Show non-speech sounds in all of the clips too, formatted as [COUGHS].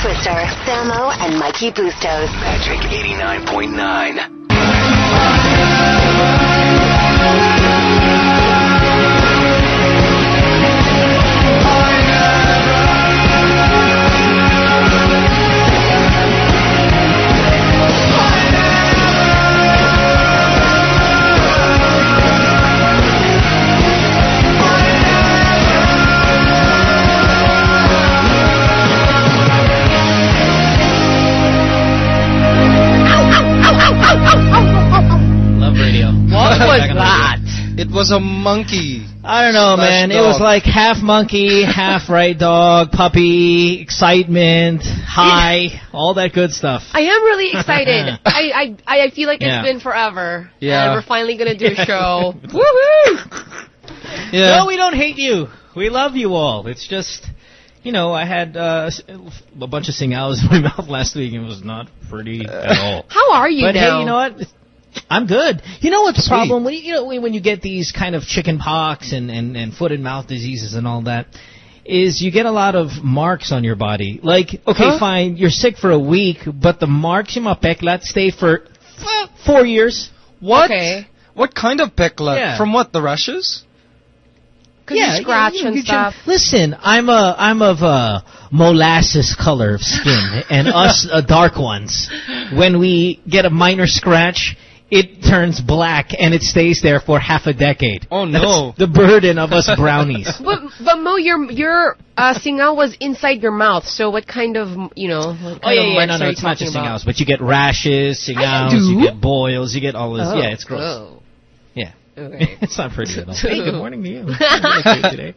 Twister, Samo, and Mikey Bustos. Magic 89.9. was a monkey. I don't know, Slash man. It was like half monkey, half [LAUGHS] right dog, puppy, excitement, high, all that good stuff. I am really excited. [LAUGHS] I, I I feel like Yeah. it's been forever. Yeah. And we're finally gonna do a [LAUGHS] show. Woohoo! Yeah. No, we don't hate you. We love you all. It's just, you know, I had uh, s- a bunch of singals in my mouth last week and it was not pretty at all. How are you but now? hey, you know what? I'm good. You know what's the problem when you, you know when when you get these kind of chicken pox and, and, and foot and mouth diseases and all that is you get a lot of marks on your body. Like, okay, Huh? fine, you're sick for a week, but the marks in my peklat stay for four years. What? Okay. What kind of pekla? Yeah. From what? The rashes? Cause you scratch you- and you stuff. can- listen, I'm a I'm of a molasses color of skin, [LAUGHS] and us uh, dark ones, when we get a minor scratch, it turns black and it stays there for half a decade. Oh, no. That's the burden of us brownies. [LAUGHS] But but Mo, your your uh, singal was inside your mouth. So what kind of you know? What kind Oh yeah, of yeah, marks no, are no, you it's not talking just about? singals, but you get rashes, singals, you get boils, you get all this. Oh. Yeah, it's gross. Oh. Yeah. Okay. [LAUGHS] it's not pretty at all. Hey, good morning to you. [LAUGHS] Really cute today.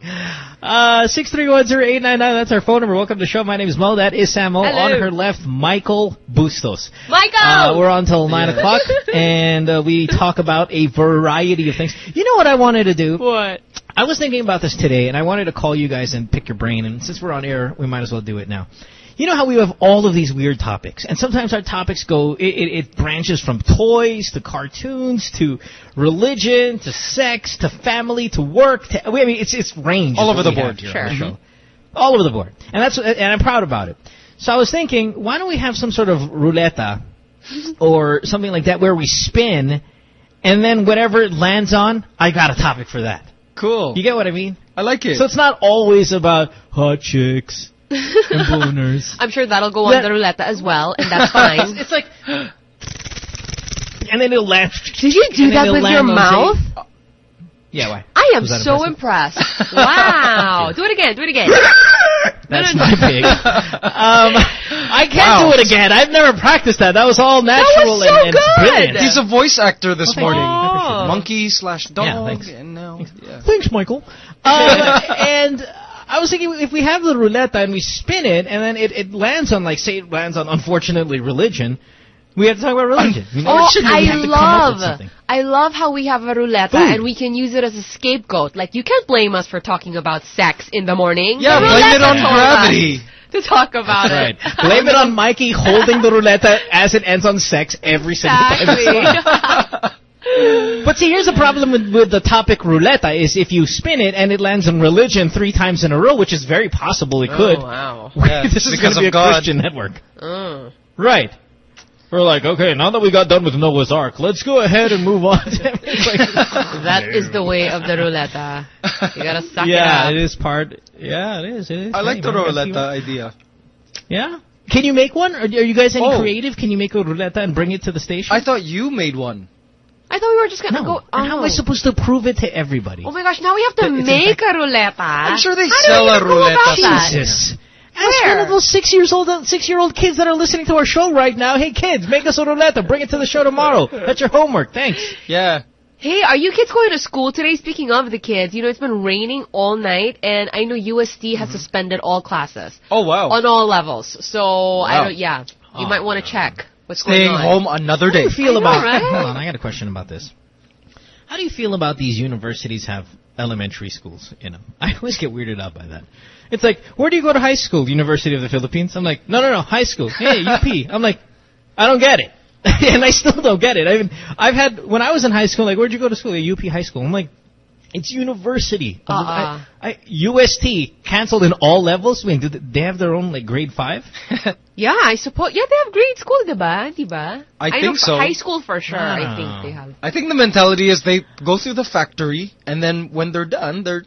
Uh, 6310899, that's our phone number. Welcome to the show. My name is Mo. That is Samo. Hello. On her left, Michael Bustos. Michael. Uh, we're on till 9 Yeah. o'clock, [LAUGHS] and uh, we talk about a variety of things. You know what I wanted to do? what? I was thinking about this today, and I wanted to call you guys and pick your brain. And since we're on air, we might as well do it now. You know how we have all of these weird topics, and sometimes our topics go. It, it, it branches from toys to cartoons to religion to sex to family to work. To, I mean, it's it's range All over the board. here Sure. on the show. Mm-hmm. All over the board, and that's and I'm proud about it. So I was thinking, why don't we have some sort of roulette or something like that where we spin, and then whatever it lands on, I got a topic for that. Cool. You get what I mean? I like it. So it's not always about hot chicks and boners. [LAUGHS] I'm sure that'll go on That- the roulette as well, and that's fine. [LAUGHS] it's like, and then it'll land. Did you do that with your mouth? Say- yeah, why? I am so impressive? impressed. [LAUGHS] wow. do it again. Do it again. That's no, no. my pig. um, I can't Wow. do it again. I've never practiced that. That was all natural so and, and good. brilliant. He's a voice actor this Oh, morning. you. I appreciate Oh. Monkey slash dog. Yeah, thanks. And now, yeah. Thanks, Michael. Uh, and I was thinking if we have the roulette and we spin it, and then it, it lands on, like, say it lands on, unfortunately, religion, we have to talk about religion. We Oh, I have to come up with love. I love how we have a roulette and we can use it as a scapegoat. Like you can't blame us for talking about sex in the morning. Yeah, The blame it on gravity. To talk about Right. it. Right. Blame it on Mikey holding the roulette as it ends on sex every single time. [LAUGHS] [LAUGHS] Exactly. But see, here's the problem with, with the topic roulette is if you spin it and it lands on religion three times in a row, which is very possible it could. Oh, wow. Yeah, [LAUGHS] this is because going to be of a God. Christian network. Mm. Right. We're like, okay, now that we got done with Noah's Ark, let's go ahead and move on. [LAUGHS] It's like- [LAUGHS] That is the way of the roulette. You gotta suck yeah, it it up. is part. Yeah, it is. It is. I like Hey, the man, roulette idea. Yeah. Can you make one? Or are you guys any Oh. creative? Can you make a roulette and bring it to the station? I thought you made one. I thought we were just gonna no. go. And how am I oh. supposed to prove it to everybody? Oh my gosh! Now we have to it's make a roulette. I'm sure they How sell a even go roulette about? Jesus. Ask Where? one of those six years old six year old kids that are listening to our show right now. Hey kids, make us a roulette. Bring it to the show tomorrow. That's your homework. Thanks. Yeah. Hey, are you kids going to school today? Speaking of the kids, you know it's been raining all night, and I know UST has mm-hmm. suspended all classes Oh wow. on all levels. So I don't. Yeah, you Oh, might want to check what's Staying going on. home another day. How do day. you feel I know, about? right? Hold on, I got a question about this. How do you feel about these universities have elementary schools in them? [LAUGHS] I always get weirded out by that. It's like, where do you go to high school? University of the Philippines? I'm like, no, no, no, high school. Hey, [LAUGHS] UP. I'm like, I don't get it. [LAUGHS] and I still don't get it. I mean, I've had when I was in high school, like, where'd you go to school? At UP High School. I'm like, It's university. Uh-uh. I, I, UST canceled in all levels. I mean, do they have their own like grade five? [LAUGHS] Yeah, I suppose. Yeah, they have grade school, diba? Diba? I know think for so. High school for sure. I Ah. think they have. I think the mentality is they go through the factory, and then when they're done, they're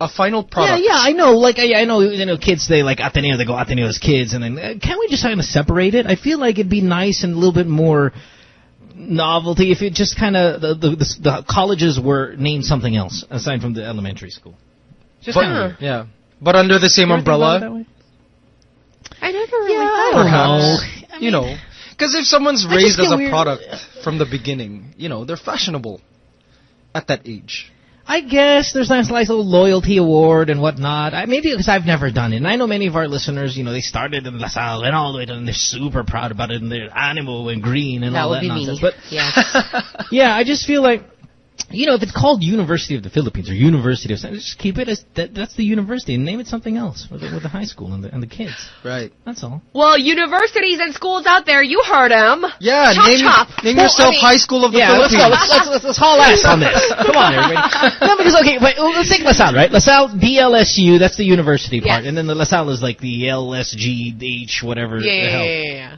a final product. Yeah, yeah, I know. Like, I, I know, you know, kids they like Ateneo. They go Ateneo as kids, and then uh, can't we just kind of separate it? I feel like it'd be nice and a little bit more novelty if it just kind of the, the the the colleges were named something else aside from the elementary school. Just But, kind of yeah. But under the same umbrella, I never really Yeah, thought don't about know. that. I you know, because if someone's raised as a weird- product from the beginning, you know, they're fashionable at that age. I guess there's nice, nice little loyalty award and whatnot. I, maybe because I've never done it. And I know many of our listeners, you know, they started in La Salle and all the way down, and they're super proud about it, and they're animal and green and That all that nonsense. me. But yes. [LAUGHS] yeah, I just feel like, you know, if it's called University of the Philippines or University of something, just keep it as that, that's the university and name it something else with the, with the high school and the, and the kids. Right. That's all. Well, universities and schools out there, you heard them. Yeah, Chop, name, chop. name Well, yourself I mean- High School of the Yeah, let's Philippines. go. Let's, let's, let's, let's haul ass on this. Come on, everybody. [LAUGHS] No, because, okay, wait, well, let's take LaSalle, right? LaSalle, DLSU, that's the university part. Yes. And then the LaSalle is like the LSGH, whatever Yeah, the hell. yeah, yeah, yeah.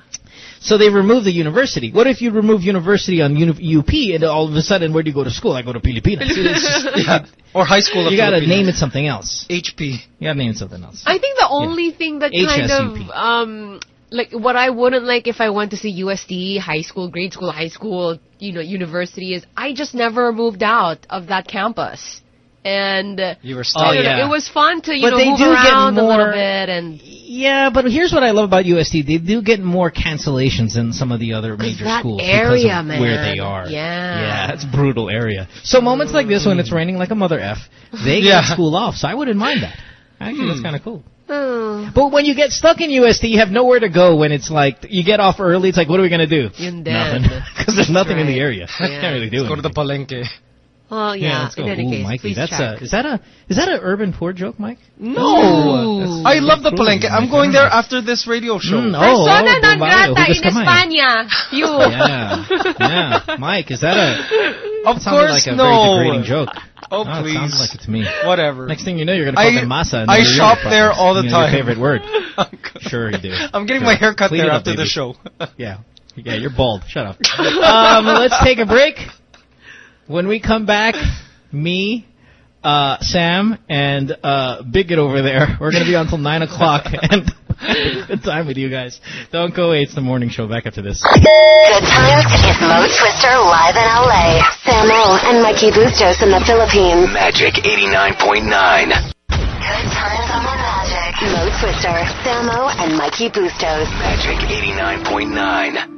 So they remove the university. What if you remove university on uni- UP and all of a sudden, where do you go to school? I go to Pilipinas. [LAUGHS] It's just- [LAUGHS] yeah. Or High School you gotta name it something else. HP. You gotta name it something else. I think the only thing that kind of um like what I wouldn't like if I went to see UST, high school, grade school, high school, you know, university is I just never moved out of that campus. And uh, You were Oh, stuck. Know, yeah. it was fun to, you But know, they move do get around a little bit and Yeah, but here's what I love about UST. They do get more cancellations than some of the other major that schools area, because of man. where they are. Yeah. Yeah, it's a brutal area. So moments like this when it's raining like a mother F, they [LAUGHS] Yeah. get school off. So I wouldn't mind that. Actually, that's kind of cool. oh, But when you get stuck in UST, you have nowhere to go when it's like, you get off early, it's like, what are we going to do? Yun Nothing. Because [LAUGHS] there's nothing in the area. [LAUGHS] Yeah. Can't really do it. Go to the palenque. Well, yeah. let's go. In any Ooh, case, Mikey, please that's check. a, is that a, is that an urban poor joke, Mike? No. Ooh. I love the Ooh, palenque. I'm going there after this radio show. Mm, oh, Persona oh, non Bombayo, grata in kamay. España. [LAUGHS] You. Yeah, yeah. Mike, is that a, Of that sounded course, like a no. very degrading joke. Oh, Oh, please. sounds like it to me. Whatever. Next thing you know, you're going to call I- them masa. and I shop there all the You know, time. Your favorite word. [LAUGHS] Sure you do. I'm getting Sure. my hair cut Clean there it up, after the show. [LAUGHS] Yeah. Yeah, you're bald. Shut up. um, let's take a break. When we come back, me, uh, Sam, and uh, Bigot over there, we're going to be on until 9 o'clock. [LAUGHS] And [LAUGHS] good time with you guys. Don't go away. It's the morning show. Back after this. Good times is Mo Twister live in LA. Samo and Mikey Bustos in the Philippines. Magic 89.9. Good times on the magic. Mo Twister, Samo, and Mikey Bustos. Magic 89.9.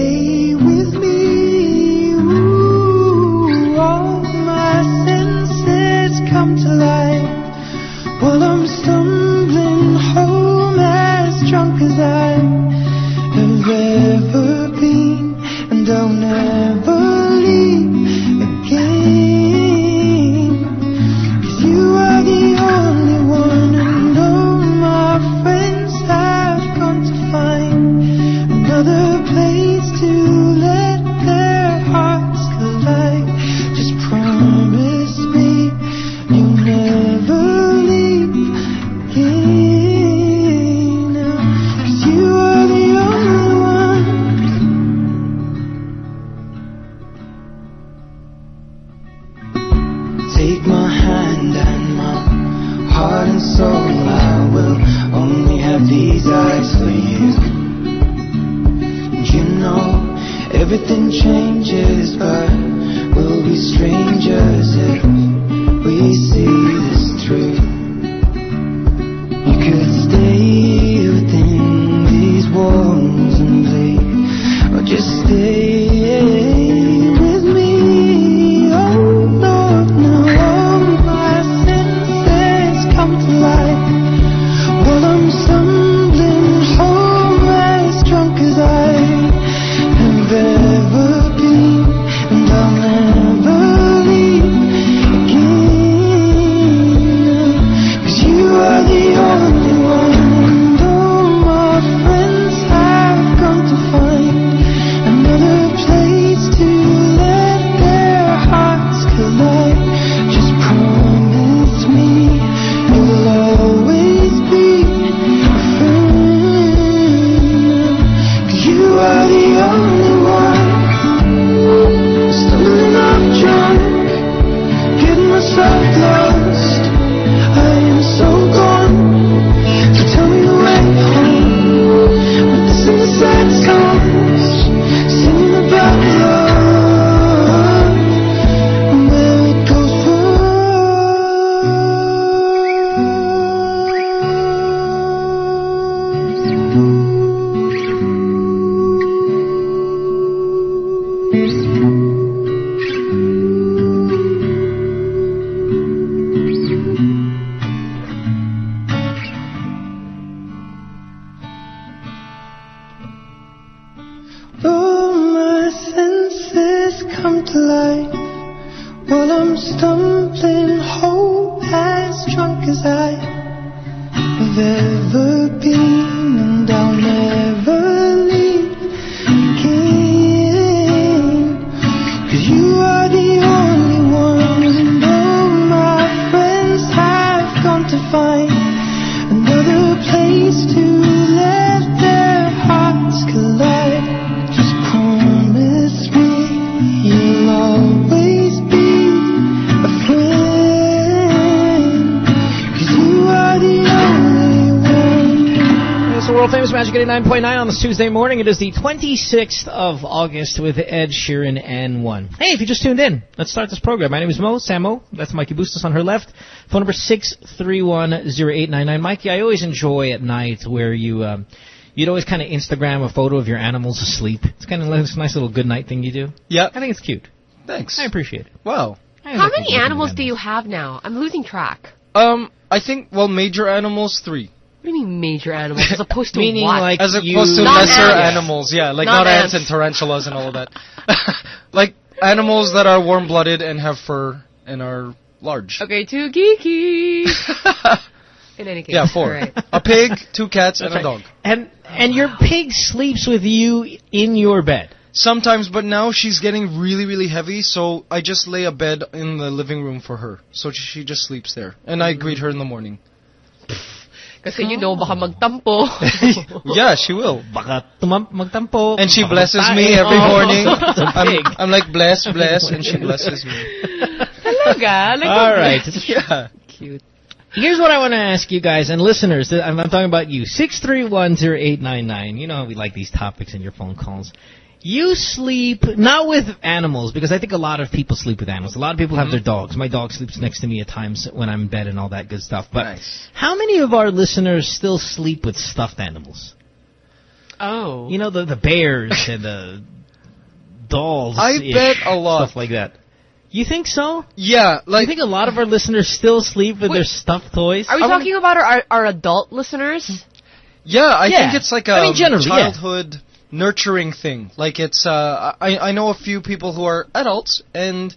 89.9 on this Tuesday morning. It is the 26th of August with Ed Sheeran and one. Hey, if you just tuned in, let's start this program. My name is Mo, Samo. That's Mikey Bustos on her left. Phone number 6310899. Mikey, I always enjoy at night where you, um, you'd always kind of Instagram a photo of your animals asleep. It's kind of a nice little good night thing you do. Yeah. I think it's cute. Thanks. I appreciate it. Wow. I How like many looking animals do you have now? I'm losing track. Um, I think well, major animals three, What do you mean major animals as opposed to [LAUGHS] Meaning what? like as opposed to lesser ants. animals. Yeah, like Not not, ants. ants. and tarantulas and all of that. [LAUGHS] [LAUGHS] like animals that are warm-blooded and have fur and are large. Okay, too geeky. In any case, yeah, four. All right. A pig, two cats, That's and a dog. And, and your pig sleeps with you in your bed. Sometimes, but now she's getting really, really heavy, so I just lay a bed in the living room for her. So she- she just sleeps there. And I mm. greet her in the morning. Kasi you oh. know, baka magtampo. [LAUGHS] yeah, she will. Baka tumam- magtampo. And she blesses me every Oh, morning. it's [LAUGHS] a I'm. I'm like, bless, bless, and she blesses me. [LAUGHS] Talaga? Like, All right. Yeah. Cute. Here's what I want to ask you guys and listeners. I'm, I'm talking about you. Six three one zero eight nine nine. You know how we like these topics in your phone calls. You sleep not with animals because I think a lot of people sleep with animals. A lot of people have mm-hmm. their dogs. My dog sleeps next to me at times when I'm in bed and all that good stuff. But Nice. how many of our listeners still sleep with stuffed animals? Oh. You know the the bears and the dolls. I bet a lot. stuff like that. You think so? Yeah, I like think a lot of our listeners still sleep with Wait. their stuffed toys. Are we I talking about our, our, our adult listeners? Yeah, I Yeah. think it's like a I mean, generally, yeah. Childhood nurturing thing. Like it's, uh, I I know a few people who are adults and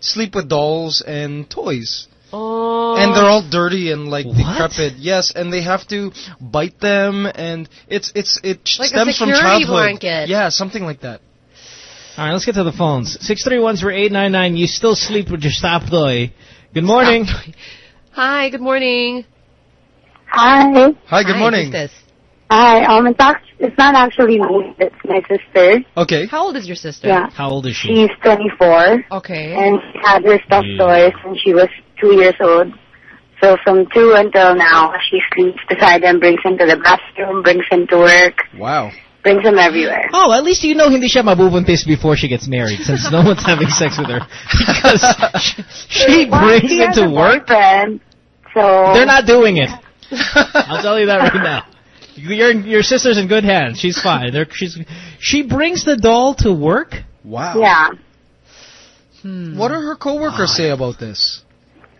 sleep with dolls and toys, Oh. and they're all dirty and like What? decrepit. Yes, and they have to bite them, and it's it's it Like a stems from childhood. blanket. Yeah, something like that. All right, let's get to the phones. Six three one zero eight nine nine. You still sleep with your stuffed toy. Good morning. Hi, good morning. Hi. Hi, good Hi, morning. who's this? Hi. Um, it's, act- it's not actually me. It's my sister. Okay. How old is your sister? Yeah. How old is she? She's 24, Okay. and she had her stuffed Mm. toys when she was two years old. So from two until now, she sleeps beside him, brings him to the bathroom, brings him to work, Wow. brings him everywhere. Oh, at least you know hindi siya mabubuntis before she gets married, since no one's having sex with her. [LAUGHS] Because she, she Well, brings him to work. boyfriend, so They're not doing it. [LAUGHS] I'll tell you that right now. Your your sister's in good hands. She's fine. They're, she's she brings the doll to work. Wow. Yeah. Hmm. What do her coworkers say about this?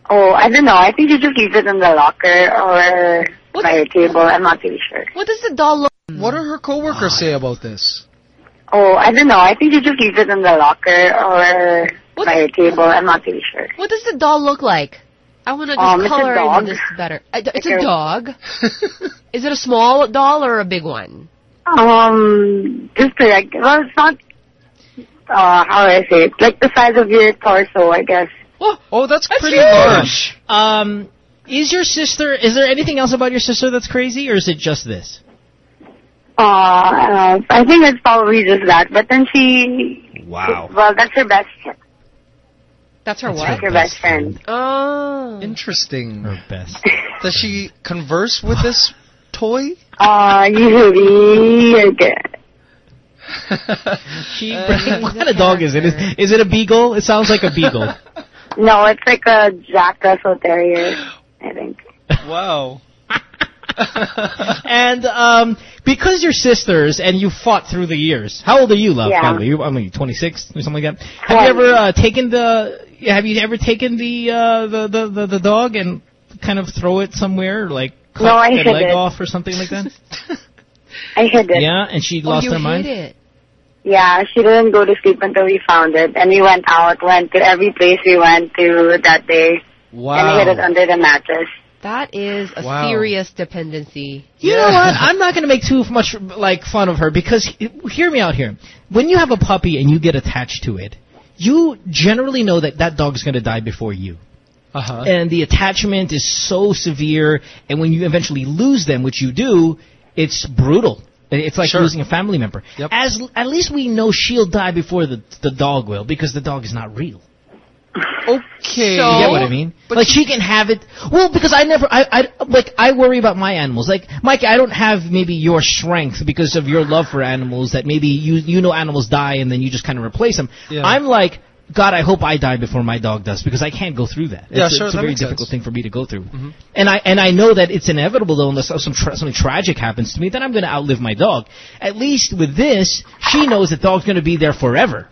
Oh, I don't know. I think she just leaves it in the locker or by her table. I'm not really sure. What does the doll look What do her coworkers say about this? Oh, I don't know. I think she just leaves it in the locker or What? by her table. I'm not really sure. What does the doll look like? I want to just Um, color dog. into this better. It's [LAUGHS] It's a a- dog. [LAUGHS] Is it a small doll or a big one? Um, just like well, it's not. Uh, how do I say it? Like the size of your torso, I guess. Oh, that's, That's pretty huge. large. Um, is your sister? Is there anything else about your sister that's crazy, or is it just this? Uh, uh, I think it's probably just that. But then she. Wow. Well, that's her best. That's her That's what? Her best friend. Oh. Interesting. Her best. [LAUGHS] Does she converse with this toy? [LAUGHS] Uh, usually, I guess. She brings, what kind of dog is it? Is, is it a beagle? It sounds like a beagle. [LAUGHS] No, it's like a Jack Russell Terrier, I think. wow. [LAUGHS] and um, because you're sisters and you fought through the years, how old are you, love? Yeah. Probably you. I mean, 26 or something like that. Have you ever uh, taken the? Have you ever taken the, uh, the the the the dog and kind of throw it somewhere, like cut No, I a hid leg it. off or something like that? [LAUGHS] I hid it. yeah, and she Oh, lost you her hid mind. it. Yeah, she didn't go to sleep until we found it. And we went out, went to every place we went to that day, Wow. and we hid it under the mattress. That is a Wow. serious dependency. You know what? [LAUGHS] I'm not going to make too much like fun of her because hear me out here. When you have a puppy and you get attached to it, you generally know that that dog's going to die before you. Uh-huh. And the attachment is so severe, and when you eventually lose them, which you do, it's brutal. It's like Sure. losing a family member. Yep. As at least we know she'll die before the the dog will because the dog is not real. Okay. So- You get what I mean? like she can have it. Well, because I never, I, I, like, I worry about my animals. Like, Mike, I don't have maybe your strength because of your love for animals. That maybe you, you know, animals die and then you just kind of replace them. Yeah. I'm like, God, I hope I die before my dog does because I can't go through that. It's, Yeah, a- sure, it's a that very makes difficult sense. thing for me to go through. Mm-hmm. And I and I know that it's inevitable though, unless some tra- something tragic happens to me, then I'm going to outlive my dog. At least with this, she knows the dog's going to be there forever.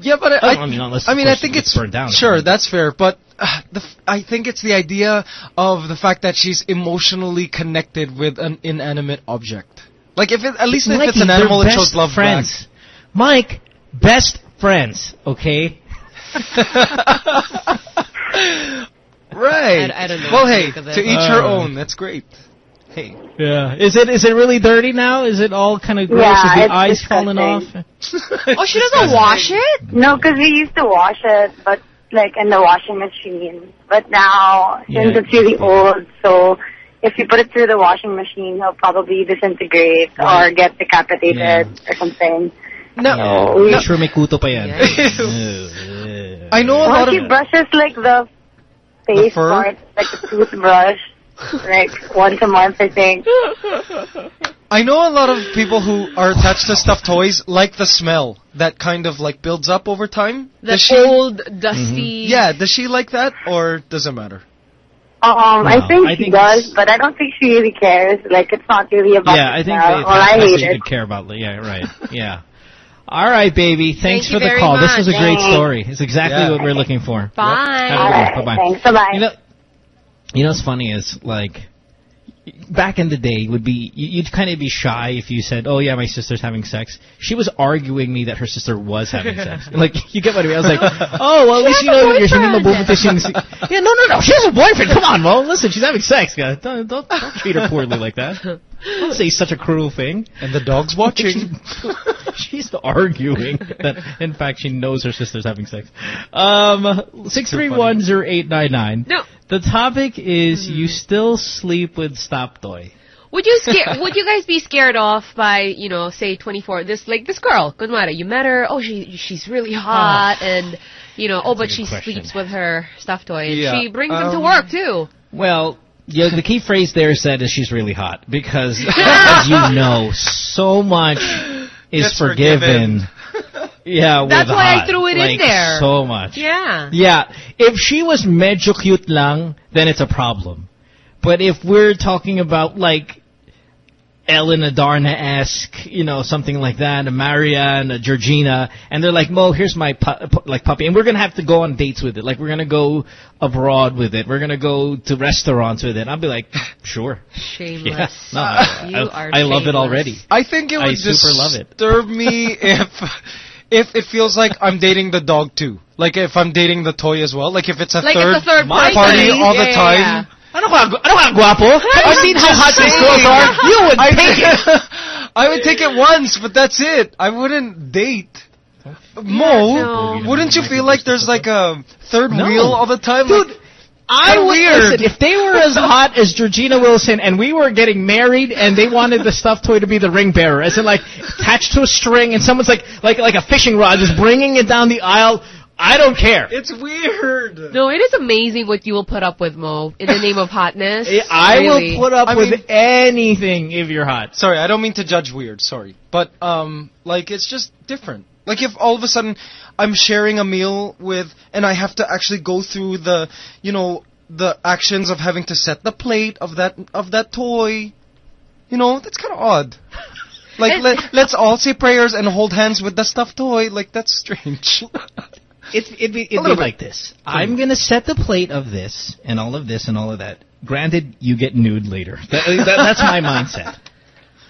Yeah, but I, I mean, unless, I mean, I think it's burned down sure that's fair, but uh, the, f- I think it's the idea of the fact that she's emotionally connected with an inanimate object. Like if it, at least if it's an animal, it best shows love friends. Mike, best friends, okay? [LAUGHS] right. I- I don't know Well, hey, to it. each her Uh. own. That's great. Hey. Yeah. Is it is it really dirty now? Is it all kind of gross Yeah, with the it's eyes falling off? [LAUGHS] Oh, she doesn't wash it? No, because we used to wash it, but like in the washing machine. But now, since Yeah. it's really old, so if you put it through the washing machine, he'll probably disintegrate or get decapitated Yeah. or something. No. So, Make sure may kuto pa yan. Yeah. [LAUGHS] I know a well, lot he of. brushes like the face fur? part, like the toothbrush, like once a month, I think. I know a lot of people who are attached to stuffed toys like the smell that kind of like builds up over time. That Does she? old, dusty. Yeah, does she like that or does it matter? Um, No, I think I she think does, it's- but I don't think she really cares. Like, it's not really about Yeah, the I think smell. they, Well, I that's hate it. could care about. Yeah, right. Yeah. All right, baby. Thanks Thank for the very call. This was a great Thanks. story. It's exactly Yeah. what we're looking for. Bye. Have a good All one. right, Bye-bye. thanks. Bye-bye. You know, you know what's funny is like back in the day would be you- you'd kind of be shy if you said, "Oh yeah, my sister's having sex." She was arguing me that her sister was having sex. [LAUGHS] Like you get what I mean? I was like, [LAUGHS] "Oh well, at least you know you're hindi boyfriend." mabubuti siyang- Yeah, no, no, no. She has a boyfriend. Come on, Mo. Listen, she's having sex. Don't, don't, don't treat her poorly like that. [LAUGHS] Don't say such a cruel thing. And the dog's watching. [LAUGHS] She's arguing that, in fact, she knows her sister's having sex. Um, six three one zero eight nine nine. No. The topic is you still sleep with stop toy. Would you scare? [LAUGHS] would you guys be scared off by you know say 24? This like this girl, kunwari, you met her. Oh, she she's really hot, and you know, oh, but she question. sleeps with her stuffed toy, and Yeah, she brings them to um, work too. Well, yeah, the key phrase there said is she's really hot because, [LAUGHS] as you know, so much is Gets forgiven. Yeah, with That's why I threw it in there. So much. Yeah. Yeah, if she was medyo cute lang, then it's a problem. But if we're talking about like Ellen Adarna-esque, you know, something like that, a Marianne, a Georgina, and they're like, Mo, here's my pu- pu- like puppy, and we're gonna have to go on dates with it. Like we're gonna go abroad with it. We're gonna go to restaurants with it. I'll be like, sure. Yeah, Shameless. no, I, You I- are I love it already. I think it I would super love it. disturb me [LAUGHS] if if it feels like I'm dating the dog too. Like if I'm dating the toy as well. Like if it's a Like third, it's a third party party. all the Yeah, yeah, time. yeah. Ano ka, ano ka, guapo? I've seen how hot these girls are. You would I take it. [LAUGHS] I would take it once, but that's it. I wouldn't date. Mo, no. wouldn't you feel like there's like a third No. wheel all the time? Dude, Like, I would weird. listen, if they were as hot as Georgina Wilson and we were getting married and they wanted the stuffed toy to be the ring bearer, as in like attached to a string and someone's like like like a fishing rod just bringing it down the aisle, I don't care. it's weird. No, it is amazing what you will put up with, Mo, in the name of hotness. [LAUGHS] I Really. will put up I with mean- anything if you're hot. Sorry, I don't mean to judge weird. Sorry, but um, like it's just different. Like if all of a sudden I'm sharing a meal with, and I have to actually go through the, you know, the actions of having to set the plate of that of that toy. You know, that's kind of odd. [LAUGHS] Like It- let, let's all say prayers and hold hands with the stuffed toy. Like that's strange. [LAUGHS] It's, it'd be, it'd be bit. like this. I'm gonna set the plate of this and all of this and all of that. Granted, you get nude later. That, that- that's my mindset.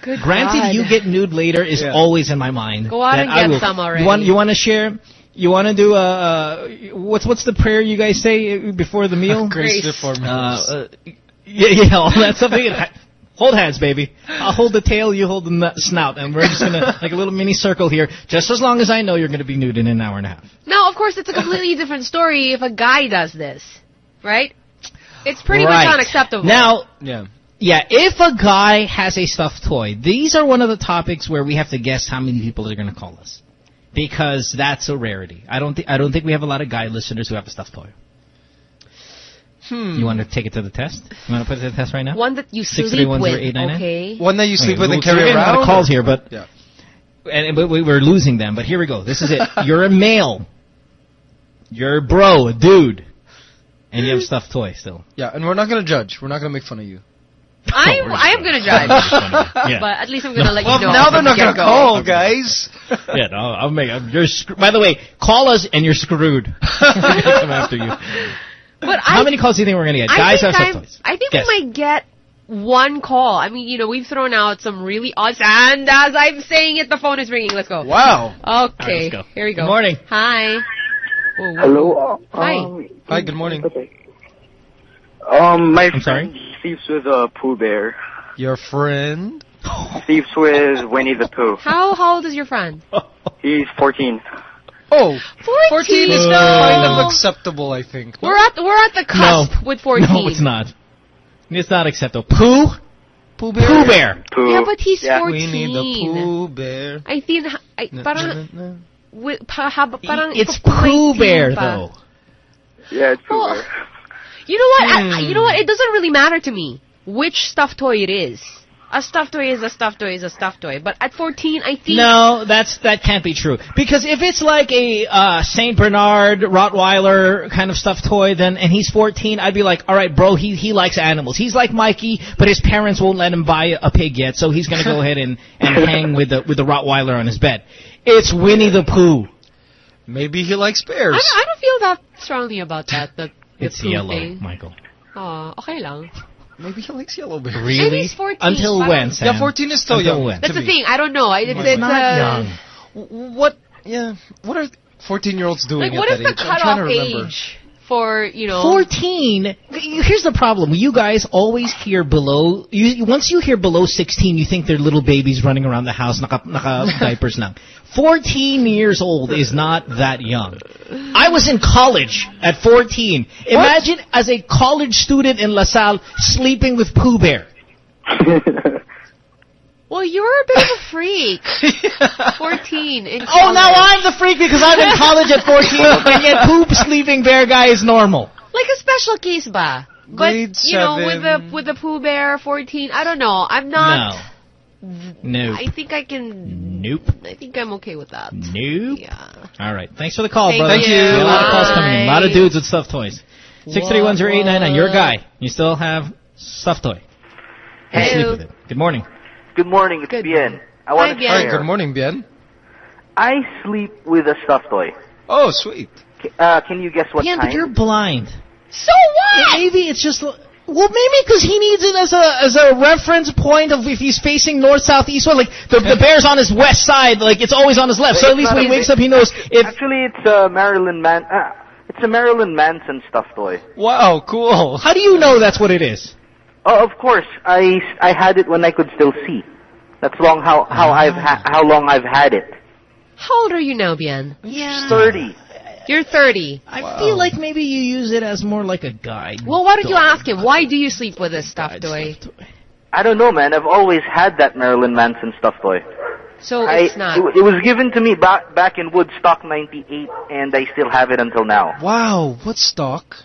Good Granted, God. you get nude later is Yeah. always in my mind. Go out that and I get will- some already. You want you want to share? You want to do a uh, what's what's the prayer you guys say before the meal? Grace Grace. before Uh, uh, yeah, yeah, all that stuff. Hold hands, baby. I'll hold the tail, you hold the snout, and we're just gonna [LAUGHS] like a little mini circle here. Just as long as I know you're gonna be nude in an hour and a half. Now, of course, it's a completely [LAUGHS] different story if a guy does this, right? It's pretty Right. much unacceptable. Now, yeah. Yeah, if a guy has a stuffed toy, these are one of the topics where we have to guess how many people are going to call us. because that's a rarity. I don't think I don't think we have a lot of guy listeners who have a stuffed toy. Hmm. You want to take it to the test? You want to put it to the test right now? One that you sleep 631 with. Okay. One that you sleep Okay, with we'll- and carry we're getting a lot of calls here, but Yeah. and, and but we we're losing them. But here we go. This is it. [LAUGHS] You're a male. You're a bro, a dude, and you have a stuffed toy still. Yeah, and we're not gonna judge. We're not gonna make fun of you. [LAUGHS] I'm, I am gonna judge. [LAUGHS] Yeah. But at least I'm gonna let Well, you know. now they're from not the gonna get-go. call, guys. yeah, no, I'll make. I'm, you're scr- by the way, call us and you're screwed. We're come after you. But How I, many calls do you think we're gonna get? I Guys think have I'm- toys. I think Guess. we might get one call. I mean, you know, we've thrown out some really odd. And as I'm saying it, the phone is ringing. Let's go. Wow. Okay. let's go. Here we go. Good morning. Hi. Oh, Hello. uh, Hi. Um, Hi. Good morning. um, my I'm sorry? friend sleeps with a Pooh Bear. Your friend. Sleeps with Winnie the Pooh. How how old is your friend? He's 14. Oh, 14. 14 is No. kind of acceptable, I think. We're at we're at the cusp with 14. No, it's not. It's not acceptable. Pooh? Pooh Bear. Pooh Bear. Pooh. Yeah, but he's Yeah. 14. We need the Pooh Bear. I think I, parang na- na- na. pa, haba, parang It's Pooh Bear, pa. though. Yeah, it's Pooh Oh. Bear. You know what? I, I- Hmm. you know what? It doesn't really matter to me which stuffed toy it is. A stuffed toy is a stuffed toy is a stuffed toy. But at 14, I think No, that's that can't be true. Because if it's like a uh, Saint Bernard Rottweiler kind of stuffed toy, then and he's 14, I'd be like, all right, bro, he he likes animals. He's like Mikey, but his parents won't let him buy a pig yet, so he's gonna go ahead and and [LAUGHS] hang with the with the Rottweiler on his bed. It's Winnie the Pooh. Maybe he likes I bears. don't, I don't feel that strongly about that. The, the It's Pooh yellow, thing. Michael. Oh, okay lang. Maybe he likes yellow bears. Really? he's 14, Until parang- when, Sam? Yeah, 14 is still Until young. when? to That's the me. thing. I don't know. I- It's, It's it's not uh, young. What? Yeah. What are 14 year olds doing Like, at what that is the age? I'm trying cutoff to remember. age for you know? 14. Here's the problem. You guys always hear below. You, once you hear below 16, you think they're little babies running around the house, naka, naka [LAUGHS] diapers lang. 14 years old is not that young. I was in college at 14. Imagine as a college student in LaSalle sleeping with Pooh Bear. [LAUGHS] Well, you're a bit of a [LAUGHS] freak. 14. In Oh, now. I'm the freak because I'm in college at 14, [LAUGHS] and yet Poop sleeping bear guy is normal. like a special case ba? But Grade you know, with the seven. with the Pooh Bear 14, I don't know. I'm not. No. Nope. I think I can. Nope. I think I'm okay with that. Nope. Yeah. All right. Thanks for the call, Thank brother. you. We A lot of calls coming in. A lot of dudes with stuffed toys. Six three one zero eight nine nine. You're a guy. You still have stuffed toy. You sleep Hello. with it. Good morning. Good morning, it's Good Bien. I Hi, want to Bien. Hi, good morning, Bien. I sleep with a stuffed toy. Oh, sweet. Uh, can you guess what yeah, kind? but you're blind. So what? Maybe it's just. Well, maybe because he needs it as a as a reference point of if he's facing north, south, east, west. Like the the [LAUGHS] bear's on his west side, like it's always on his left. So at least when he wakes up, he knows [LAUGHS] if. Actually, it's a Marilyn Man. Uh, it's a Marilyn Manson stuffed toy. Wow, cool. How do you know that's what it is? Oh, of course. I I had it when I could still see. That's long how how Ah. I've ha- how long I've had it. How old are you now, Bien? Yeah. Thirty. You're 30. I feel like maybe you use it as more like a guide. Well, why don't you ask him? Why do you sleep with this stuffed Guide toy? stuffed toy. I don't know, man. I've always had that Marilyn Manson stuffed toy. So I, it's not. It, it was given to me back back in Woodstock '98, and I still have it until now. Wow, what stock?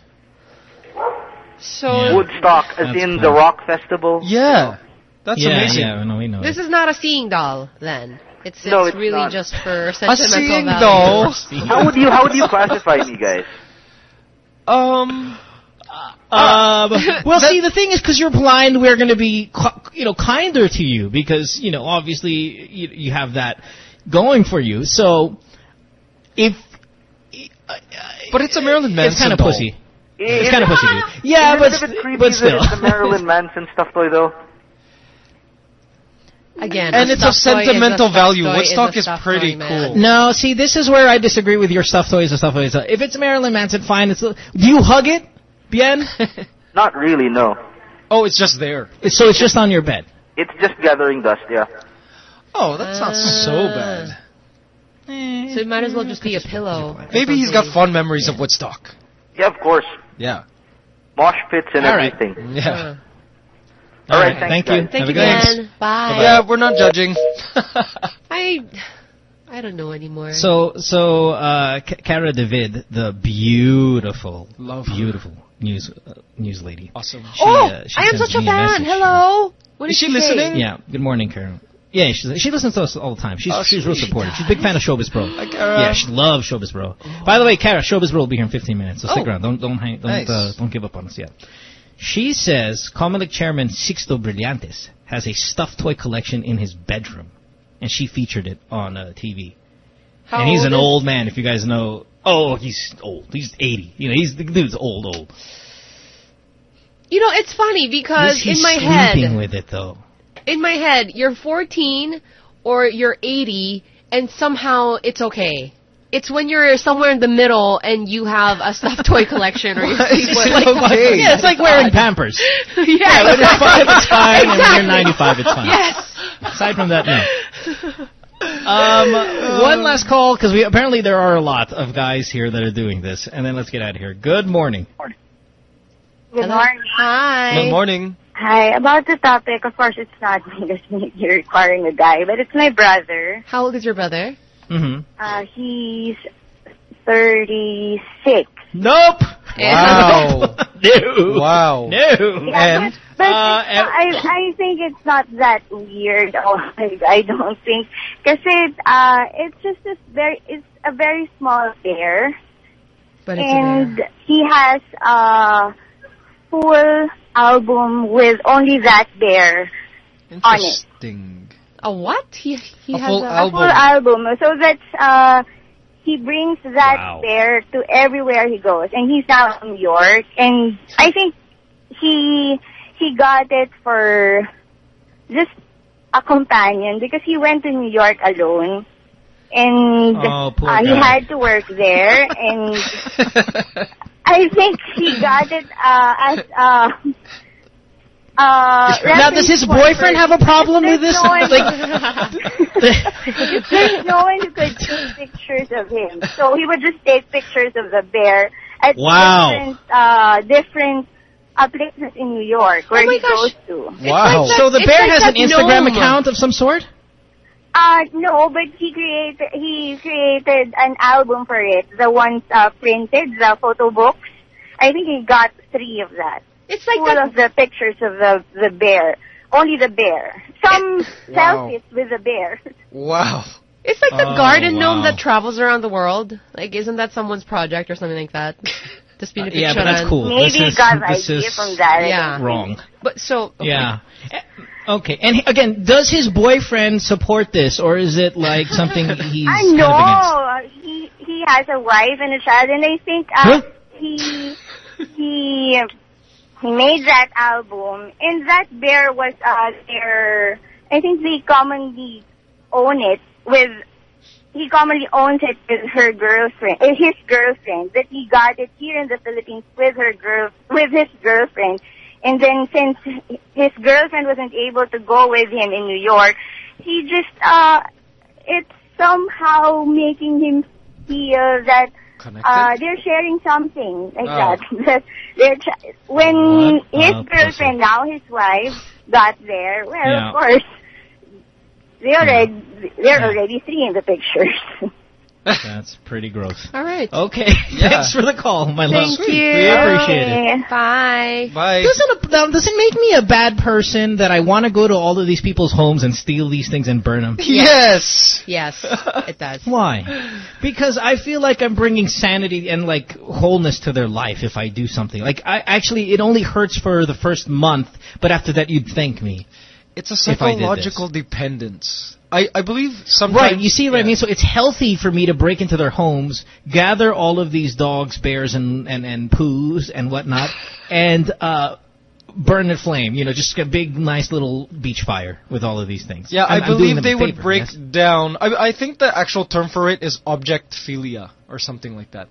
So Yeah. Woodstock, as That's in cool. the rock festival. Yeah. That's yeah, amazing. Yeah, no, we know. this it. is not a seeing doll, then. It's, it's No, it's really not. just for sentimental A seeing value. doll. [LAUGHS] How would you how would you classify me, guys? Um, Um, [LAUGHS] well, see, the thing is, because you're blind, we're going to be, you know, kinder to you because, you know, obviously you, you have that going for you. So, if but it's a Marilyn Manson it's kind of doll. pussy, it's kind of pussy. Yeah, Isn't but it bit creepy but still, it's a Marilyn Manson stuff toy, though. Again, And a it's of stuffed toy is a sentimental stuffed value. Woodstock a is pretty toy, cool. no. See, this is where I disagree with your stuff toy is a stuffed toy. Uh, if it's Marilyn Manson, fine. It's do you hug it, Bien? [LAUGHS] Not really, no. Oh, it's just there. It's- so it's just on your bed. It's just gathering dust, yeah. Oh, that's not ah. so bad. So it might as well just be a pillow. Maybe he's got fond memories of Woodstock. Yeah, of course. Yeah. Mosh pits and All right. everything. Yeah. All right, Thank thanks, you. guys. Thank Have you, a good night. Ben. Bye. Yeah, we're not judging. [LAUGHS] I I don't know anymore. So, so uh, K- Kara David, the beautiful, Love her. beautiful news uh, news lady. Awesome. She, oh, uh, she I am such a fan. Hello. What Is did she say? listening? Yeah. Good morning, Kara. Yeah, she, she listens to us all the time. She's Oh, she's real supportive. She's a big fan of Showbiz Bro. Hi, Yeah, she loves Showbiz Bro. By the way, Kara, Showbiz Bro will be here in 15 minutes, so stick Oh. around. Don't don't hang, don't Nice. uh, don't give up on us yet. She says Comelec chairman Sixto Brillantes has a stuffed toy collection in his bedroom, and she featured it on uh, TV. How and he's old an old man. If you guys know, oh, he's old. He's 80. You know, he's the dude's old, old. You know, it's funny because Is he in my sleeping head, with it though. In my head, you're 14 or you're 80, and somehow it's okay. It's when you're somewhere in the middle and you have a stuffed toy collection or you Why is sleep with like, okay? Yeah, it's like wearing Pampers. yeah, [LAUGHS] Yeah, when you're five, it's fine, and when Exactly. you're 95, it's fine. Yes. Aside from that, no. [LAUGHS] Um, one last call because we apparently there are a lot of guys here that are doing this, and then let's get out of here. Good morning. Good Hello? morning. Hi. Good morning. Hi. About the topic, of course, it's not me [LAUGHS] that's maybe requiring a guy, but it's my brother. How old is your brother? Mm-hmm. Uh, he's 36. Nope. Wow. [LAUGHS] no. Wow. No. Yeah, And? but, but Uh, it's not- I I think it's not that weird. [LAUGHS] Oh, I, I don't think because it uh it's just this very it's a very small bear, But it's and a he has a full album with only that bear on it. Interesting. A what? He he A has full a album. Full album. So that's uh he brings that Wow. bear to everywhere he goes, and he's now in New York, and I think he he got it for just a companion because he went to New York alone. And Oh, uh, he had to work there, [LAUGHS] and [LAUGHS] I think he got it uh, as uh, uh, Now, does his boyfriend have a problem with this? no one- Like- There's no one who could take pictures of him. So he would just take pictures of the bear at Wow. different uh different uh, places in New York where Oh he gosh. goes to. Wow. like so the bear like has an Instagram gnome. account of some sort. Uh no, but he created he created an album for it. The ones uh, printed, the photo books. I think he got three of that. It's like Full of the pictures of the the bear. Only the bear. Some Wow. selfies with the bear. wow. It's like the Oh, garden gnome that travels around the world. Like, isn't that someone's project or something like that? To speed Uh, yeah, but that's cool. Maybe this he is, got this idea is from that. Yeah. wrong. But so okay. Yeah. Okay. And he, again, does his boyfriend support this, or is it like something [LAUGHS] he's I kind of know he he has a wife and a child, and I think uh, Huh? he he he made that album, and that bear was uh their. I think they commonly own it with. He commonly owns it with her girlfriend, uh, his girlfriend. That he got it here in the Philippines with her girl, with his girlfriend. And then since his girlfriend wasn't able to go with him in New York, he just uh it's somehow making him feel that uh they're sharing something like Oh. that. [LAUGHS] When What his girlfriend now his wife got there, well Yeah. of course they already they're Yeah. already seeing the pictures. [LAUGHS] That's pretty gross. All right. Okay. [LAUGHS] Yeah. Thanks for the call, my love. Thank you. We appreciate it. Bye. Bye. Doesn't it, does it make me a bad person that I want to go to all of these people's homes and steal these things and burn them? Yes. Yes, it does. [LAUGHS] Why? Because I feel like I'm bringing sanity and like wholeness to their life if I do something. Like I actually, it only hurts for the first month, but after that, you'd thank me. It's a If I did this. psychological dependence. I, I believe sometimes. Right, you see what I mean? So it's healthy for me to break into their homes, gather all of these dogs, bears, and, and, and poos and whatnot, and uh, burn the flame. You know, just a big, nice little beach fire with all of these things. Yeah, I'm- I believe they would favor, break yes? down. I, I think the actual term for it is objectphilia or something like that.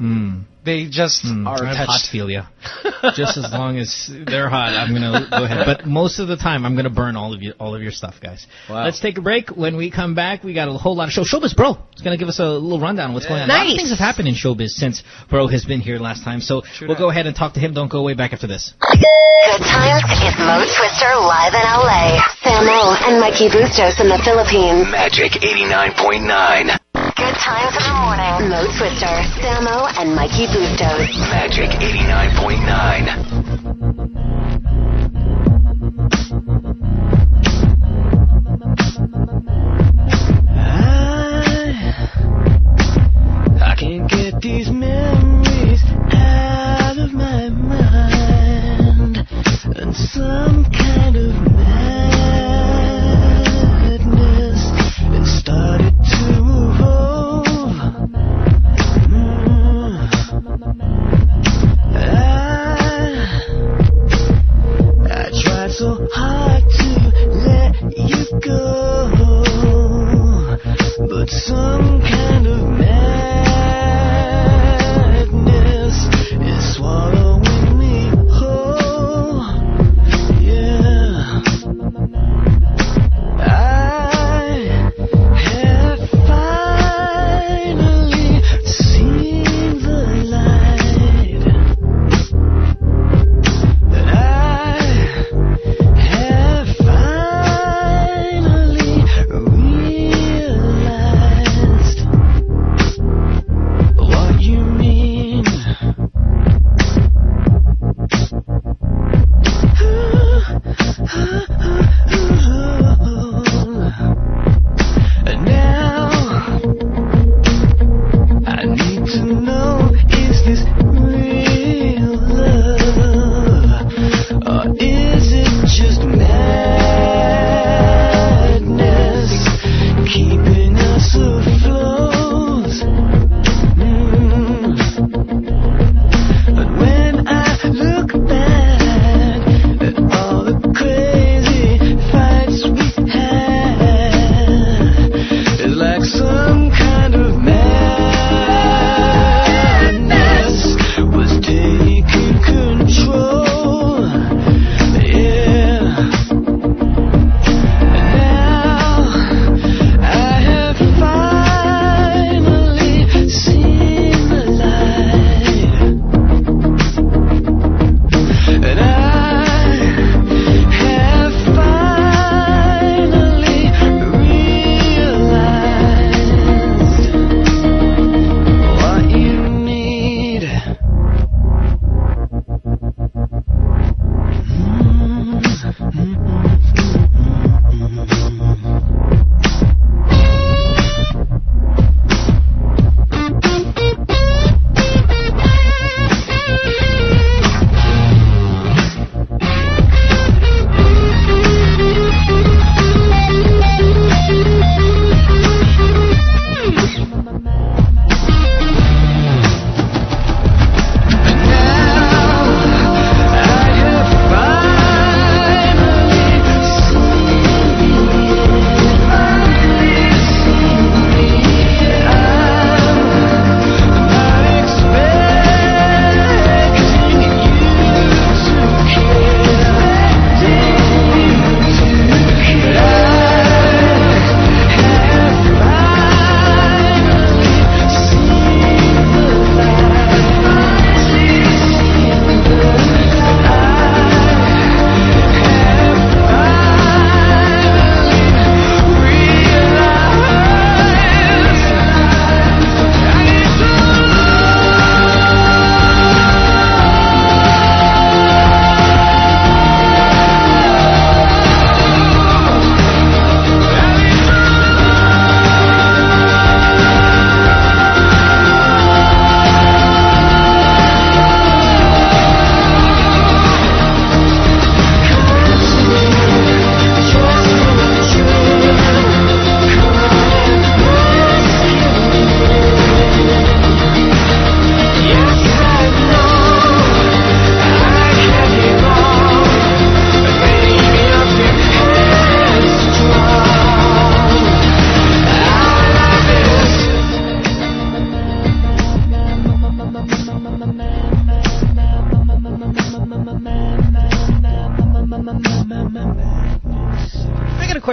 Mm. They just mm. are I touched. hotphilia. [LAUGHS] just as long as they're hot, I'm gonna go ahead. But most of the time, I'm gonna burn all of you, all of your stuff, guys. Wow. Let's take a break. When we come back, we got a whole lot of show. Showbiz Bro is gonna give us a little rundown of what's yeah. going on. Nice. A lot of things have happened in showbiz since Bro has been here last time. So sure we'll not. go ahead and talk to him. Don't go away. Back after this. Good times is Mo Twister live in L.A. Sam and Mikey Bustos in the Philippines. Magic 89.9 good times in the morning. Mo Twister, Samo, and Mikey Bustos. Magic 89.9. i can get these memories out of my mind and some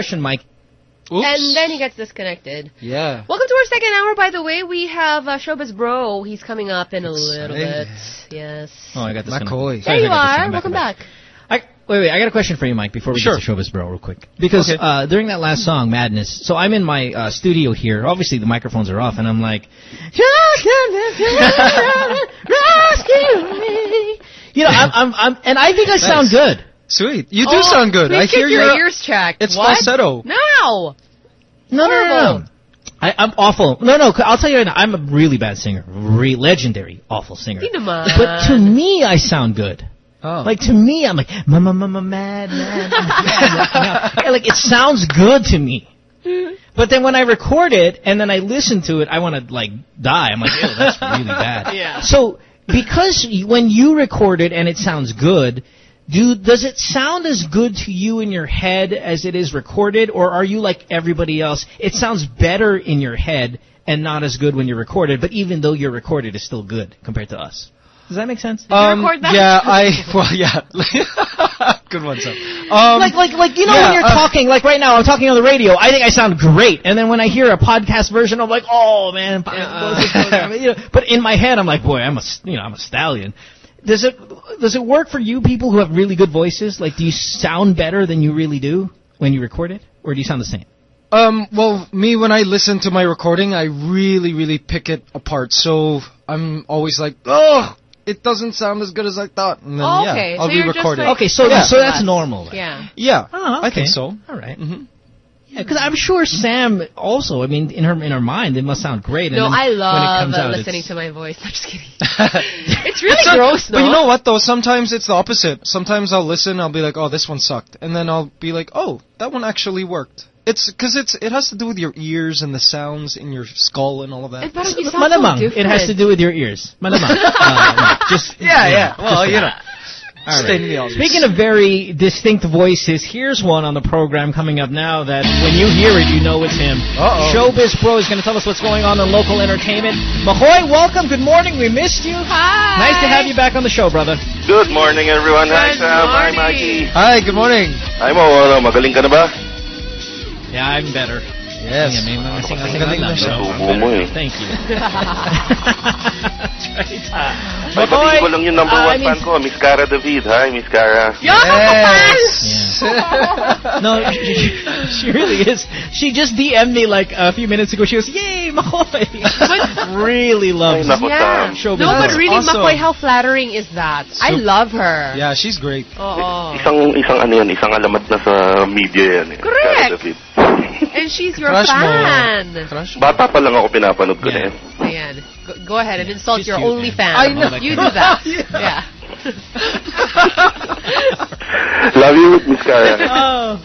Question, Mike. Oops. And then he gets disconnected. Yeah. Welcome to our second hour, by the way. We have uh, Showbiz Bro. He's coming up in a little bit. Yes. Oh, I got this. McCoy. There you are. Back Welcome back. back. I, wait, wait. I got a question for you, Mike, before we sure. get to Showbiz Bro real quick. Because okay. uh, during that last song, Madness, so I'm in my uh, studio here. Obviously, the microphones are off, and I'm like, [LAUGHS] Rescue me. You know, I'm, I'm, I'm, and I think I sound nice. good. Sweet. You do Oh, sound good. I hear your your ears checked. It's what? falsetto. No. No, no, no. I, I'm awful. No, no. I'll tell you right now. I'm a really bad singer. Re- legendary, awful singer. But to me, I sound good. Oh. Like to me, I'm like mama, mama, mad, mad, mad. Yeah, like it sounds good to me. But then when I record it and then I listen to it, I want to like die. I'm like, ew, that's really bad. [LAUGHS] Yeah. So because when you record it and it sounds good, do does it sound as good to you in your head as it is recorded, or are you like everybody else? It sounds better in your head and not as good when you're recorded. But even though you're recorded, it's still good compared to us. Does that make sense? Um, record that? Yeah, I [LAUGHS] well, yeah. [LAUGHS] Good one, Sam. Um, like, like, like, you know, yeah, when you're uh, talking, like right now, I'm talking on the radio. I think I sound great, and then when I hear a podcast version, I'm like, oh man. [LAUGHS] you know, but in my head, I'm like, boy, I'm a you know, I'm a stallion. Does it, does it work for you people who have really good voices? Like, do you sound better than you really do when you record it, or do you sound the same? Um, well, me when I listen to my recording, I really, really pick it apart. So I'm always like, oh, it doesn't sound as good as I thought. And then, Oh, okay. yeah, I'll So you're just re-record like- Okay, so Yeah. so that's normal. then. Yeah. Yeah, Oh, I okay. think so. All right. Mhm. Yeah, because I'm sure Sam also. I mean, in her in her mind, it must sound great. And No, then I when it love comes uh, out, listening to my voice. I'm just kidding. [LAUGHS] it's really It's not- gross, But you know what though? Sometimes it's the opposite. Sometimes I'll listen, I'll be like, oh, this one sucked, and then I'll be like, oh, that one actually worked. It's because it's it has to do with your ears and the sounds in your skull and all of that. And parang you sound so It has to do with your ears. Malamang. [LAUGHS] uh, just Yeah, yeah. Well, just you know. All right. Stating the. Speaking of very distinct voices, here's one on the program coming up now that when you hear it, you know it's him. Uh-oh. Showbiz Bro is going to tell us what's going on in local entertainment. Makoy, welcome. Good morning. We missed you. Hi. Nice to have you back on the show, brother. Good morning, everyone. Hi, Good Sam. Hi, morning. Mikey. Hi, good morning. Hi, mo. Ano, magaling ka na ba? Yeah, I'm better. Yes. Yeah, may mga singa-singa Galing lang, na siya. so I'm Tubo mo better. eh. Thank you. That's right. May Makoy, batiin ko lang yung number uh, I mean- fan ko, Miss Kara David. Hi, Miss Kara. Yes. [LAUGHS] No, she, she really is. She just DM'd me like a few minutes ago. She goes, "Yay, Makoy!" [LAUGHS] really loves Ay, naku, Yeah. Sam. Showbiz No, but really, Awesome. Makoy, how flattering is that? I love her. yeah, she's great. Oo. Isang, isang ano yan, isang alamat na sa media yan eh. Correct. Kara David. [LAUGHS] And she's your Crush mo. fan. Crush. Bata pa lang ako pinapanood ko Yeah. na yan. Ayan. Go, go ahead and insult she's your cute, only man. fan. I know. You do that. [LAUGHS] Yeah. yeah. [LAUGHS] Love you, Miss Kara. Oh.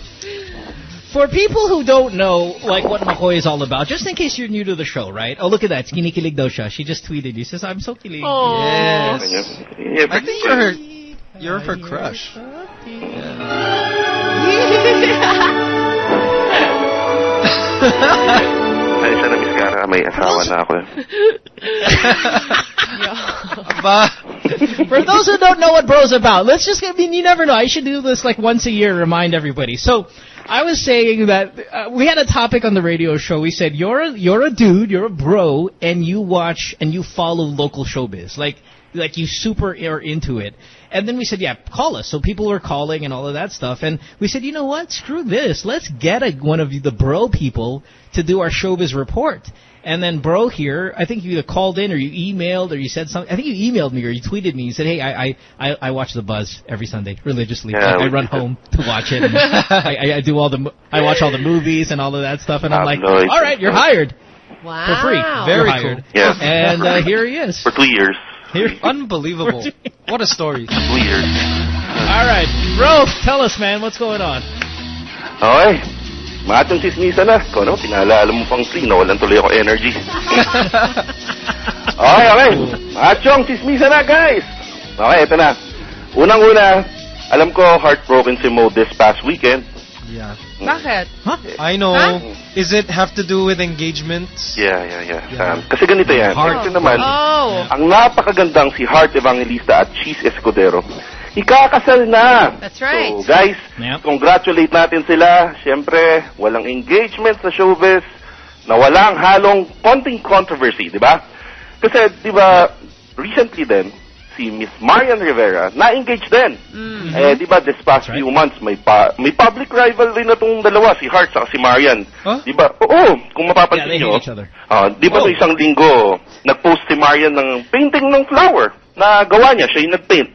For people who don't know, like what Makoy is all about, just in case you're new to the show, right? Oh, look at that. Kinikilig daw siya. She just tweeted you. Says, I'm so kilig. Oh. Yes. Yeah, I think you're her, you're her crush. Ay, siya na, Miss Kara. May asawa na ako. [LAUGHS] Ba? For those who don't know what bro's about, let's just, I mean, you never know. I should do this like once a year, remind everybody. So, I was saying that uh, we had a topic on the radio show. We said, you're a, you're a dude, you're a bro, and you watch and you follow local showbiz. Like, like you super are into it. And then we said, yeah, call us. So people were calling and all of that stuff. And we said, you know what? Screw this. Let's get a, one of the bro people to do our showbiz report. And then bro here, I think you either called in or you emailed or you said something. I think you emailed me or you tweeted me. You said, hey, I I, I, I watch The Buzz every Sunday religiously. Yeah, Like, I we run did. home to watch it. [LAUGHS] And I, I, I do all the I watch all the movies and all of that stuff. And I'm like, Tabloids. all right, you're hired Wow. for free. Very You're cool. Yes. And uh, here he is. For two years. Here. [LAUGHS] Unbelievable. [LAUGHS] What a story. Two years. All right, bro, tell us, man, what's going on? Okay. Machong sismisa na. Ikaw naman, pinaalala mo pang free. Nawalan tuloy ako energy. [LAUGHS] okay, okay. Machong sismisa na, guys. Okay, ito na. Unang-una, alam ko heartbroken si Mo this past weekend. Yeah. Bakit? I know. Huh? Is it have to do with engagements? Yeah, yeah, yeah. Yeah. Um, kasi ganito yan. Heart. Kasi naman, Oh. ang napakagandang si Heart Evangelista at Cheese Escudero, ikakasal na. That's right. So, guys, Yep. congratulate natin sila. Siyempre, walang engagement sa showbiz na walang halong konting controversy, di ba? Kasi, di ba, recently din, si Miss Marian Rivera, na-engage din. Mm. Eh, di ba, this past few months, may pa, may public rivalry na tong dalawa, si Hart at si Marian. Di ba? Oo, kung Yeah, mapapansin they nyo, ah, di ba Oh. no isang linggo, nag-post si Marian ng painting ng flower na gawa niya, siya yung nag-paint.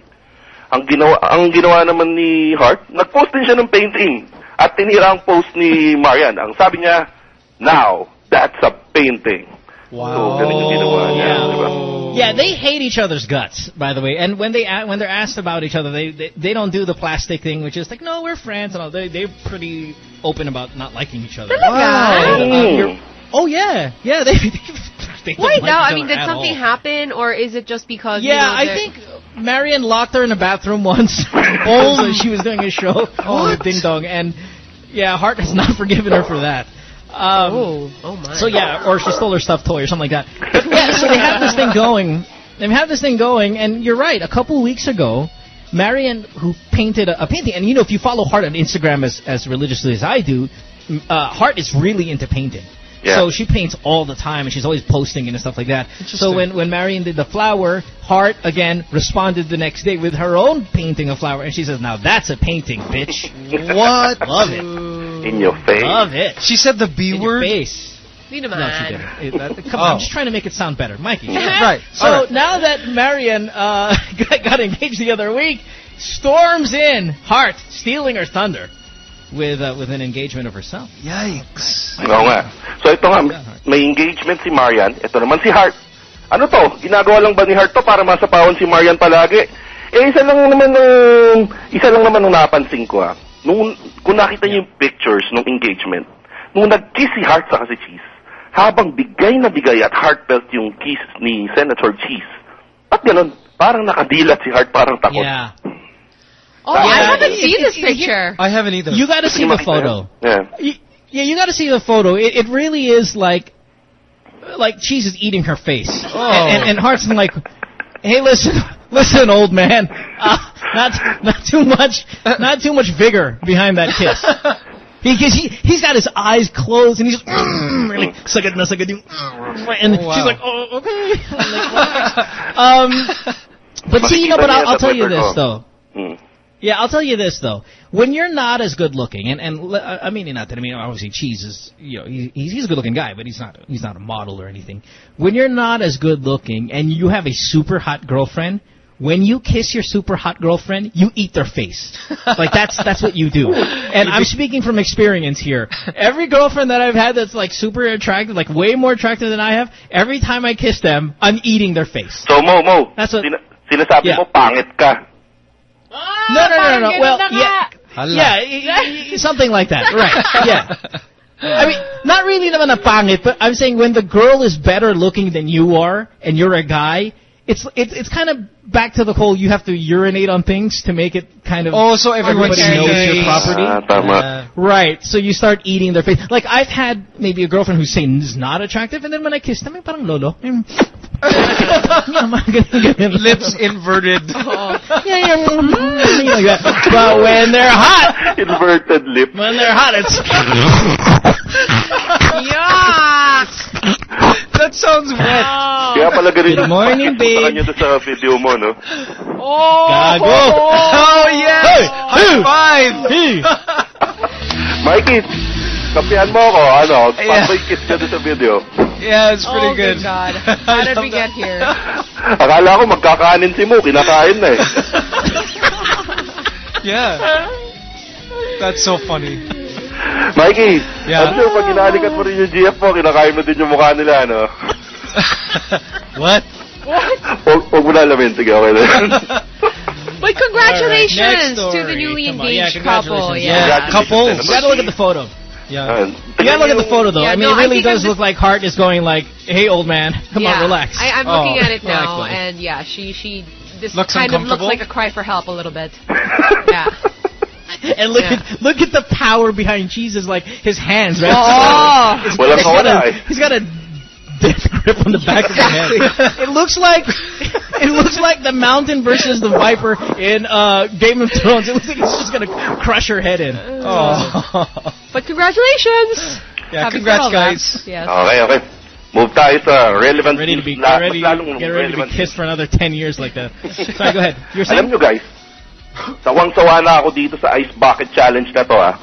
Ang ginawa, ang ginawa naman ni Hart, nag-post din siya ng painting at tinira ang post ni Marian. Ang sabi niya, now, that's a painting. So, ganun yung ginawa niya, di ba? Yeah, they hate each other's guts, by the way. And when they when they're asked about each other, they, they they don't do the plastic thing, which is like, no, we're friends, and all. They they're pretty open about not liking each other. Talaga? Uh, oh yeah, yeah. They, [LAUGHS] they don't Why like now? I mean, did something all. happen, or is it just because? you Yeah, know, I think Marian locked her in a bathroom once. [LAUGHS] oh, she was doing a show. Oh, ding dong, and yeah, Heart has not [LAUGHS] forgiven her for that. Um, oh, oh my. so yeah, or she stole her stuffed toy or something like that. But yeah, so they have this thing going. They have this thing going, and you're right. A couple weeks ago, Marian, who painted a, a painting, and you know, if you follow Heart on Instagram as as religiously as I do, m- uh, Heart is really into painting. Yeah. So she paints all the time, and she's always posting and stuff like that. So when when Marian did the flower, Heart again responded the next day with her own painting of flower, and she says, "Now that's a painting, bitch." What? Love it. In your face. Love it. She said the B In your word. face. Need a No, she didn't. It- that- come [LAUGHS] on, I'm Oh. just trying to make it sound better, Mikey. shut. [LAUGHS] Right. So All right. now that Marian uh, [LAUGHS] got, got engaged the other week, storms in, Heart stealing her thunder with uh, with an engagement of herself. Yikes. Oo nga. So ito nga, may engagement si Marian. Ito naman si Heart. Ano to? Ginagawa lang ba ni Heart to para masapawan si Marian palagi? Eh, isa lang naman ng, isa lang naman nung napansin ko ah. Nung, kung nakita niyo yung pictures nung engagement, nung nag-kiss si Heart sa si Chiz, habang bigay na bigay at heartfelt yung kiss ni Senator Chiz, at ganun, parang nakadilat si Heart, parang takot. Yeah. Oh, I haven't seen this picture. I haven't either. You got to see the photo. Yeah. Y- Yeah, you got to see the photo. It, it really is like like Chiz is eating her face, Oh. and, and, and Heart's like, "Hey, listen, [LAUGHS] listen, old man, uh, not not too much, not too much vigor behind that kiss." [LAUGHS] Because he he's got his eyes closed and he's just, mm, [CLEARS THROAT] really sagad na sagad yung, mm, and Oh, wow. she's like, "Oh, okay." Like, [LAUGHS] um, but see, you know, but I'll, I'll tell you this though. Hmm. Yeah, I'll tell you this though. When you're not as good looking, and and I mean not that I mean obviously Chiz is you know he, he's he's a good looking guy, but he's not he's not a model or anything. When you're not as good looking and you have a super hot girlfriend, when you kiss your super hot girlfriend, you eat their face. [LAUGHS] Like that's that's what you do. And I'm speaking from experience here. Every girlfriend that I've had that's like super attractive, like way more attractive than I have, every time I kiss them, I'm eating their face. So, Mo, Mo, That's what- sinasabi Yeah. mo, pangit ka. No, no, no, no. no. Well, yeah, Hala. yeah, y- y- something like that. Right? [LAUGHS] Yeah. I mean, not really naman na pangit, but I'm saying when the girl is better looking than you are, and you're a guy, it's it's it's kind of back to the whole you have to urinate on things to make it kind of Oh, so everyone everybody knows your property. Ah. Uh, Right, so you start eating their face. Like I've had maybe a girlfriend who's saying is not attractive, and then when I kiss them, eh, parang lolo. Mm. lips inverted. [LAUGHS] Yeah, yeah, mm, like that. But when they're hot, Inverted lip. when they're hot, it's [LAUGHS] Yuck! that sounds wet. Kaya pala ganun Good morning, [LAUGHS] pakita sa babe. kanya doon sa video mo, no? Oh! Gago. Oh yes! Hey, High hey. five! Hey. Mikey, kapihan mo ako, ano, Yeah. paano yung kiss niya doon sa video? yeah, it's pretty oh, good. good God. [LAUGHS] How did we get here? [LAUGHS] Akala ko magkakanin si Mo, kinakain na eh. [LAUGHS] Yeah. That's so funny. Mikey, Yeah. ano pag hinalikat mo rin yung GF mo, kinakain mo din yung mukha nila, ano? what? Huwag huwag mo na alamin, sige, okay na yan. But congratulations All right, next to the newly Come. Yeah, engaged couple. Yeah. Yeah, couples. You gotta look at the photo. Yeah. Ayan. You gotta look at the photo though. Yeah, I mean, no, it really think I'm does look like Heart is going like, "Hey, old man, [LAUGHS] come yeah. on, relax." I, I'm Oh, looking at it [LAUGHS] now, buddy. and yeah, she she this Looks kind of looks like a cry for help a little bit. [LAUGHS] Yeah. and look Yeah. at look at the power behind Jesus, like his hands, right? Oh. It's- Walang he's got a, he's got a death grip on the back of the head. It looks like it looks like the mountain versus the viper in uh, Game of Thrones. It looks like it's just gonna crush her head in. Oh. But congratulations. Yeah, Having congrats, said all that, guys. Yes. Okay, okay. Move tayo sa relevant Ready to be. La- get ready, mas lalong get ready to be kissed for another 10 years like that. Sorry, go ahead. You're Alam saying? nyo guys, sawang-sawa na ako dito sa Ice Bucket Challenge na to ah.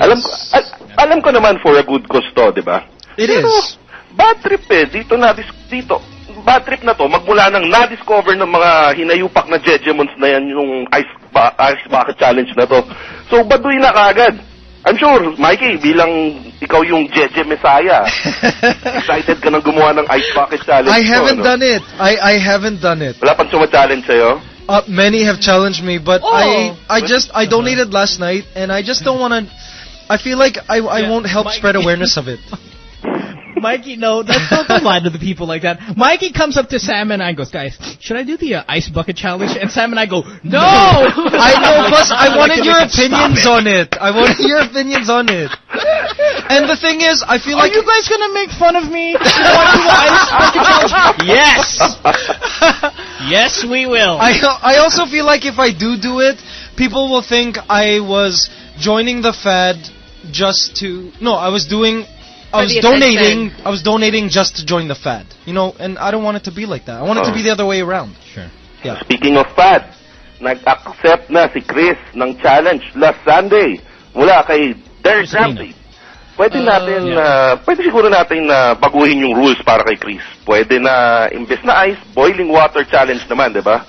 Alam ko, al- alam ko naman for a good cause to, di ba? It Pero, is. Bad trip eh. Dito na, dito, bad trip na to, magmula nang na-discover ng mga hinayupak na jejemons na yan yung Ice, ba- Ice Bucket Challenge na to. So, baduy na kagad. I'm sure, Mikey, bilang ikaw yung Jeje Messiah, [LAUGHS] excited ka nang gumawa ng Ice Bucket Challenge. I to, haven't ano? done it. I I haven't done it. Wala pang suma-challenge sa'yo? Uh, many have challenged me, but Oh. I I just I donated last night, and I just don't want to. I feel like I I Yeah, won't help Mike- spread awareness of it. [LAUGHS] Mikey, no, that's don't, don't lie to the people like that. Mikey comes up to Sam and I and goes, guys, should I do the uh, ice bucket challenge? And Sam and I go, no! [LAUGHS] I know, plus I wanted Like, your opinions it. on it. I wanted your opinions on it. And the thing is, I feel Are like Are you guys gonna make fun of me? if I do the ice bucket challenge? Yes! [LAUGHS] yes, we will. I I also feel like if I do do it, people will think I was joining the fad just to no, I was doing I was donating attention. I was donating just to join the fad. You know, and I don't want it to be like that. I want it to Oh. be the other way around. Sure. Yeah. Speaking of fat, nag-accept na si Kris ng challenge last Sunday mula kay Derek Christina. Ramsey. Pwede Uh, natin, yeah. uh, pwede siguro natin na baguhin yung rules para kay Kris. Pwede na, imbes na ice, boiling water challenge naman, di ba?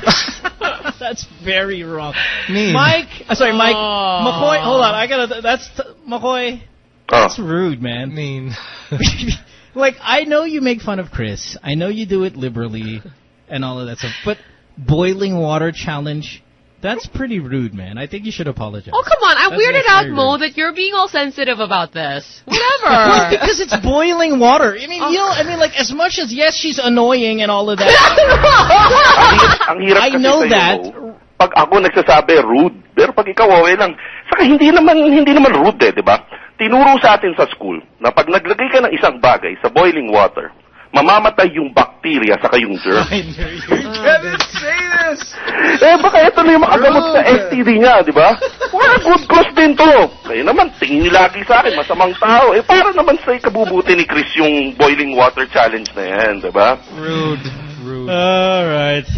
[LAUGHS] that's very wrong. Mean. Mike, uh, sorry, Mike, Oh. McCoy, hold on, I gotta, that's, t- McCoy, Oh. That's rude, man. I mean, [LAUGHS] like, I know you make fun of Kris. I know you do it liberally and all of that stuff, but boiling water challenge, that's pretty rude, man. I think you should apologize. Oh, come on. I That's weirded very out. Mo, that you're being all sensitive about this. [LAUGHS] Well, Whatever. because it's boiling water. I mean, Oh. you know, I mean, like, as much as, yes, she's annoying and all of that. [LAUGHS] ang, hirap, ang hirap I kasi know sa'yo, that. Mo. Pag ako nagsasabi, rude. Pero pag ikaw, okay lang. Saka hindi naman, hindi naman rude eh, di ba? Tinuro sa atin sa school na pag naglagay ka ng isang bagay sa boiling water, mamamatay yung bacteria saka yung germ. I knew you couldn't say this. [LAUGHS] Eh, baka ito na yung makagamot sa STD niya, di ba? Well, good cause din to. Kaya naman, tingin niyo lagi sa akin, masamang tao. Eh, para naman sa ikabubuti ni Chris yung boiling water challenge na yan, di ba? Rude, rude. all right.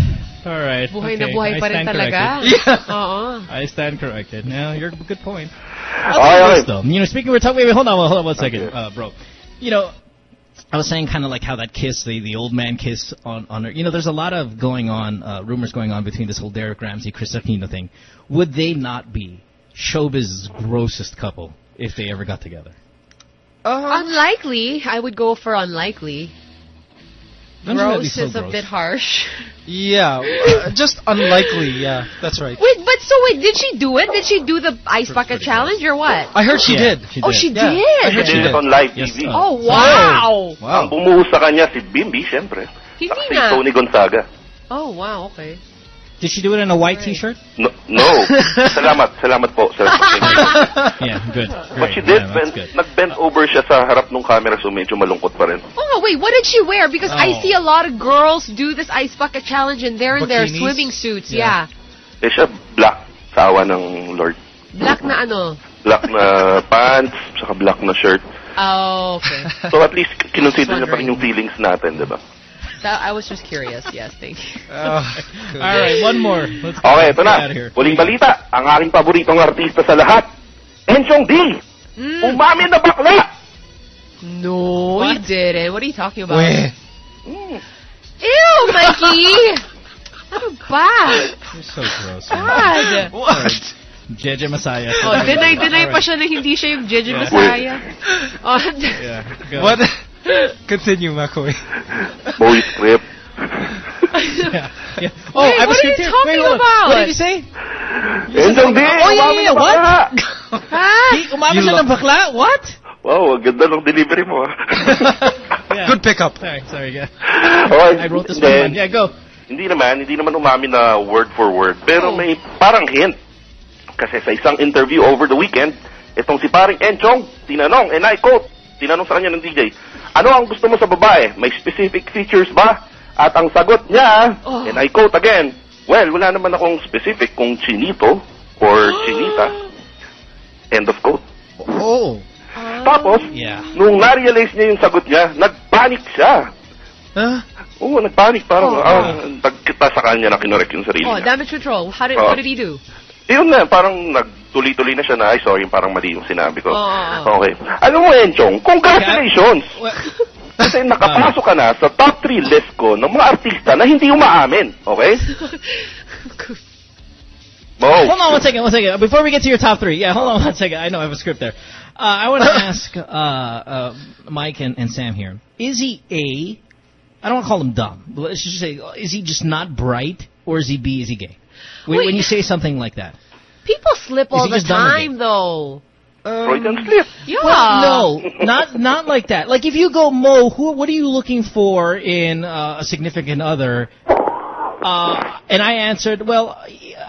All right. buhay na okay. buhay I pa rin stand talaga. corrected. Yeah. [LAUGHS] Oo. I stand corrected. Now, you're a good point. Okay, I'll say okay. this, though. You know, speaking, we're talking. Wait, wait, hold on, hold on one second, Okay. uh, bro. You know, I was saying kind of like how that kiss, the, the old man kiss on on her. You know, there's a lot of going on, uh, rumors going on between this whole Derek Ramsey, Kris Aquino thing. Would they not be showbiz's grossest couple if they ever got together? Uh, Unlikely. I would go for unlikely. When's it Gross so is a bit harsh. yeah, uh, just unlikely. Yeah, that's right. Wait, but so wait, did she do it? Did she do the ice bucket challenge or what? I heard she Yeah, did. she oh, did. she Yeah, did. I heard She she did it did. on live Yes, TV. Oh wow! Wow. Ang bumuhos sa kanya si Bimby, syempre. Hindi Saka si na. Toni Gonzaga. Oh wow, okay. Did she do it in a white T-shirt? No, no. [LAUGHS] salamat, salamat po. Salamat. [LAUGHS] Yeah, good. But she did, Yeah, bend, that's nag-bend over siya sa harap ng camera so medyo malungkot pa rin. Oh wait, what did she wear? Because I Oh. see a lot of girls do this ice bucket challenge and they're in their swimming suits. Yeah. Yeah. Eh siya, black. Sa awa ng Lord. Black na ano? Black na pants, saka black na shirt. Oh, okay. So at least kinonsider niya pa rin wondering. yung feelings natin, di ba? That, I was just curious. Yes, thank you. Oh, [LAUGHS] [LAUGHS] All right, one more. Let's go. Okay, ito Let's get na. out of here. Huling balita. Ang aking paboritong artista sa lahat. Enchong Dee Mm. Umamin na bakla. No, he What? didn't. What are you talking about? Weh. Ew, Mikey! [LAUGHS] ano ba? You're so gross. God! What? Jeje Messiah. Oh, deny, deny pa siya na hindi siya yung Jeje Yeah. Messiah. Oh, Yeah. Go. What? Continue, McCoy. Boy script. [LAUGHS] Yeah. yeah. Oh, Wait, I was what are you talking Wait, about? What did you say? Enchong Dee Oh, yeah, yeah, what? bakla. [LAUGHS] ha? He, You siya lo- ng bakla? What? Wow, ang ganda ng delivery mo. ah. [LAUGHS] Yeah. Good pickup. Sorry, sorry. Yeah. Okay, I wrote this then, one. Yeah, go. Hindi naman, hindi naman umamin na word for word. Pero Oh. may parang hint. Kasi sa isang interview over the weekend, itong si paring Enchong, tinanong, and I quote, tinanong sa kanya ng DJ, ano ang gusto mo sa babae? May specific features ba? At ang sagot niya, Oh. and I quote again, well, wala naman akong specific kung chinito or [GASPS] chinita. End of quote. Oh. Tapos, Yeah. nung na-realize niya yung sagot niya, nag nagpanic siya. Huh? Oo, nagpanic. Parang, Oh. ah, tagkita sa kanya na kinorek yung sarili Oh, niya. damage control. How did Oh. what did he do? Yun na, parang nagtuloy-tuloy na siya na, ay sorry, parang mali yung sinabi ko. Oh. Okay. Mo, Enchong, congratulations! [LAUGHS] Kasi nakapasok ka na sa top 3 list ko ng mga artista na hindi umaamin. Okay? Mo. [LAUGHS] Hold on one second, one second. Before we get to your top three, yeah, hold on one second. I know I have a script there. Uh, I want to [LAUGHS] ask uh, uh, Mike and, and Sam here. Is he A? I don't want to call him dumb. but Let's just say, is he just not bright, or is he B? Is he gay? When, Wait. when you say something like that. People slip Is all the just dumb or time, though. Freudian slip. Yeah. Well, no, not not like that. Like if you go Mo, who what are you looking for in uh, a significant other? Uh, and I answered, well,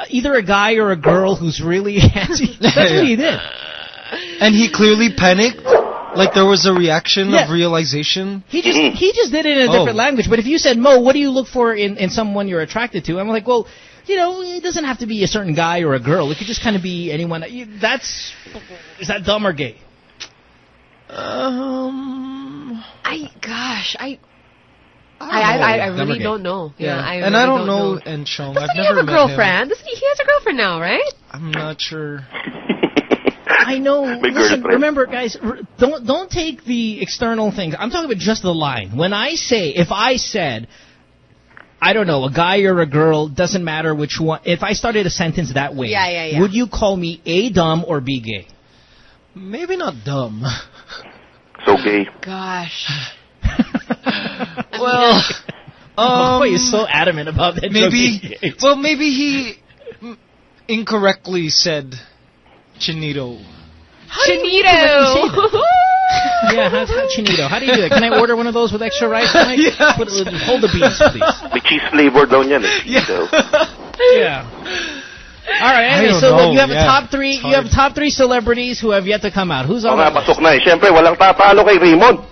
either a guy or a girl who's really [LAUGHS] handsy. [LAUGHS] That's what he did. And he clearly panicked. Like there was a reaction Yeah. of realization. He just he just did it in a Oh. different language. But if you said Mo, what do you look for in in someone you're attracted to? I'm like, well, you know, it doesn't have to be a certain guy or a girl. It could just kind of be anyone. You- That's is that dumb or gay? Um. I gosh, I. I, I, I, I really don't know. Yeah, I and really I don't, don't know, know. and Chong. Doesn't I've he never have a girlfriend? Doesn't he? He has a girlfriend now, right? I'm not sure. [LAUGHS] I know. Listen, remember, guys, r- don't don't take the external things. I'm talking about just the line. When I say, if I said, I don't know, a guy or a girl, doesn't matter which one. If I started a sentence that way, Yeah, yeah, yeah. would you call me a dumb or b gay? Maybe not dumb. So gay. Gosh. [LAUGHS] well, um, [LAUGHS] oh, you're so adamant about that. maybe. joke being gay. Well, maybe he incorrectly said chinito. Chinito. [LAUGHS] yeah, how, how, Chinito, how do you do that? Can I order one of those with extra rice? Mike? [LAUGHS] Yes. Put, hold the beans, please. May cheese flavor daw niyan eh. Yeah. So, Yeah. All right. I Anyway, don't so know, you have a top three. You have hard. top three celebrities who have yet to come out. Who's Oo on nga, that list? pasok na eh. Siyempre, walang tatalo kay Raymond.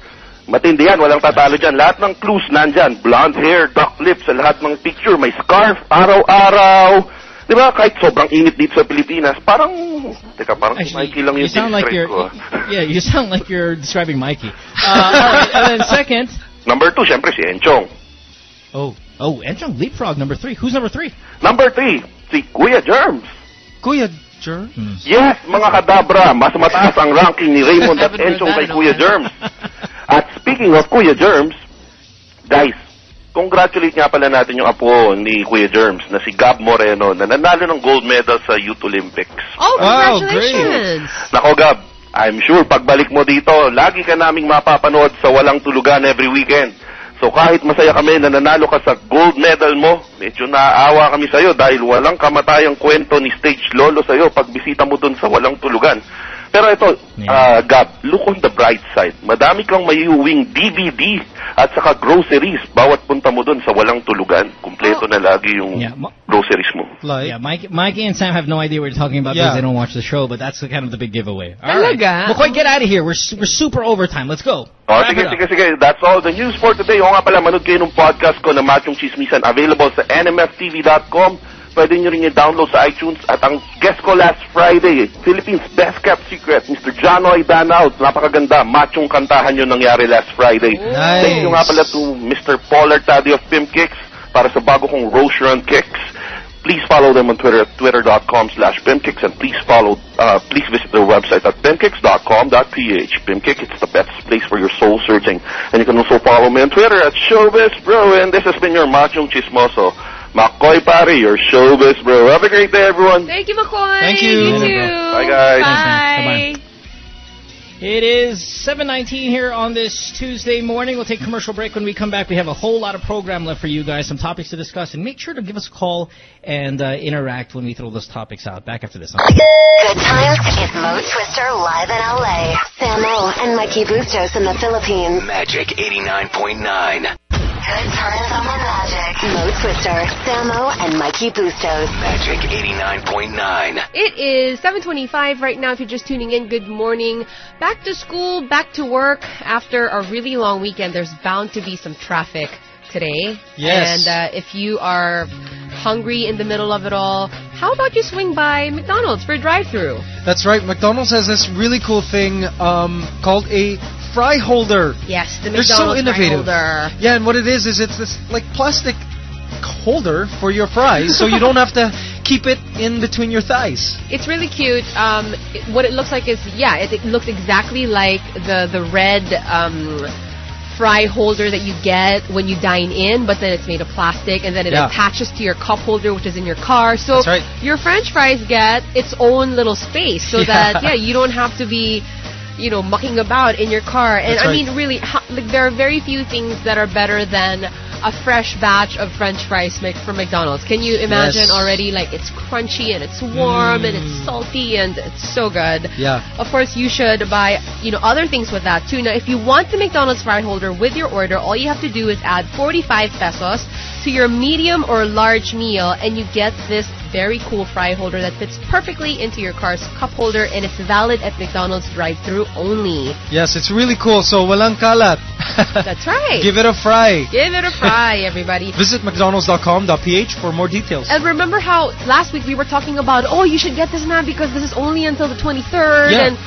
Matindi yan, walang tatalo dyan. Lahat ng clues nandyan. Blonde hair, duck lips, sa lahat ng picture. May scarf, araw-araw. Di ba? Kahit sobrang init dito sa Pilipinas, parang, teka, parang si Actually, Mikey lang you yung sound like you're. ko. ah. Yeah, you sound like you're describing Mikey. [LAUGHS] Uh, all right, and then second. Number two, siyempre si Enchong. Oh, oh, Enchong leapfrog number three. Who's number three? Number three, si Kuya Germs. Kuya Jer. Yes, mga kadabra, mas mataas ang ranking ni Raymond at Enchong kay Kuya. Germs. At speaking of Kuya Germs, guys, congratulate nga pala natin yung apo ni Kuya Germs na si Gab Moreno na nanalo ng gold medal sa Youth Olympics. Oh, Wow, congratulations. Nako Gab, I'm sure pagbalik mo dito, lagi ka naming mapapanood sa Walang Tulugan every weekend. So kahit masaya kami na nanalo ka sa gold medal mo, medyo naaawa kami sa'yo dahil walang kamatayang kwento ni Stage Lolo sa'yo pag bisita mo dun sa Walang Tulugan. Pero ito, Yeah. ah, Gab, look on the bright side. Madami kang mayuwing DVD at saka groceries bawat punta mo dun sa Walang Tulugan. Kumpleto na lagi yung Yeah, ma- groceries mo. Like, Yeah, Mike, Mikey and Sam have no idea what you're talking about Yeah. because they don't watch the show, but that's the, kind of the big giveaway. All Talaga? right. McCoy, get out of here. We're, su- we're super overtime. Let's go. Oh, Wrap sige, it up. sige, sige. That's all the news for today. O nga pala, manood kayo ng podcast ko na Machong Chismisan. Available sa nmftv.com. Pwede nyo rin i-download sa iTunes. At ang guest ko last Friday, Philippines Best Kept Secret, Mr. Janoy Danaut. Napakaganda. Machong kantahan yun nangyari last Friday. Nice. Thank you nga pala to Mr. Paul Artadi of Pim Kicks para sa bago kong Roast Run Kicks. Please follow them on Twitter at twitter.com slash bimkicks and please follow, uh, please visit their website at bimkicks.com.ph. Bimkick, it's the best place for your soul searching. And you can also follow me on Twitter at Showbiz Bro. And this has been your Machong Chismoso, Makoy Pari, your Showbiz Bro. Have a great day, everyone. Thank you, McCoy. Thank you. You Bye, too. Bye, guys. Bye. Bye-bye. It is 7:19 here on this Tuesday morning. We'll take a commercial break. When we come back, we have a whole lot of program left for you guys, some topics to discuss, and make sure to give us a call and uh, interact when we throw those topics out. Back after this. Good times is Mo Twister live in LA. Samo and Mikey Bustos in the Philippines. Magic 89.9. Good times on the magic. Mo Twister, Samo, and Mikey Bustos. Magic 89.9. It is 7:25 right now. If you're just tuning in, good morning. Back to school, back to work. After a really long weekend, there's bound to be some traffic today. Yes. And uh, if you are hungry in the middle of it all, how about you swing by McDonald's for a drive-through? That's right. McDonald's has this really cool thing um, called a fry holder. Yes, the McDonald's They're so McDonald's fry innovative. holder. Yeah, and what it is is it's this like plastic holder for your fries, so you don't have to keep it in between your thighs. It's really cute. Um, it- what it looks like is, yeah, it, it looks exactly like the the red um, fry holder that you get when you dine in, but then it's made of plastic, and then it Yeah. attaches to your cup holder, which is in your car. So right. your French fries get its own little space, so Yeah. that yeah, you don't have to be. You know, mucking about in your car, and That's I right. mean, really, like there are very few things that are better than a fresh batch of French fries made from McDonald's. Can you imagine Yes. already? Like it's crunchy and it's warm and it's mm. salty and it's so good. Yeah. Of course, you should buy, you know, other things with that too. Now, if you want the McDonald's fry holder with your order, all you have to do is add 45 pesos to your medium or large meal, and you get this very cool fry holder that fits perfectly into your car's cup holder, and it's valid at McDonald's drive-through only. Yes, it's really cool. So walang kalat. [LAUGHS] That's right. Give it a fry. Give it a fry, [LAUGHS] everybody. Visit mcdonalds.com.ph for more details. And remember how last week we were talking about, oh, you should get this now because this is only until the 23rd, Yeah. and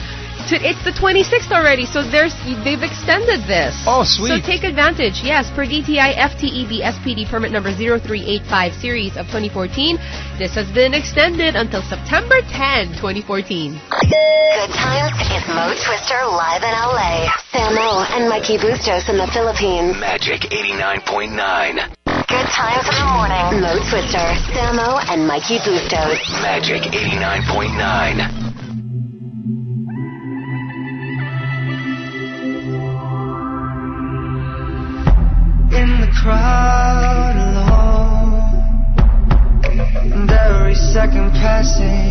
to, it's the 26th already. So there's they've extended this. Oh, So sweet. take advantage. Yes, per DTI FTEB SPD permit number 0385 series of 2014. This has been extended until September 10, 2014. Good times is Mo Twister live in LA. Samo and Mikey Bustos in the Philippines. Magic 89.9. Good times in the morning. Mo Twister, Samo, and Mikey Bustos. Magic 89.9. crowd alone. And every second passing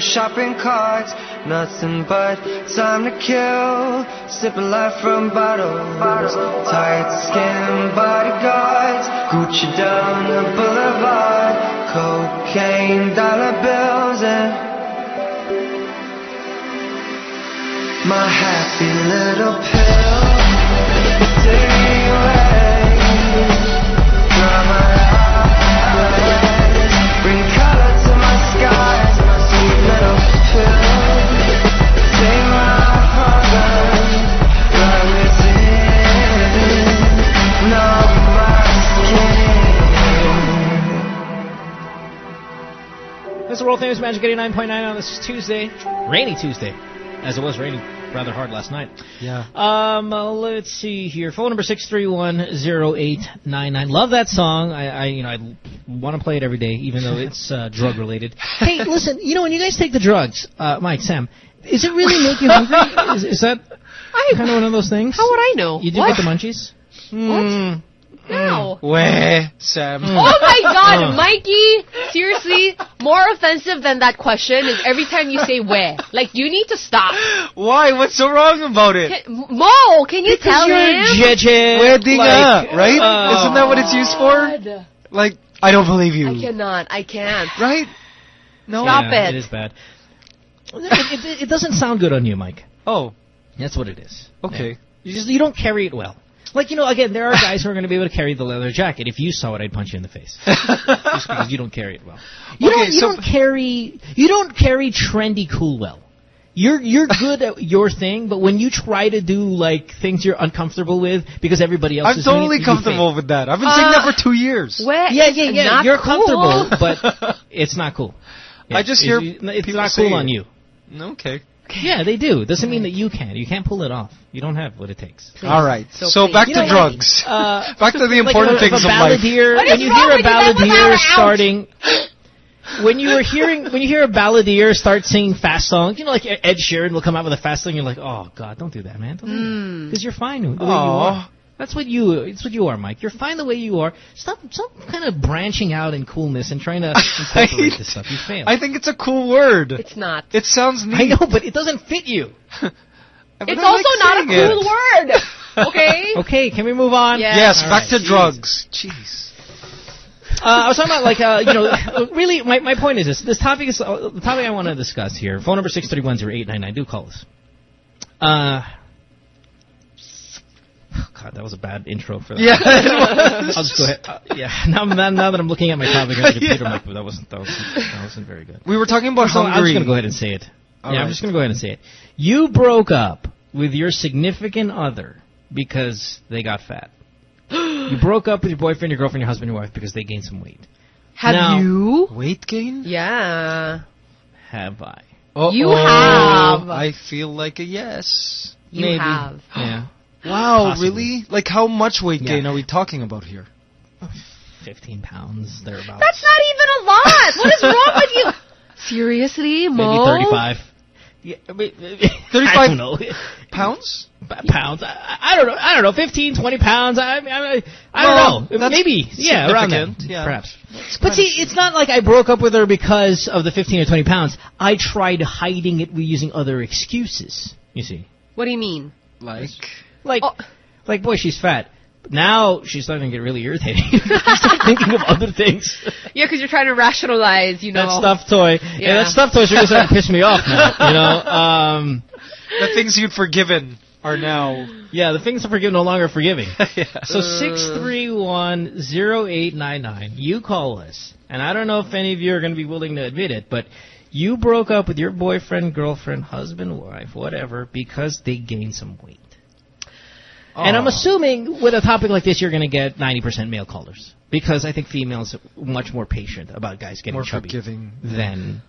shopping carts. Nothing but time to kill, sipping life from bottles. Tight skin bodyguards, Gucci down the boulevard. Cocaine dollar bills and my happy little pill. The world famous Magic 89.9 on this Tuesday, rainy Tuesday, as it was raining rather hard last night. Yeah. Um, uh, let's see here. Phone number six three one zero eight nine nine. Love that song. I, I you know, I want to play it every day, even though it's uh, [LAUGHS] drug related. hey, listen. You know, when you guys take the drugs, uh, Mike, Sam, is it really make you hungry? [LAUGHS] Is, is that kind of one of those things? How would I know? You do What? get the munchies? What? No. Weh, Sam. Hmm. Oh my God, Uh. Mikey! Seriously, more offensive than that question is every time you say "where." Like you need to stop. Why? What's so wrong about it? Can, Mo, can you tell you're him? Jeje, Wedding like, right? uh, Isn't that what it's used for? Like, I don't believe you. I cannot. I can't. Right? No. Stop Yeah, it. It is bad. It, it, it doesn't sound good on you, Mike. Oh, That's what it is. okay. Yeah. You just you don't carry it well. Like you know, again, there are guys who are going to be able to carry the leather jacket. If you saw it, I'd punch you in the face, just because you don't carry it well. [LAUGHS] You Okay, don't. You so- don't carry. You don't carry trendy cool well. You're you're good at your thing, but when you try to do like things you're uncomfortable with because everybody else I'm is doing totally it, comfortable with that. I've been saying that Uh, for two years. Where? Yeah, yeah, yeah. Not You're cool. comfortable, but [LAUGHS] it's not cool. I just it's, hear it's people not cool it. on you. Okay. Yeah, they do. Doesn't mean that you can. You can't pull it off. You don't have what it takes. All right. So So, please. back You to know, drugs. Uh, [LAUGHS] back to the important if a- things if a of life. balladeer, What when is you hear a with you? That balladeer starting, when you were hearing, when you hear a balladeer start singing fast songs, you know, like Ed Sheeran will come out with a fast song, you're like, oh god, don't do that, man, don't because you're fine the way you are. That's what you. It's what you are, Mike. You're fine the way you are. Stop, stop, kind of branching out in coolness and trying to [LAUGHS] incorporate this stuff. You fail. I think it's a cool word. It's not. It sounds neat. I know, but it doesn't fit you. [LAUGHS] But It's I also like not a cool it. word. [LAUGHS] Okay. Okay, can we move on? Yeah. Yes, back right. to drugs. Jeez. Uh, I was talking about like uh, you know, uh, really. My, my point is this: this topic is uh, the topic I want to discuss here. Phone number six thirty one zero eight nine nine. Do call us. Uh, oh, [SIGHS] God, that was a bad intro for that. Yeah, [LAUGHS] it was. I'll just go ahead. Uh, yeah, [LAUGHS] now, now, now that I'm looking at my topic on the computer, Yeah. Mike, that wasn't that wasn't that wasn't very good. We were talking about So I'm just gonna go ahead and say it. All yeah, I'm just gonna go ahead and say it. You broke up with your significant other because they got fat. you [GASPS] broke up with your boyfriend, your girlfriend, your husband, your wife because they gained some weight. Have Now- you? Weight gain? Yeah. Have I? Uh-oh. You have. I feel like a yes. You Maybe. have. Yeah. Wow, Possibly. really? Like how much weight Yeah. gain are we talking about here? 15 pounds, thereabouts. That's not even a lot. What is wrong with you? [LAUGHS] Seriously, Mo? Maybe 35. Yeah, I mean, 35 [LAUGHS] I don't know. Pounds? Pa- pounds. I, I don't know. I don't know. 15, 20 pounds. I, I, I, I Well, don't know. Maybe. Yeah, around there. yeah. Perhaps. But see, it's not like I broke up with her because of the 15 or 20 pounds. I tried hiding it using other excuses. You see. What do you mean? Like Like, Oh. like, boy, she's fat. But now she's starting to get really irritating. [LAUGHS] I start thinking of other things. [LAUGHS] Yeah, because you're trying to rationalize, you know. That stuffed toy. Yeah, Yeah. that stuffed toy's really starting to piss me off now. You know. [LAUGHS] Um, the things you'd forgiven are now yeah, the things are forgiven no longer forgiving. yeah. So six three one zero eight nine nine. You call us, and I don't know if any of you are going to be willing to admit it, but you broke up with your boyfriend, girlfriend, husband, wife, whatever, because they gained some weight. And I'm assuming with a topic like this, you're going to get 90% male callers because I think females are much more patient about guys getting more chubby forgiving. than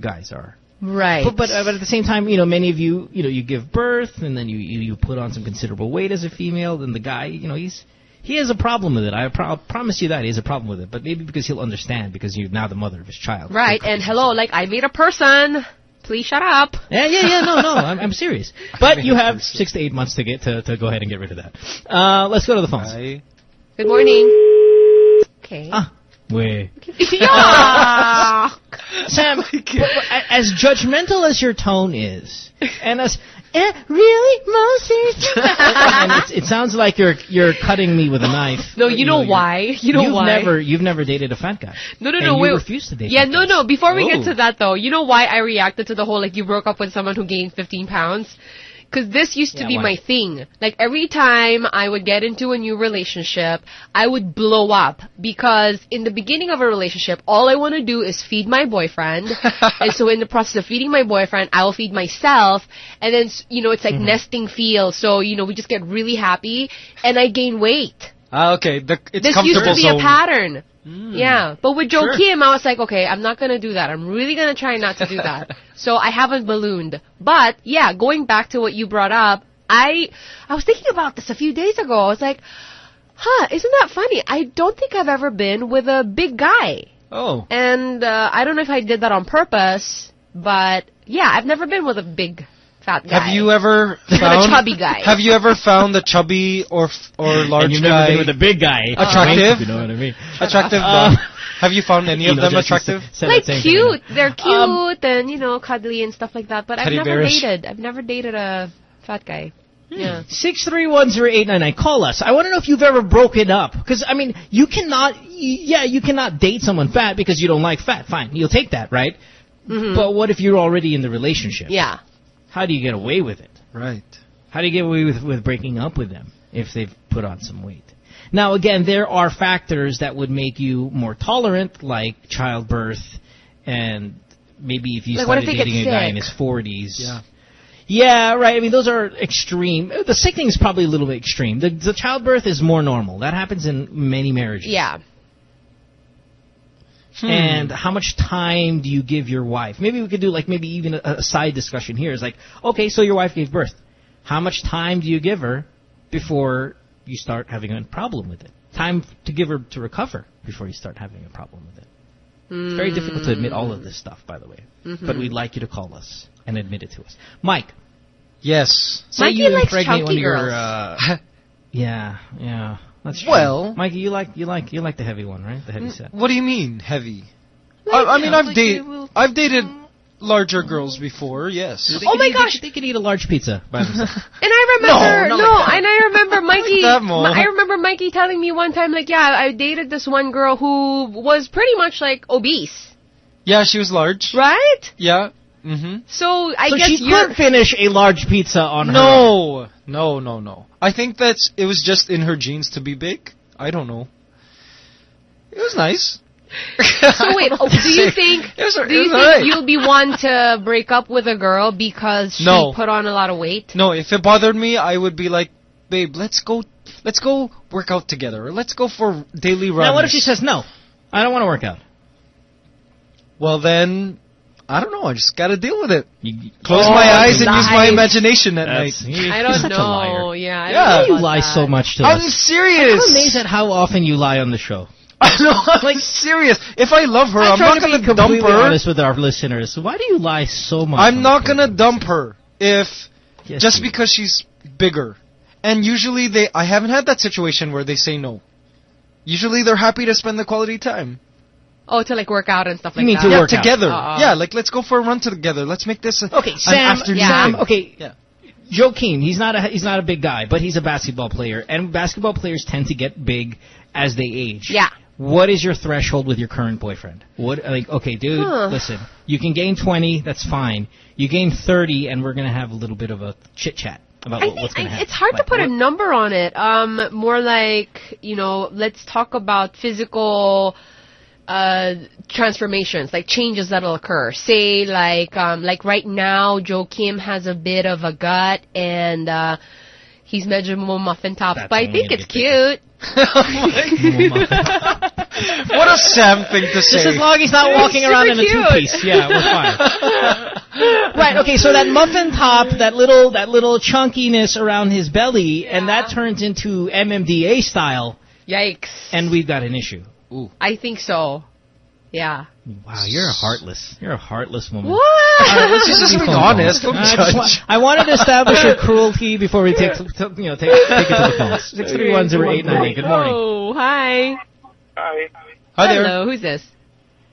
guys are. Right. But, but, uh, but at the same time, you know, many of you, you know, you give birth and then you, you, you put on some considerable weight as a female. Then the guy, you know, he's he has a problem with it. I pro- promise you that he has a problem with it. But maybe because he'll understand because you're now the mother of his child. right, and hello, like, I made a person. Please shut up. Yeah, yeah, yeah. No, no, I'm, I'm serious. [LAUGHS] But you have six to eight months to get to, to go ahead and get rid of that. Uh, let's go to the phones. I, Good morning. Okay. Ah, wait. [LAUGHS] [LAUGHS] Sam, but- but as judgmental as your tone is, and as eh, really mostly, [LAUGHS] and it's, it sounds like you're you're cutting me with a knife. No, you know you're- why? You know you've why? never you've never dated a fat guy. No, no, And no. you wait. refuse to date. Yeah, fat no, guys. no. Before we Oh. get to that, though, you know why I reacted to the whole like you broke up with someone who gained 15 pounds? Because this used to Yeah, be my thing. Like every time I would get into a new relationship, I would blow up because in the beginning of a relationship, all I want to do is feed my boyfriend, [LAUGHS] and so in the process of feeding my boyfriend, I will feed myself, and then you know it's like Mm-hmm. nesting feel. So you know we just get really happy, and I gain weight. Ah, okay. The, it's this used to be zone. a pattern. Yeah, but with Joe Sure. Kim, I was like, okay, I'm not gonna do that. I'm really gonna try not to do that. [LAUGHS] so I haven't ballooned. But yeah, going back to what you brought up, I I was thinking about this a few days ago. I was like, huh, isn't that funny? I don't think I've ever been with a big guy, Oh. and uh, I don't know if I did that on purpose, but yeah, I've never been with a big fat guy. Have you ever [LAUGHS] With a chubby guy. Have you ever found the chubby or f- or large and you've guy never been with a big guy. [LAUGHS] attractive? You know what I mean? attractive? Uh, have you found any You of know, them just- attractive? said like that same thing. cute. They're cute Um, and you know cuddly and stuff like that. But I've never bearish. dated. I've never dated a fat guy. Yeah. Six three one zero eight nine nine. Call us. I want to know if you've ever broken up. Because I mean, you cannot. Yeah, you cannot date someone fat because you don't like fat. Fine, you'll take that, right? Mhm. But what if you're already in the relationship? Yeah. How do you get away with it? Right. How do you get away with with breaking up with them if they've put on some weight? Now, again, there are factors that would make you more tolerant, like childbirth, and maybe if you Like, what if started dating a guy in his forties. Yeah. Yeah, right. I mean, those are extreme. The sick thing is probably a little bit extreme. The, the childbirth is more normal. That happens in many marriages. Yeah. Hmm. And how much time do you give your wife? Maybe we could do like maybe even a, a side discussion here. Is like, okay, so your wife gave birth. How much time do you give her before you start having a problem with it? Time to give her to recover before you start having a problem with it. It's very difficult to admit all of this stuff, by the way. Mhm. But we'd like you to call us and admit it to us. Mike, Yes. say Mikey you likes impregnate one chunky of your. Uh, [LAUGHS] yeah, yeah, that's true. Well- Mikey, you like you like you like the heavy one, right? The heavy set. What do you mean heavy? I, I mean, I've dated I've dated larger girls before. Yes. They Oh my eat- gosh. they could eat a large pizza by themselves. [LAUGHS] And I remember No, no, like and I remember [LAUGHS] Mikey. that, Mo. I remember Mikey telling me one time, like, yeah, I dated this one girl who was pretty much like obese, Yeah, she was large. right? Yeah. Mm-hmm. So I so guess she you're. could finish a large pizza on her. No, no, no, no. I think that's it was just in her genes to be big. I don't know. It was nice. [LAUGHS] So wait, [LAUGHS] oh, do you think was, do you think right. you'll be one to break up with a girl because she No. put on a lot of weight? No, if it bothered me, I would be like, babe, let's go, let's go work out together, or let's go for daily runs. Now, what if she says no? I don't want to work out. Well, then, I don't know. I just got to deal with it. You, Close Oh, my eyes and use my imagination at That's- night. you- I don't such a know. liar. Yeah, I Yeah. don't Why know do you lie that. so much to I'm us? serious. I'm amazed at how often you lie on the show. [LAUGHS] I know. I'm like serious. If I love her, I'm, I'm, trying not to gonna dump completely her. honest with our listeners. Why do you lie so much? I'm not gonna dump her if Yes, just because she's bigger. And usually they, I haven't had that situation where they say no. Usually they're happy to spend the quality time. Oh, to like work out and stuff You like mean that. to yeah, work together. Uh-uh. Yeah, like let's go for a run together. Let's make this a, Okay, an Sam. afternoon yeah. Sam. Okay. Yeah. Joakim, he's not a he's not a big guy, but he's a basketball player, and basketball players tend to get big as they age. Yeah. What is your threshold with your current boyfriend? What like okay, dude, Huh. listen. You can gain 20, that's fine. You gain 30 and we're going to have a little bit of a chit-chat about I what- what's think going to I, happen. it's hard to Like, put a number on it. Um, more like you know, let's talk about physical uh transformations, like changes that'll occur. Say like um like right now, Joe Kim has a bit of a gut and uh he's medyo mo muffin top, That's but I think it's get cute. [LAUGHS] what a Sam thing to say. Just as long as he's not It's walking around in a two-piece. Yeah, we're fine. [LAUGHS] right. Okay. So that muffin top, that little, that little chunkiness around his belly, and that turns into MMDA style, Yikes! and we've got an issue. Ooh. I think so. Yeah. Wow, you're a heartless. You're a heartless woman. What? She's just [LAUGHS] being Phone honest. Don't I, just judge. wa- I wanted to establish your cruelty before we take, t- you know, take, take it to the phones. [LAUGHS] Six three one zero eight nine eight. Good morning. Oh, hi. Hi. Hi there. Hello, who's this?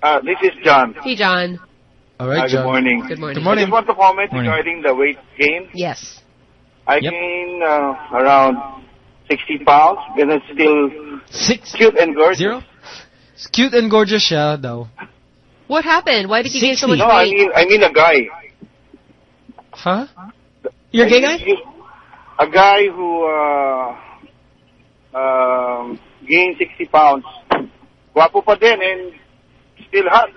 Uh, this is John. Hey, John. All Uh, good John. morning. Good morning. Good morning. I just want to comment Morning. regarding the weight gain. Yes. I Yep. gained uh, around 60 pounds, and it's still Six cute and gorgeous. zero. It's cute and gorgeous siya daw. What happened? Why did you gain so 60. much No, I weight? mean, I mean a guy. Huh? You're a gay I guy? A guy who uh, um, gained 60 pounds. Guwapo pa din and still hot.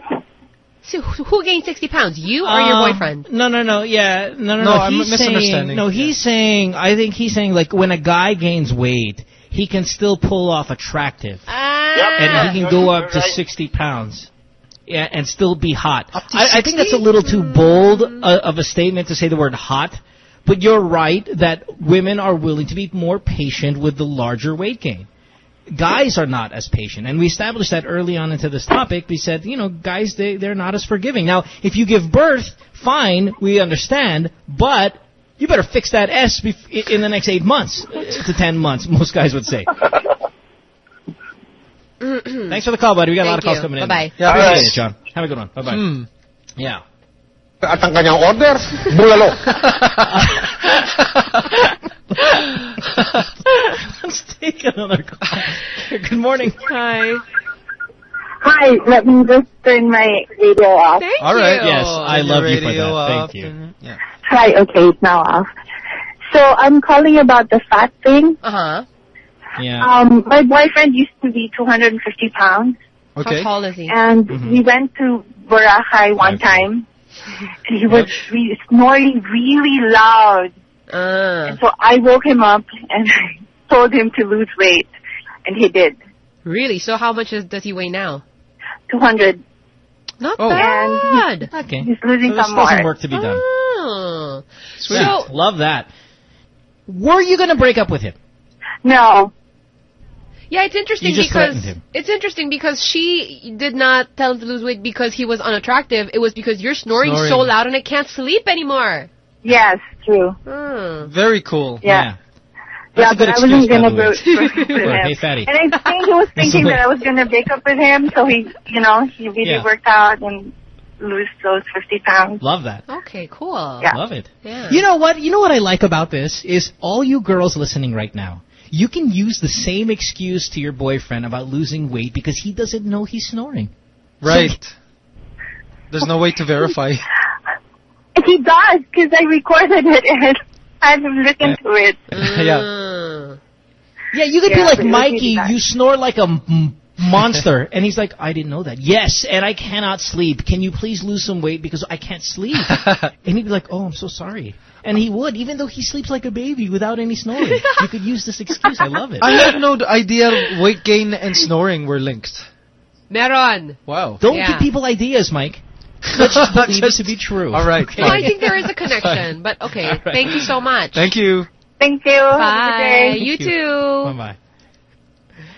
So who who gained 60 pounds? You or your Um, boyfriend? No, no, no. Yeah, no, no, No, no. I'm he's misunderstanding. Saying, no, he's saying. I think he's saying like when a guy gains weight, he can still pull off attractive. Ah. and he can go up to 60 pounds. Yeah, and still be hot. I, I think that's a little too bold uh, of a statement to say the word hot, but you're right that women are willing to be more patient with the larger weight gain. Guys are not as patient, and we established that early on into this topic. We said, you know, guys they they're not as forgiving. Now, if you give birth, fine, we understand, but you better fix that S bef- in the next eight months to ten months. [LAUGHS] Most guys would say. [CLEARS THROAT] Thanks for the call, buddy. We got a lot of Thank calls you. coming in. Bye-bye. Yeah, appreciate right. it, John. Have a good one. Bye bye. Hmm. Yeah. At ang kanyang order, bulalo. [LAUGHS] Let's take another call. Good morning. Hi. Hi, let me just turn my radio off. Thank All right. you. Yes, I love your you for radio that. Thank up you. and- Yeah. Hi, okay, it's now off. So I'm calling about the fat thing. Uh huh. Yeah. Um, my boyfriend used to be 250 pounds, Okay. How tall is he? and Mhm. we went to Boracay one Okay. time, and [LAUGHS] he was re- snoring really loud. Uh, And so I woke him up and [LAUGHS] told him to lose weight, and he did. really? So how much is, does he weigh now? 200. Not Oh. And bad. okay. He's losing There's some still some more. work to be done. Sweet. So, Love that. Were you going to break up with him? No, yeah, it's interesting You just because him. it's interesting because she did not tell him to lose weight because he was unattractive. It was because you're snoring, Snoring. so loud and I can't sleep anymore. yes, true. Hmm. Very cool. Yeah. That's yeah, a good but I wasn't gonna the way. break [LAUGHS] break up with For, him. hey, fatty. And I think he was [LAUGHS] thinking that I was gonna break up with him, so he, you know, he really Yeah. worked out and lose those 50 pounds. Love that. Okay, cool. Yeah. Love it. Yeah. You know what? You know what I like about this is all you girls listening right now. You can use the same excuse to your boyfriend about losing weight because he doesn't know he's snoring. Right. There's no way to verify. He does, because I recorded it and I've listened to it. [LAUGHS] yeah. Mm. Yeah, you could be like but it was Mikey, you snore like a m- [LAUGHS] monster, and he's like, I didn't know that. Yes, and I cannot sleep. Can you please lose some weight because I can't sleep? [LAUGHS] and he'd be like, Oh, I'm so sorry. And he would, even though he sleeps like a baby without any snoring. [LAUGHS] you could use this excuse. I love it. I had no idea weight gain and snoring were linked. Meron. Wow. Don't Yeah. give people ideas, Mike. Let's just believe it to be true. All right. Okay? Well, I think there is a connection, but okay. All right. Thank you so much. Thank you. Thank you. Have a good Bye. day. You you. too. Bye-bye.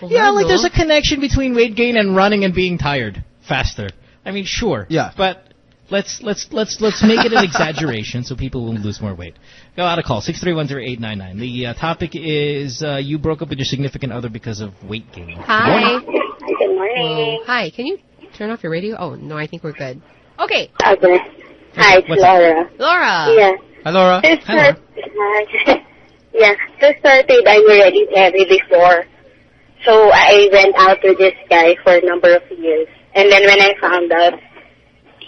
Yeah, like there's a connection between weight gain and running and being tired faster. I mean, sure. Yeah. But let's let's let's let's make it an exaggeration so people will lose more weight. Go out of call six three one zero eight nine nine. The uh, topic is uh, you broke up with your significant other because of weight gain. Hi. Good morning. Hi. Can you turn off your radio? Oh no, I think we're good. Okay, Okay. Hi, it's What's- Laura. Laura. Yeah. Hi, Laura. To Hello. start, [LAUGHS] yeah, to started, I'm already heavy before. So I went out with this guy for a number of years. And then when I found out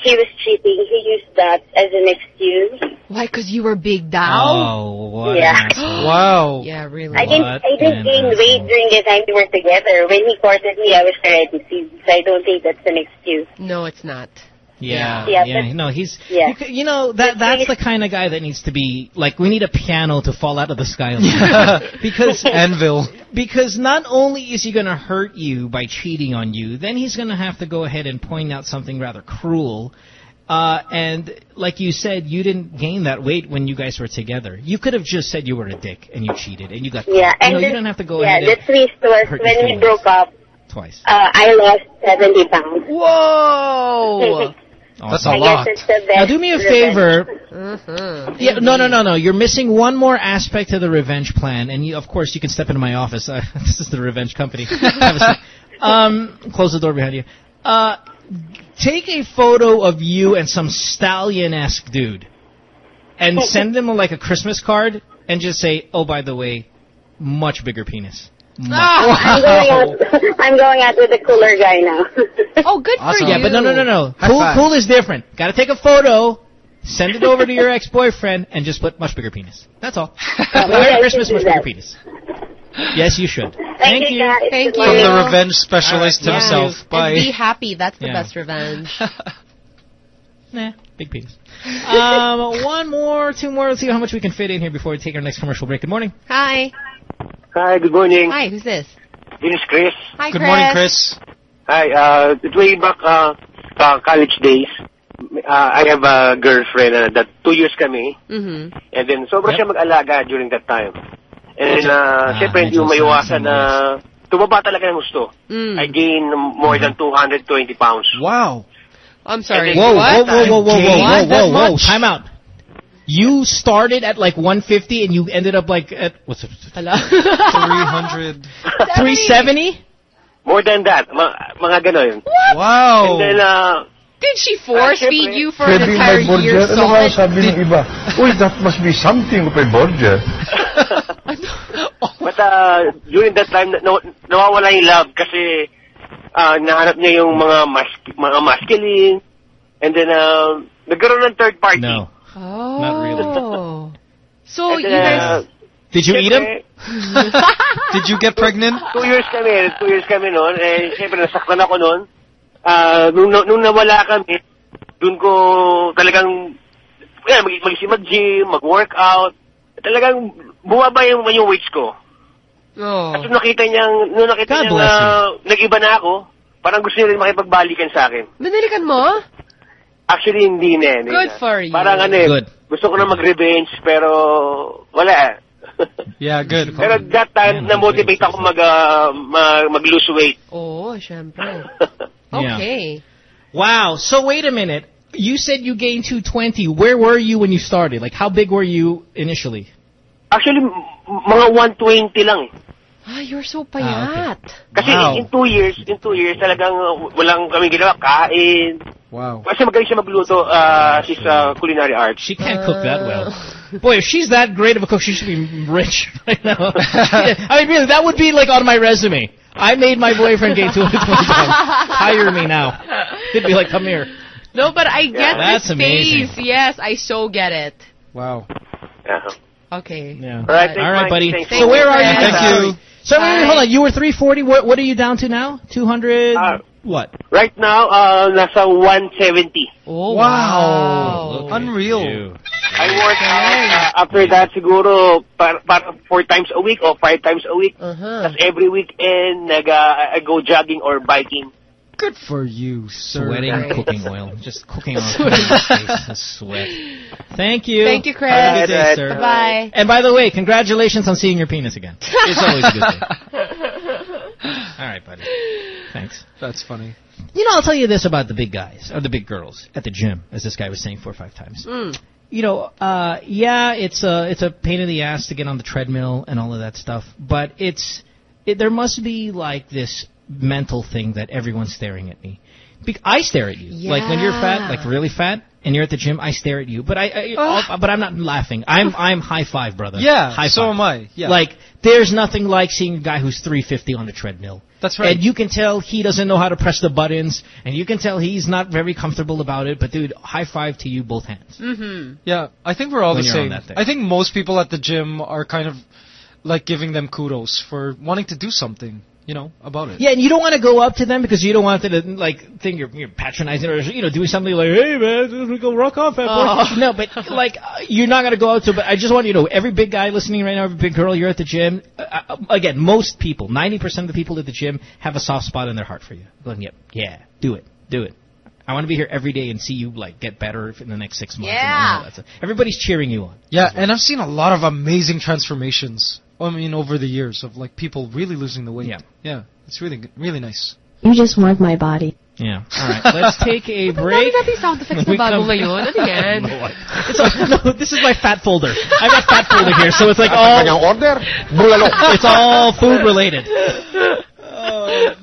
he was cheating, he used that as an excuse. Why? Because you were big down. Oh, what Yeah. an. [GASPS] Wow. Yeah, really. I didn't, What I didn't gain asshole. weight during the time we were together. When he courted me, I was already seized. So I don't think that's an excuse. No, it's not. Yeah, Yeah, yeah. no, he's. Yeah. You, you know that that's the kind of guy that needs to be like. We need a piano to fall out of the sky [LAUGHS] because [LAUGHS] Anvil. because not only is he going to hurt you by cheating on you, then he's going to have to go ahead and point out something rather cruel. Uh, and like you said, you didn't gain that weight when you guys were together. You could have just said you were a dick and you cheated and you got. Yeah, and you know, you don't have to go yeah, ahead the twist was when we broke up, twice. uh, I lost 70 pounds. Whoa. [LAUGHS] That's Awesome. a I lot. guess it's the Now do me a favor. mm-hmm. Yeah, no, no, no, no. You're missing one more aspect of the revenge plan, and you, of course you can step into my office. Uh, [LAUGHS] this is the revenge company. [LAUGHS] Have a seat. um, close the door behind you. Uh, take a photo of you and some stallion-esque dude, and [LAUGHS] send them like a Christmas card, and just say, "Oh, by the way, much bigger penis." Much. I'm going out. [LAUGHS] I'm going out with a cooler guy now. [LAUGHS] Oh, good Awesome. for you. Yeah, but no, no, no, no. Cool, cool is different. Got to take a photo, send it over to your ex-boyfriend, and just put much bigger penis. That's all. Maybe [LAUGHS] Merry should Christmas, do much bigger penis. Yes, you should. Thank, you, guys. Thank Good you. From the revenge specialist All right, yeah. himself. And be happy. That's the Yeah. best revenge. Nah, big penis. Um, one more, two more. Let's see how much we can fit in here before we take our next commercial break. Good morning. Hi. Hi, good morning. Hi, who's this? This is Chris. Hi, Good Chris. morning, Chris. Hi, uh, way back uh, uh, college days, uh, I have a girlfriend uh, that two years kami, Mm-hmm. and then sobra siya mag-alaga during that time. And then, uh, Ah, syempre, hindi medyo mo maiwasan sa- na tumaba talaga ng gusto. Mm. I gained more than 220 pounds. Wow. I'm sorry. Whoa, what? whoa, whoa, whoa, whoa, whoa, What? whoa, whoa, whoa! Time out. You started at like 150 and you ended up like at what's it? Hala. 300. 370? More than that, mga, mga ganon. Wow. And then, uh, Did she force Ah, feed you for an entire my year Borgia. Ano nga sabi ng iba? Uy, that must be something of a Borgia. [LAUGHS] But uh, during that time, na, nawawala yung love kasi uh, nahanap niya yung mga mas mga masculine and then uh, nagkaroon ng third party. No. Oh. Not really. So And you guys. uh, Did you eat him? [LAUGHS] Did you get pregnant? Two years kami, two years kami noon. Eh, syempre, nasaktan ako noon. Ah, nung, nung nawala kami, dun ko talagang, yan, mag, mag, mag-gym, mag-workout. Talagang bumaba yung, yung weights ko. Oh. At nung nakita niyang, nung nakita God niyang bless ah, nag-iba na ako, parang gusto niya rin makipagbalikan sa akin. Binalikan mo? Actually, hindi na. Hindi Good na. for you. Parang ano eh, Good. gusto ko na mag-revenge, pero wala. [LAUGHS] Yeah, good. [LAUGHS] pero that time, na-motivate ako mag, mag, mag-lose weight. Oh, syempre. [LAUGHS] Yeah. Okay. Wow. So wait a minute. You said you gained 220. Where were you when you started? Like how big were you initially? Actually, mga 120 lang eh. Ah, you're so Ah, payat. Kasi Wow. in two years, in two years, talagang uh, walang kami ginawa, kain. Wow. Kasi magaling siya magluto, uh, she's uh, culinary arts. She can't cook that well. Boy, if she's that great of a cook, she should be rich [LAUGHS] right now. I mean, really, that would be like on my resume. I made my boyfriend gain 220 pounds. Hire me now. He'd be like, come here. No, but I get That's this amazing. face. Yes, I so get it. Wow. Uh-huh. Okay. Yeah. All right, All right, buddy. Thanks, So Mike. where are you? Thank now? you. So wait, wait, hold on. You were 340. What, what are you down to now? 200. Uh, what? Right now, uh, nasa 170. Oh, Wow. Look at Unreal. you. I work out. Uh, after that, siguro, par, par, four times a week or five times a week. Uh-huh. Tapos every weekend, nag, uh, I go jogging or biking. Good for you, sir. Sweating cooking oil. Just cooking oil. [LAUGHS] coming out face. The sweat. Thank you. Thank you, Chris. Have a good day, sir. Bye-bye. And by the way, congratulations on seeing your penis again. It's always a good thing. [LAUGHS] All right, buddy. Thanks. That's funny. You know, I'll tell you this about the big guys or the big girls at the gym, as this guy was saying four or five times. Mm. You know, uh, yeah, it's a it's a pain in the ass to get on the treadmill and all of that stuff, but it's it, there must be like this mental thing that everyone's staring at me. Be- I stare at you. Like when you're fat, like really fat, and you're at the gym, I stare at you. But I, I but I'm not laughing. I'm I'm high five, brother. Yeah, high so five. am I. Yeah. Like there's nothing like seeing a guy who's 350 on the treadmill. That's right. And you can tell he doesn't know how to press the buttons, and you can tell he's not very comfortable about it. But dude, high five to you, both hands. Mm-hmm. Yeah, I think we're all When the same. I think most people at the gym are kind of like giving them kudos for wanting to do something, you know, about it. Yeah, and you don't want to go up to them because you don't want them to like think you're, you're patronizing or you know doing something like, "Hey man, we go rock off, boy." Oh. No, but [LAUGHS] like uh, you're not gonna go out to. But I just want you to know, every big guy listening right now, every big girl, you're at the gym. Uh, uh, again, most people, ninety percent of the people at the gym have a soft spot in their heart for you. Going, yep, yeah, do it, do it. I want to be here every day and see you like get better in the next six months. and all that stuff. Everybody's cheering you on. Yeah, and I've seen a lot of amazing transformations. I mean, over the years of like people really losing the weight. Yeah. yeah, it's really good, really nice. You just want my body. Yeah. All right, let's [LAUGHS] take a break. Dami natin sound effects na When we bago come- ngayon. Ano yan? It's no, this is my fat folder. I have a fat folder here, so it's like all order, [LAUGHS] it's all food related. [LAUGHS] Oh,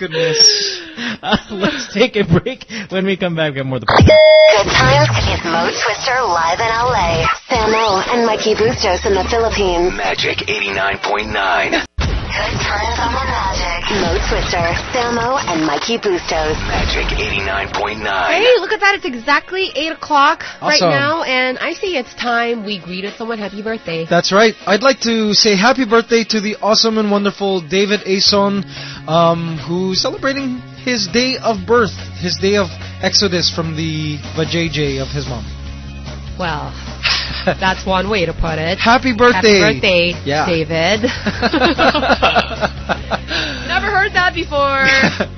goodness. Uh, [LAUGHS] let's take a break. When we come back, we have more of the. Good times is Mo Twister live in LA. Samo and Mikey Bustos in the Philippines. Magic 89.9. Good times on the Magic. Mo Twister, Samo, and Mikey Bustos. Magic 89.9. Hey, look at that. It's exactly 8 o'clock right now, and I say it's time we greeted someone happy birthday. That's right. I'd like to say happy birthday to the awesome and wonderful David Ason, um, who's celebrating his day of birth, his day of exodus from the vajayjay of his mom. Well, [LAUGHS] That's one way to put it. Happy birthday. Happy birthday, Yeah. David. [LAUGHS] Never heard that before.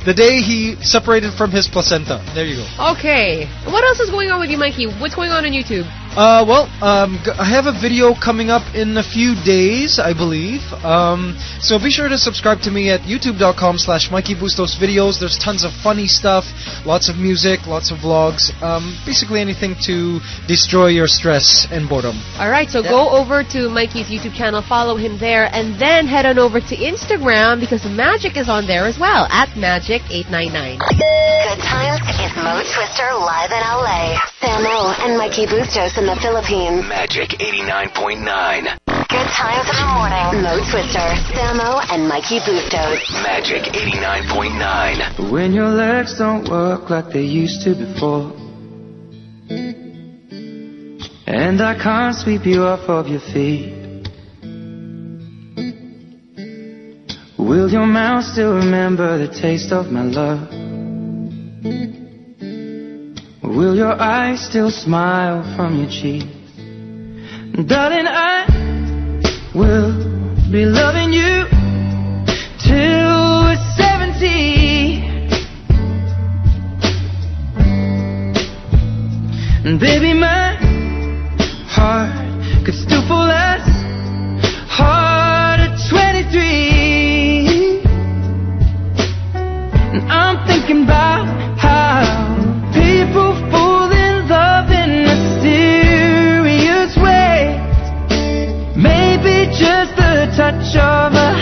[LAUGHS] the day he separated from his placenta. There you go. Okay. What else is going on with you, Mikey? What's going on on YouTube? Uh, well, um, g- I have a video coming up in a few days, I believe. Um, so be sure to subscribe to me at youtube.com slash Mikey Bustos videos. There's tons of funny stuff, lots of music, lots of vlogs, um, basically anything to destroy your stress and boredom. All right, so go over to Mikey's YouTube channel, follow him there, and then head on over to Instagram because the Magic is on there as well at Magic899. Good times is Mo Twister live in LA. Samo and Mikey Bustos in the Philippines. Magic 89.9. Good times in the morning. Mo Twister, Samo, and Mikey Bustos. Magic 89.9. When your legs don't work like they used to before. And I can't sweep you off of your feet. Will your mouth still remember the taste of my love? Will your eyes still smile from your cheek? Darling, I will be loving you till we're 70. And baby, my heart could still fall as hard at 23. And I'm thinking about touch of a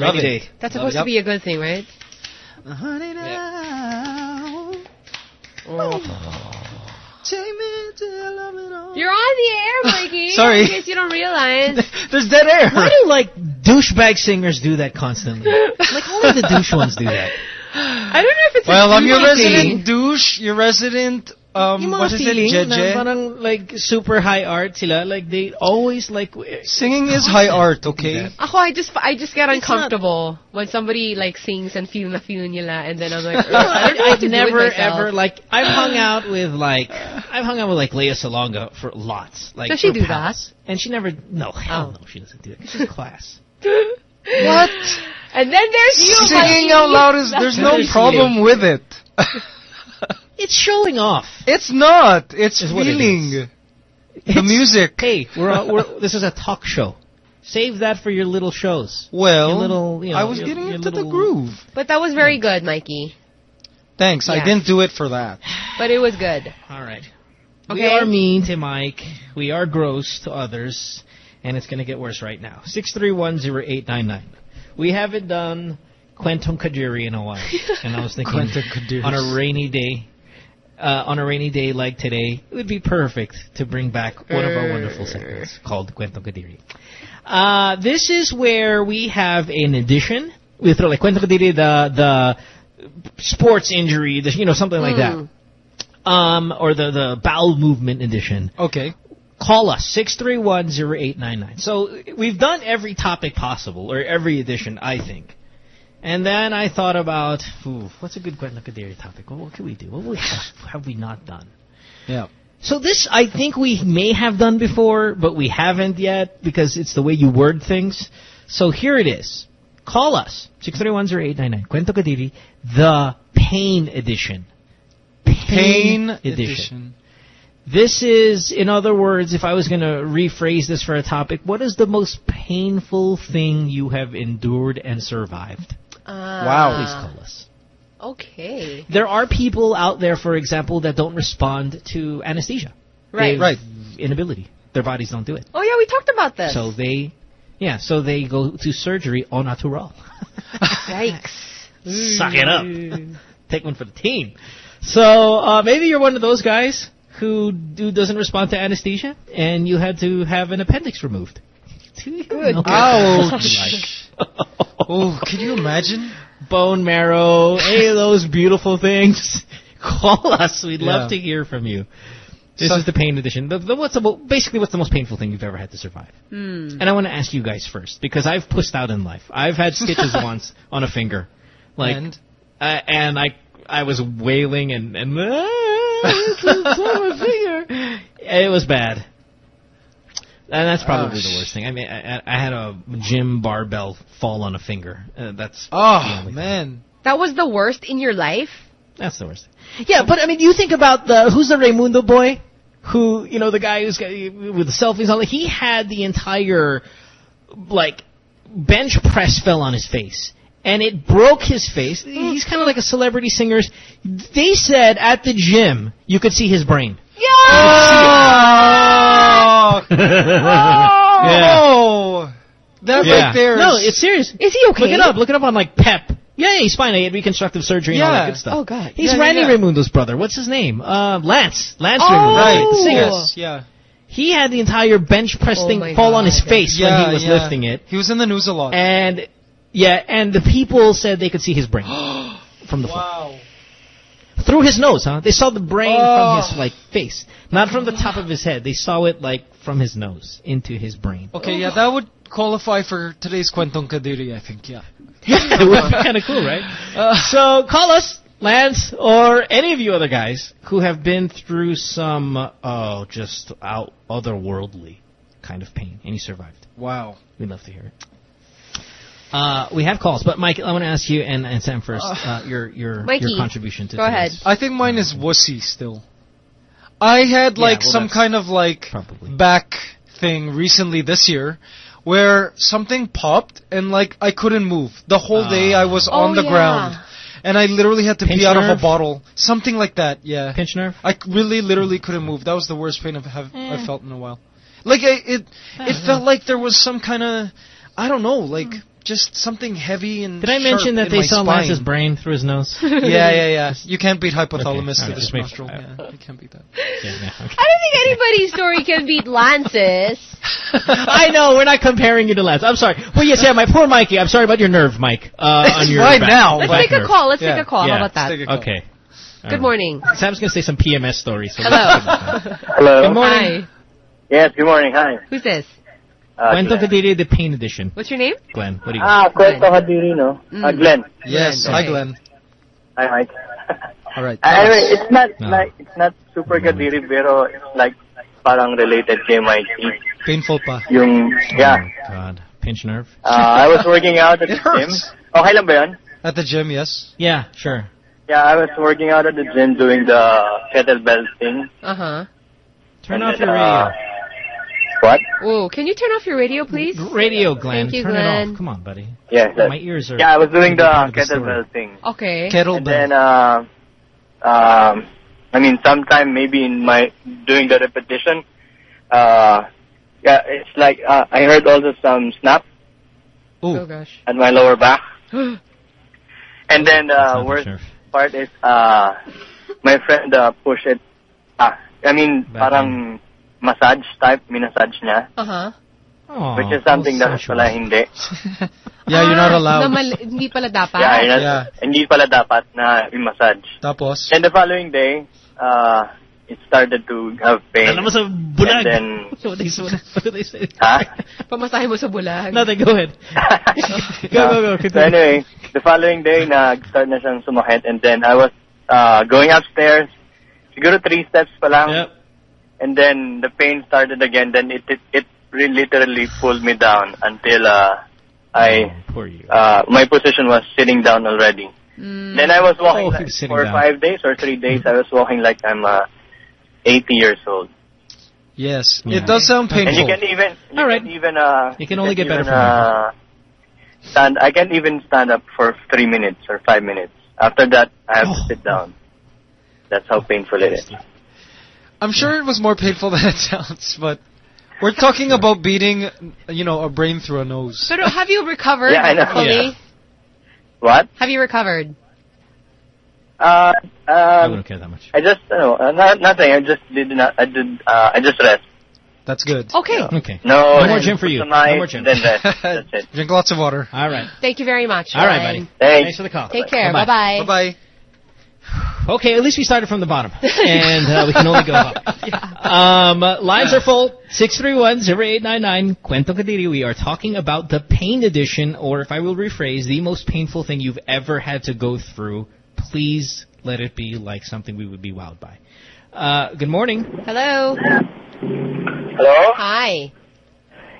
right there. I love Rainy it. Day. That's supposed to be a good thing, right? Honey now. Oh. oh. Take me to loving all. You're on the air, [LAUGHS] Mikey. Sorry. In case you don't realize. [LAUGHS] There's dead air. Why do like douchebag singers do that constantly? [LAUGHS] like only the douche ones do that. I don't know if it's Well, a I'm your resident douche, your resident, um, Yung mga what is it, feeling na Jeje? parang like super high art sila. Like they always like Singing is high art, okay? Ako, I just I just get It's not- uncomfortable when somebody like sings and feel na feel nila, and then I'm like, [LAUGHS] I I, don't know what I've to do with never ever like I've hung [LAUGHS] out with like I've hung out with like Lea Salonga for lots. Like Does she for do pals. And she never no hell Oh. no she doesn't do it. 'cause She's [LAUGHS] class. What? And then there's you, Singing Mikey. out loud is, there's no problem with it. It's showing off. It's not. It's Is what it feeling. is. The music. Hey, we're, all- we're [LAUGHS] this is a talk show. Save that for your little shows. Well, Your little, you know, I was your- getting your into the groove. But that was very good, Mikey. Thanks. I didn't do it for that. But it was good. All right. We are mean to Mike. We are gross to others. And it's going to get worse right now. 6310899. We haven't done Kwento Kadiri in a while. [LAUGHS] And I was thinking on a rainy day, uh, on a rainy day like today, it would be perfect to bring back one of our wonderful segments called Kwento Kadiri. Uh, this is where we have an addition with like Kwento Kadiri, the, the sports injury, the, you know, something like that Mm. um, or the, the bowel movement edition. Okay. Call us, 631-0899. So we've done every topic possible, or every edition, I think. And then I thought about, ooh, what's a good Gwen Kadiri topic? What, what can we do? What we have, have we not done? Yeah. So this, I think we may have done before, but we haven't yet because it's the way you word things. So here it is. Call us, 631-0899. Kwento Kadiri, the pain edition. Pain edition. edition. This is, in other words, if I was going to rephrase this for a topic, what is the most painful thing you have endured and survived? Ah. Please call us. Okay. There are people out there, for example, that don't respond to anesthesia. Right. They've Right. Inability. Their bodies don't do it. Oh yeah, we talked about this. So they, yeah, so they go to surgery au natural. [LAUGHS] Yikes. Suck it up. Take one for the team. So uh, maybe you're one of those guys who do, doesn't respond to anesthesia, and you had to have an appendix removed. Good. [LAUGHS] Ouch. [LAUGHS] oh, can you imagine? Bone marrow, any of those beautiful things. [LAUGHS] Call us. We'd Yeah. love to hear from you. This So- is the pain edition. The, the, what's the, basically what's the most painful thing you've ever had to survive? Hmm. And I want to ask you guys first because I've pushed out in life. I've had stitches [LAUGHS] once on a finger, like, And? uh, and I I was wailing and and "Ah, it's on my finger. It was bad. And that's probably Oh, the worst thing. I mean, I, I- I had a gym barbell fall on a finger. Uh, that's Oh, only thing. man. That was the worst in your life. That's the worst. Yeah, but I mean, you think about the who's the Raymundo boy, who you know the guy who's got with the selfies on. He had the entire like bench press fell on his face, and it broke his face. He's kind of like a celebrity singer. They said at the gym you could see his brain. Oh! Yeah. [LAUGHS] Oh! That Yeah. right there. No, it's serious. Is he okay? Look it up. Look it up on like Pep. Yeah, yeah, he's fine. He had reconstructive surgery and all that good stuff. Oh, God. He's Yeah, yeah, Rannie yeah. Raymundo's brother. What's his name? Uh, Lance. Lance Oh! Raymundo. Right. The singer. Yes. Yeah. He had the entire bench press Oh thing my fall on his face yeah, when he was yeah. lifting it. He was in the news a lot. And yeah, and the people said they could see his brain [GASPS] from the floor. wow. Through his nose, huh? They saw the brain Oh. from his like face, not from the top of his head. They saw it like from his nose into his brain. Okay, yeah, that would qualify for today's Kwentong Kadiri, I think, yeah. Yeah, [LAUGHS] it would be kind of cool, right? [LAUGHS] so call us, Lance, or any of you other guys who have been through some, uh, oh, just out otherworldly kind of pain, and you survived. Wow. We'd love to hear it. Uh, we have calls, but Mike, I want to ask you and, and Sam first uh, your your Mikey, your contribution to go ahead. I think mine is wussy still. I had Yeah, like well, some kind of like probably. back thing recently this year where something popped and like I couldn't move. The whole day I was Oh, on the yeah. ground. And I literally had to Pinch pee out of a bottle. Something like that, yeah. Pinch nerve? I c- really literally couldn't move. That was the worst pain I've have, Eh. I felt in a while. Like I, it it felt like there was some kind of I don't know, like just something heavy and Did I sharp mention that in they my saw spine. Lance's brain through his nose? [LAUGHS] yeah, yeah, yeah. You can't beat hypothalamus Okay, to alright, this just make- nostril. Yeah, you can't beat that. Yeah, yeah, okay. I don't think anybody's story can beat Lance's. [LAUGHS] I know we're not comparing you to Lance. I'm sorry. Well, yes, yeah, my poor Mikey. I'm sorry about your nerve, Mike. Uh, on your right back- now. Let's back take a call. Let's Yeah. take a call. Yeah. How about that? Let's take a call. Okay. Good morning. Sam's gonna say some PMS stories. So Hello. Hello. Good morning. Hi. Yes, good morning. Hi. Who's this? Uh, Kwento Glenn. Kadiri, the Pain Edition. What's your name? Glenn, what do you? Ah, kwento kadiri, no? Uh, Mm. Glenn. Yes, Glenn, hi okay. Glenn. Hi, Mike. [LAUGHS] All right. Uh, anyway, it's not No. like, it's not super kadiri, pero it's like parang related kay Mikey. Painful pa. Yung, yeah. Oh, God. Pinch nerve? Uh, I was working out at [LAUGHS] It the gym. hurts. Okay lang ba yun? At the gym, yes. Yeah, sure. Yeah, I was working out at the gym doing the kettlebell thing. Uh huh. Turn And off then, your uh, radio. What? Whoa, can you turn off your radio, please? Radio, Glenn. Thank you, Turn it Glenn. off. Come on, buddy. Yes. My ears are. Yeah, I was doing the part of the story. kettlebell thing. Okay. Kettlebell. And Kettlebell. then, uh, um, I mean, sometime maybe in my doing the repetition, uh, yeah, it's like uh, I heard also some snap Oh Ooh. gosh. at my lower back, [GASPS] and then That's uh, not worst pinch nerve. part is uh, my friend uh, pushed it. Ah, I mean, Back parang massage type, minasage niya, Uh huh. Oh, which is something that that pala hindi. [LAUGHS] Yeah, you're not Na allowed. mal- hindi pala dapat. Yeah, Yeah. hindi pala dapat na i-massage. Tapos, And the following day, uh, it started to have pain. Alam mo sa bulag. And then, [LAUGHS] what they say? What do they say? ha? Pamasahe mo sa bulag. Nothing. Go ahead. [LAUGHS] Go, go, go. So Continue. anyway, the following day, nag-start na siyang sumakit and then I was uh, going upstairs, siguro three steps pa lang, Yep. And then the pain started again, then it it, it really literally pulled me down until uh, I, Oh, you. uh, my position was sitting down already. Mm. Then I was walking Oh, like, he was sitting for down. five days or three days, I was walking like I'm uh, 80 years old. yes, Yeah. it does sound painful. And you painful. can even, you All right. can even, uh, You can only get better even, from uh, stand. I can't even stand up for three minutes or five minutes. After that, I have to Oh. sit down. That's how painful it is. I'm sure it was more painful [LAUGHS] than it sounds, but we're talking about beating, you know, a brain through a nose. Pero have you recovered Yeah, I know. fully? Yeah. What? Have you recovered? Uh, I um, wouldn't care that much. I just, you know, uh, not, nothing. I just did not. I did. Uh, I just rest. That's good. Okay. Okay. No, No more gym for you. tonight, No more gym. Then rest. [LAUGHS] That's it. Drink lots of water. All right. Thank you very much. All right, Ryan. buddy. Thanks. Thanks for the call. Take care. Bye-bye. Bye Bye bye. Okay, at least we started from the bottom, [LAUGHS] and uh, we can only go up. [LAUGHS] Um, uh, lines are full. Six three one zero eight nine nine. Kwento Kadiri. We are talking about the pain edition, or if I will rephrase, the most painful thing you've ever had to go through. Please let it be like something we would be wowed by. Uh, good morning. Hello. Hello? Hi.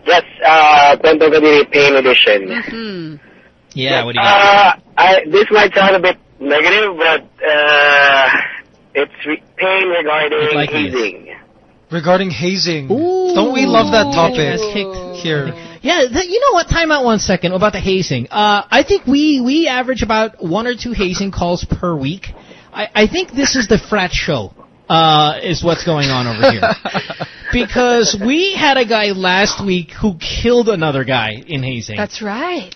Yes, uh, Kwento Kadiri Pain Edition. Hmm. Yeah, what do you got? Uh, I, this might sound a bit negative, but uh, it's re- pain regarding Like it is. hazing. Regarding hazing, don't we love that topic Ass kicked. here? Yeah, th- you know what? Time out one second about the hazing. Uh, I think we we average about one or two hazing calls per week. I, I think this is the frat show. Uh, is what's going on over here. [LAUGHS] because we had a guy last week who killed another guy in hazing. That's right.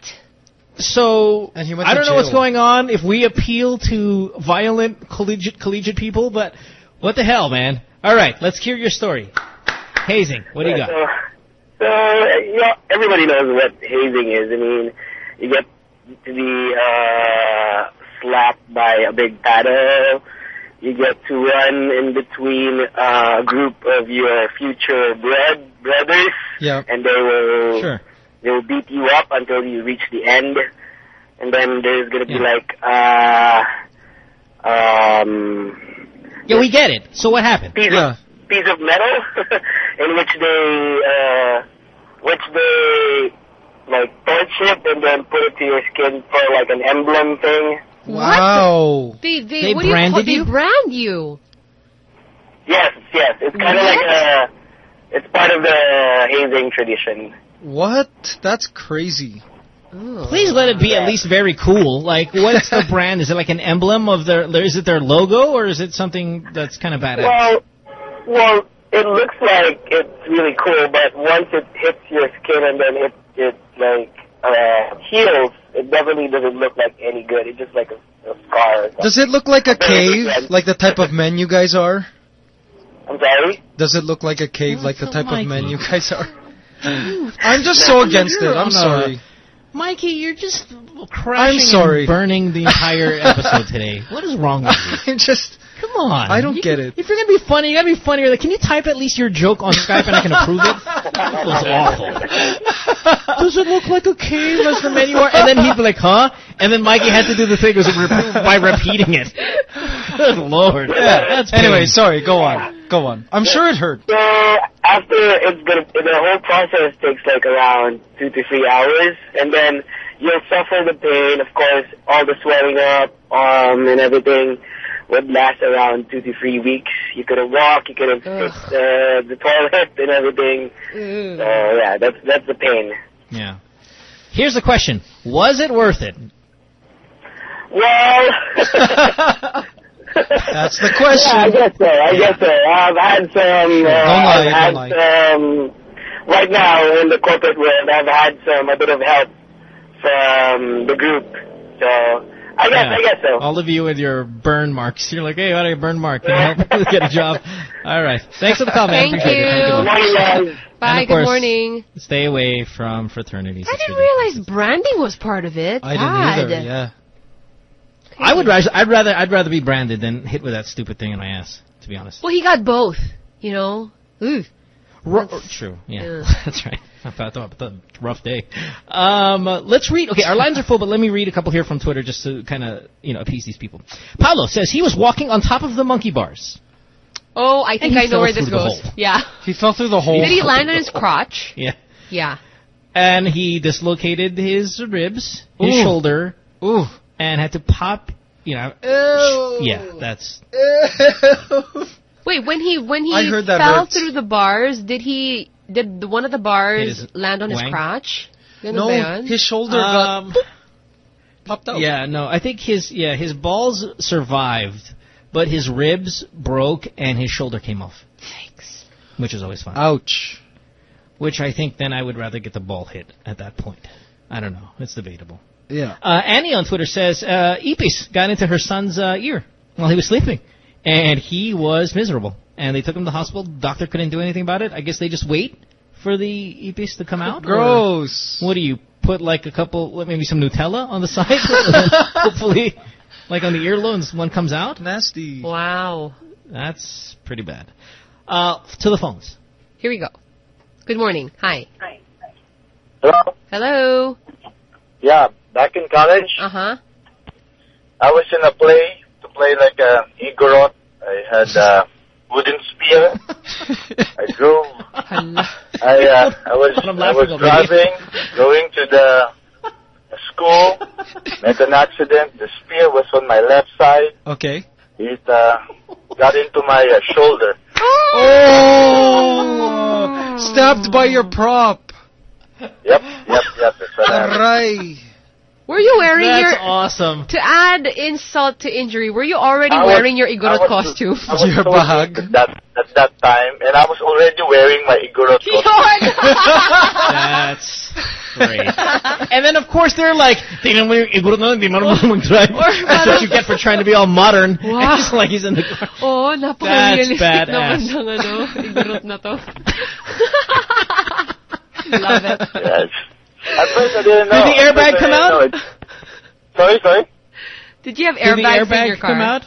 So And he went I don't know what's going on. If we appeal to violent collegiate collegiate people, but what the hell, man? All right, let's hear your story. Hazing. What do you got? So, so you know, everybody knows what hazing is. I mean, you get to be uh, slapped by a big paddle. You get to run in between uh, a group of your future blood brothers, Yeah. and they will Sure. They will beat you up until you reach the end. And then there's gonna be Yeah. like uh um Yeah, we get it. So what happened? piece Yeah. of piece of metal [LAUGHS] in which they uh which they like torch it and then put it to your skin for like an emblem thing. Wow. They they, They what do you call, you? They brand you. Yes, yes. It's kinda like What? a it's part of the hazing tradition. What? That's crazy. Please let it be at least very cool. Like, what's the [LAUGHS] brand? Is it like an emblem of their? Is it their logo, or is it something that's kind of badass? Well, well, it looks like it's really cool, but once it hits your skin and then it it like uh, heals, it definitely doesn't look like any good. It's just like a, a scar. Does it look like a cave, like the type of men you guys are? I'm sorry. Does it look like a cave, like the type Mikey. of men you guys are? [LAUGHS] I'm just so against it. I'm sorry. Mikey, you're just crashing I'm sorry. and burning the entire [LAUGHS] episode today. What is wrong with you? I just. Come on. I don't You- get it. If you're gonna be funny, you gotta be funnier. Like, can you type at least your joke on Skype and I can approve it? That was awful. Does it look like a cave as the menu are? And then he'd be like, huh? And then Mikey had to do the thing was re- by repeating it. [LAUGHS] Good lord. Yeah. That's Anyway, pain. sorry. Go on. Go on. I'm sure it hurt. So after it's gonna, the whole process takes like around two to three hours, and then you'll suffer the pain. Of course, all the swelling up, um, and everything would last around two to three weeks. You couldn't walk, you couldn't fix uh, the toilet and everything. So yeah, that's that's the pain. Yeah. Here's the question: Was it worth it? Well, [LAUGHS] [LAUGHS] That's the yeah, I guess so. I guess so. I've had some. Uh, Don't lie, I've had don't some. Right now in the corporate world, I've had some a bit of help from the group. So I guess Yeah. I guess so. All of you with your burn marks. You're like, hey, what got a burn mark. Can you help [LAUGHS] me get a job? All right. Thanks for the call, man. Thank Appreciate it. You. good. Morning. Bye. Good course- morning. Stay away from fraternities. I didn't realize branding was part of it. I God. didn't either. Yeah. I would rather, I'd rather, I'd rather be branded than hit with that stupid thing in my ass. To be honest. Well, he got both. You know. Ooh. Ru- True. Yeah. Yeah. [LAUGHS] That's right. I thought that was rough day. Um, uh, let's read. Okay, our lines are full, but let me read a couple here from Twitter just to kind of you know appease these people. Paulo says he was walking on top of the monkey bars. Oh, I think I know where this goes. Yeah. He fell through the hole. Did he land on his crotch? Yeah. Yeah. And he dislocated his ribs, his Ooh. shoulder, Ooh. And had to pop. You know. Ew. Yeah, that's Wait, when he when he I heard that fell hurts. through the bars, did he did the, one of the bars land on his crotch? Ganun No, his shoulder Um, got popped out. Yeah, no, I think his yeah his balls survived, but his ribs broke and his shoulder came off. Yikes. Which is always fun. Ouch. Which I think then I would rather get the ball hit at that point. I don't know. It's debatable. Yeah. Uh, Annie on Twitter says uh, Ipis got into her son's uh, ear while he was sleeping, and he was miserable. And they took him to the hospital. Doctor couldn't do anything about it. I guess they just wait for the Ipis to come out. Gross. What do you put like a couple, maybe some Nutella on the [LAUGHS] side? [LAUGHS] Hopefully, like on the earlobes, one comes out. Nasty. Wow. That's pretty bad. Uh, to the phones. Here we go. Good morning. Hi. Hi. Hello? Hello. Yeah, back in college, Uh huh. I was in a play to play like a Igorot. I had a wooden spear. [LAUGHS] I drove. I uh, I was I'm I laughing was driving, going to the school. Met an accident. The spear was on my left side. Okay. It uh, got into my uh, shoulder. Oh! Stabbed by your prop. Yep, yep, yep. That's what. Aray. Were you wearing That's your awesome. to add insult to injury? Were you already was- wearing your Igorot costume? I [LAUGHS] was Your so bag. at that at that time, and I was already wearing my Igorot [LAUGHS] costume. That's great. and then, of course, they're like, "Tingnan mo yung iguro na, hindi marunong mag-drive." That's what you get for trying to be all modern. Wow. [LAUGHS] It's like he's in the car. oh, napaka-realistic That's naman badass. ng ano, Igorot na to. Love it. Yes. At first I didn't know. Did the airbag come out? it. Sorry, sorry. Did you have Did the airbags airbag in your car? come out?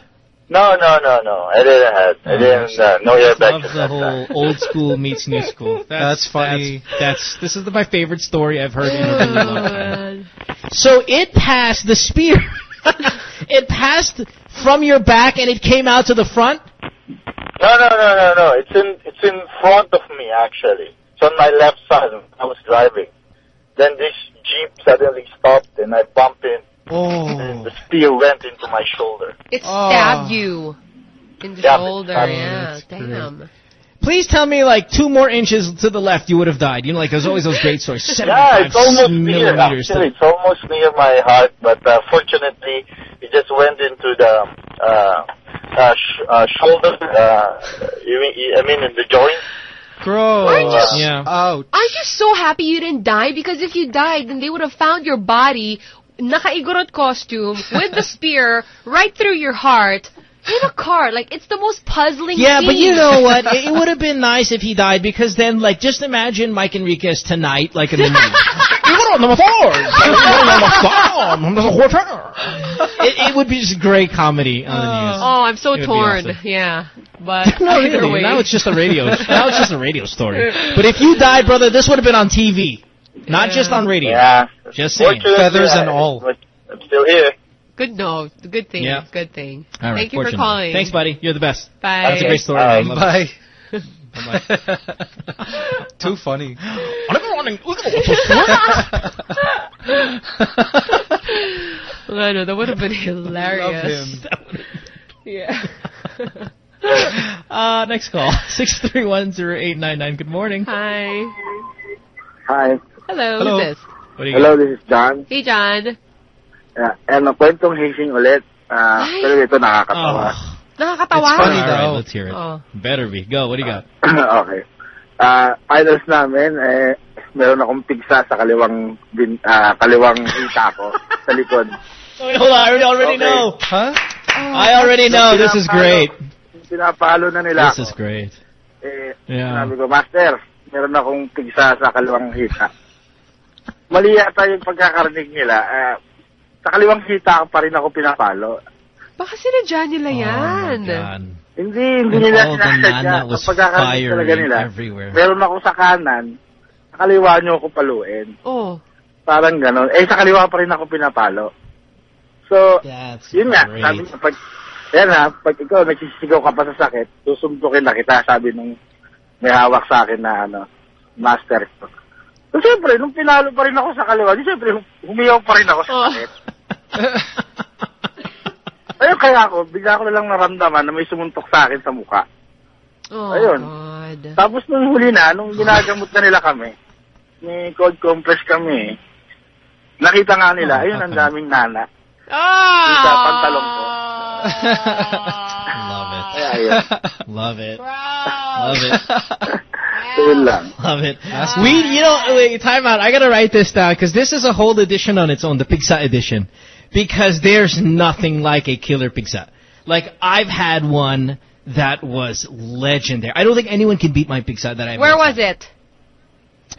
No, no, no, no. I didn't have. I didn't. Uh, no Love airbag. at the that whole time. old school meets new [LAUGHS] school. That's funny. That's, that's this is the, my favorite story I've heard in a really long Oh, time. So it passed the spear. [LAUGHS] it passed from your back and it came out to the front. No, no, no, no, no. It's in. It's in front of me actually. It's on my left side. I was driving. Then this jeep suddenly stopped, and I bumped in, and Oh. the spear went into my shoulder. It Oh. stabbed you in the Yeah, shoulder. yeah, that's damn. Please tell me, like, two more inches to the left, you would have died. You know, like, there's always those great stories. [LAUGHS] Yeah, it's almost near. millimeters. Actually, it's almost near my heart, but uh, fortunately, it just went into the uh, uh, sh- uh, shoulder. Uh, you mean, I mean, in the joint. Gross. Aren't you- Yeah. Ouch. Aren't you so happy you didn't die? Because if you died, then they would have found your body, naka-igorot costume, with the spear, [LAUGHS] right through your heart, in a car. Like, it's the most puzzling Yeah, but you know what? It, [LAUGHS] it would have been nice if he died because then, like, just imagine Mike Enriquez tonight, like in the movie. [LAUGHS] Igor, number [LAUGHS] four. Number five. Number four. It, it would be just great comedy on the news. Oh, I'm so It would be torn. awesome. Yeah. But [LAUGHS] No, really. way. Now it's just a radio. [LAUGHS] now it's just a radio story. But if you died, brother, this would have been on TV, not just on radio. Yeah. Just saying. Feathers and all. but I'm still here. Good no. Good thing. Yeah. Good thing. All right, Thank you for calling. Thanks, buddy. You're the best. Bye. That's a great story. Bye. I love it. Bye. Too funny. [LAUGHS] I know, that would have been hilarious. Love him. Yeah. [LAUGHS] Uh, next call. [LAUGHS] 6310899. Good morning. Hi. Hi. Hello, Hello. who's this? What do you Hello, this is John. Hey, John. Uh, ano, kwentong hazing ulit. Uh, Ay. pero ito nakakatawa. Nakakatawa. It's funny All right, let's hear it. Oh. Better be. Go. What do you got? [COUGHS] okay. Uh, finals namin, eh, meron akong pigsa sa kaliwang, bin, ah, kaliwang hita ko, sa likod. Wait, hold on. I already, already Okay. know. Huh? I already know. This is great. Pinapalo na nila This is ako. great. Eh, Yeah. sabi ko, Master, meron akong pigsa sa kaliwang hita. Mali yata yung pagkakarinig nila. Eh, sa kaliwang hita pa rin ako pinapalo. Baka sinadya nila yan. Oh, God. Hindi, hindi And nila sinasadya. was pagkakarinig talaga nila. everywhere. Meron ako sa kanan, sa kaliwa nyo ako paluin. Oh. Parang ganon. Eh, sa kaliwa pa rin ako pinapalo. So, That's yun nga, great. sabi ko, pag, yan ha, pag ikaw nagsisigaw ka pa sa sakit, susuntukin na kita, sabi nung may hawak sa akin na ano, master ko. So, siyempre, nung pinalo pa rin ako sa kaliwa, di siyempre, hum- humiyaw pa rin ako sa Oh. [LAUGHS] Ayun, kaya ako, bigla ko na lang naramdaman na may sumuntok sa akin sa mukha. Oh, Ayun. God. Tapos nung huli na, nung ginagamot na nila kami, may cold compress kami, nakita nga nila, Oh, ayun, ang daming nana. Ah! Yung sa pantalong ko. Love it. Ayun. Love it. Love it. Love it. We, you know, wait, time out. I gotta write this down because this is a whole edition on its own, the Pigsa edition. Because there's nothing like a killer Pigsa. Like, I've had one that was legendary. I don't think anyone can beat my Pigsa that I had. Where was it?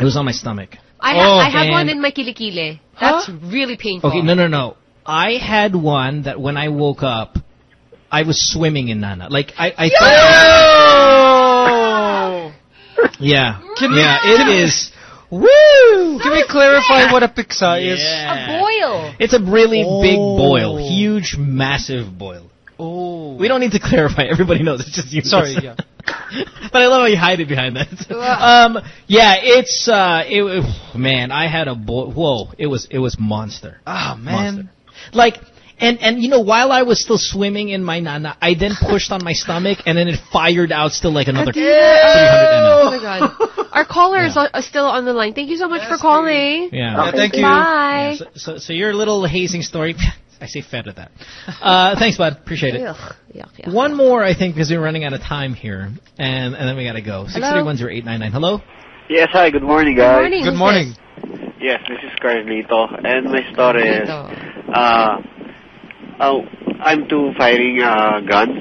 It was on my stomach. I, ha- Oh, I had one in my kilikili. That's really painful. Okay, no, no, no. I had one that when I woke up, I was swimming in Nana. Like, I, I [LAUGHS] yeah. Can yeah, can it we- is. Woo! Can we clarify what a pigsa is? Yeah. A boil. It's a really big Oh. boil. Huge, massive boil. Oh. We don't need to clarify. [LAUGHS] Everybody knows. It's just you. Sorry, yeah. [LAUGHS] but I love how you hide it behind that. um, yeah, it's uh, it, it- [SIGHS] man. I had a boil. Whoa, it was it was monster. Ah, man. Monster. Like, and and you know, while I was still swimming in my nana, I then pushed on my stomach, and then it fired out still like another 300 Oh ml. my god. Our caller is uh, still on the line. Thank you so much for calling. Yeah. Yeah, thank you. Bye. Yeah, so, so, so your little hazing story. [LAUGHS] I say fed with that. Uh, thanks, bud. Appreciate it. Ugh, yuck, yuck. One more, I think, because we're running out of time here, and and then we gotta go. Six three one zero eight nine nine. Hello. Yes, hi, good morning, Good guys. morning. Good who's morning. Yes, this is Carlito, and my story is, uh, oh, I'm to firing uh, guns,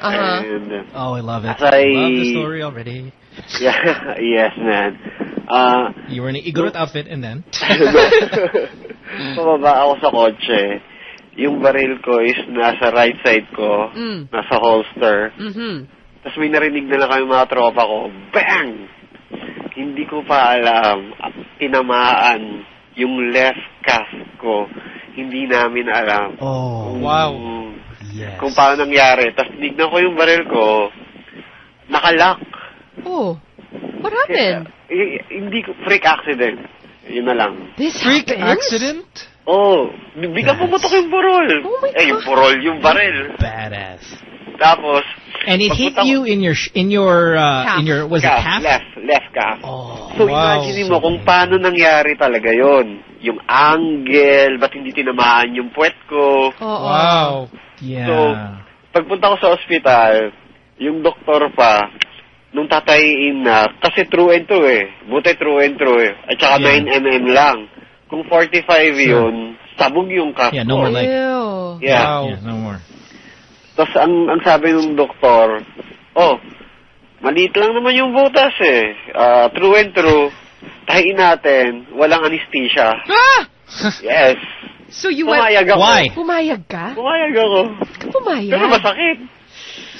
Uh-huh. and uh, Oh, I love it. As I- love the story already. [LAUGHS] yeah, yes, man. Uh, You were in an Igorot outfit, and then [LAUGHS] pababa ako sa kotse. Yung baril ko is nasa right side ko, Mm. nasa holster. Mm-hmm. Tapos may narinig na lang kami mga tropa ko, bang! Hindi ko pa alam, tinamaan yung left calf ko. Hindi namin alam. oh Wow. yes. Kung paano nangyari. Tapos tinignan ko yung baril ko, nakalock. Oh. What happened? Eh, hindi ko, freak accident. Yun na lang. This Freak happens? accident? Oh, biglang pumutok yung burol. eh, yung burol, yung baril. Badass. Tapos, And it hit you in your in your uh, in your was it calf? Left, left calf. Oh, so wow. imagine mo kung paano nangyari talaga yon. Yung angle, ba't hindi tinamaan yung puwet ko. Wow. Yeah. So, pagpunta ko sa ospital, yung doktor pa, nung tatayin na, kasi true and true eh. Buti true and true eh. At saka Yeah. 9mm lang. Kung 45 yun, sabog yung calf yeah, no more leg. Yeah. Yeah, no more. Tapos ang, ang sabi ng doktor, oh, maliit lang naman yung butas eh. Ah, true and true. Tahiin natin, walang anesthesia. Ah! [LAUGHS] Yes. So you Pumayag went... ako. Why? Pumayag ka? Pumayag ako. Pumayag? Pero masakit.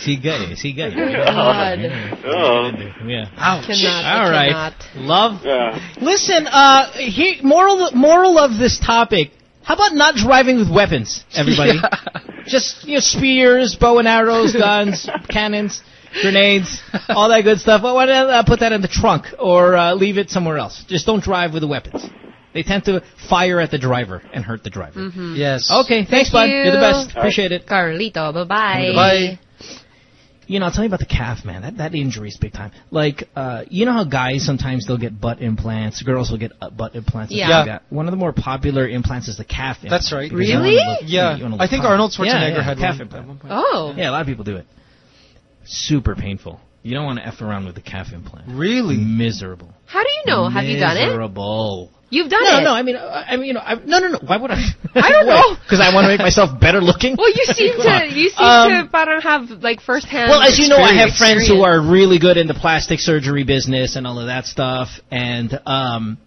Siga eh, siga eh. God. Oo. Yeah. Ouch. Cannot, I All right. cannot. Love. Yeah. Listen, uh, here, moral moral of this topic. How about not driving with weapons, everybody? [LAUGHS] Just you know, spears, bow and arrows, guns, [LAUGHS] cannons, grenades, all that good stuff. Why don't uh, put that in the trunk or uh, leave it somewhere else? Just don't drive with the weapons. They tend to fire at the driver and hurt the driver. Mhm. Yes. Okay, thanks, Thank bud. you. You're the best. Appreciate it. Carlito, bye-bye. Bye. You know, I'll tell you about the calf, man. That that injury is big time. Like, uh, you know how guys sometimes they'll get butt implants, girls will get uh, butt implants. and Yeah. like that. One of the more popular implants is the calf. implant. That's right. Because look- Yeah. you wanna I think hot. Arnold Schwarzenegger Yeah, yeah, had calf one implant. at one point. Oh. Yeah, a lot of people do it. Super painful. You don't want to f around with the calf implant. Really? Miserable. How do you know? Have you done it? Miserable. You've done no, it. no. I mean, I I mean, you know, I, no, no, no. Why would I? [LAUGHS] I [LAUGHS] don't know. Because I want to make myself better looking. Well, you seem [LAUGHS] to you seem Um, to parang have like firsthand. Well, as you know, I have experience. friends who are really good in the plastic surgery business and all of that stuff, and um,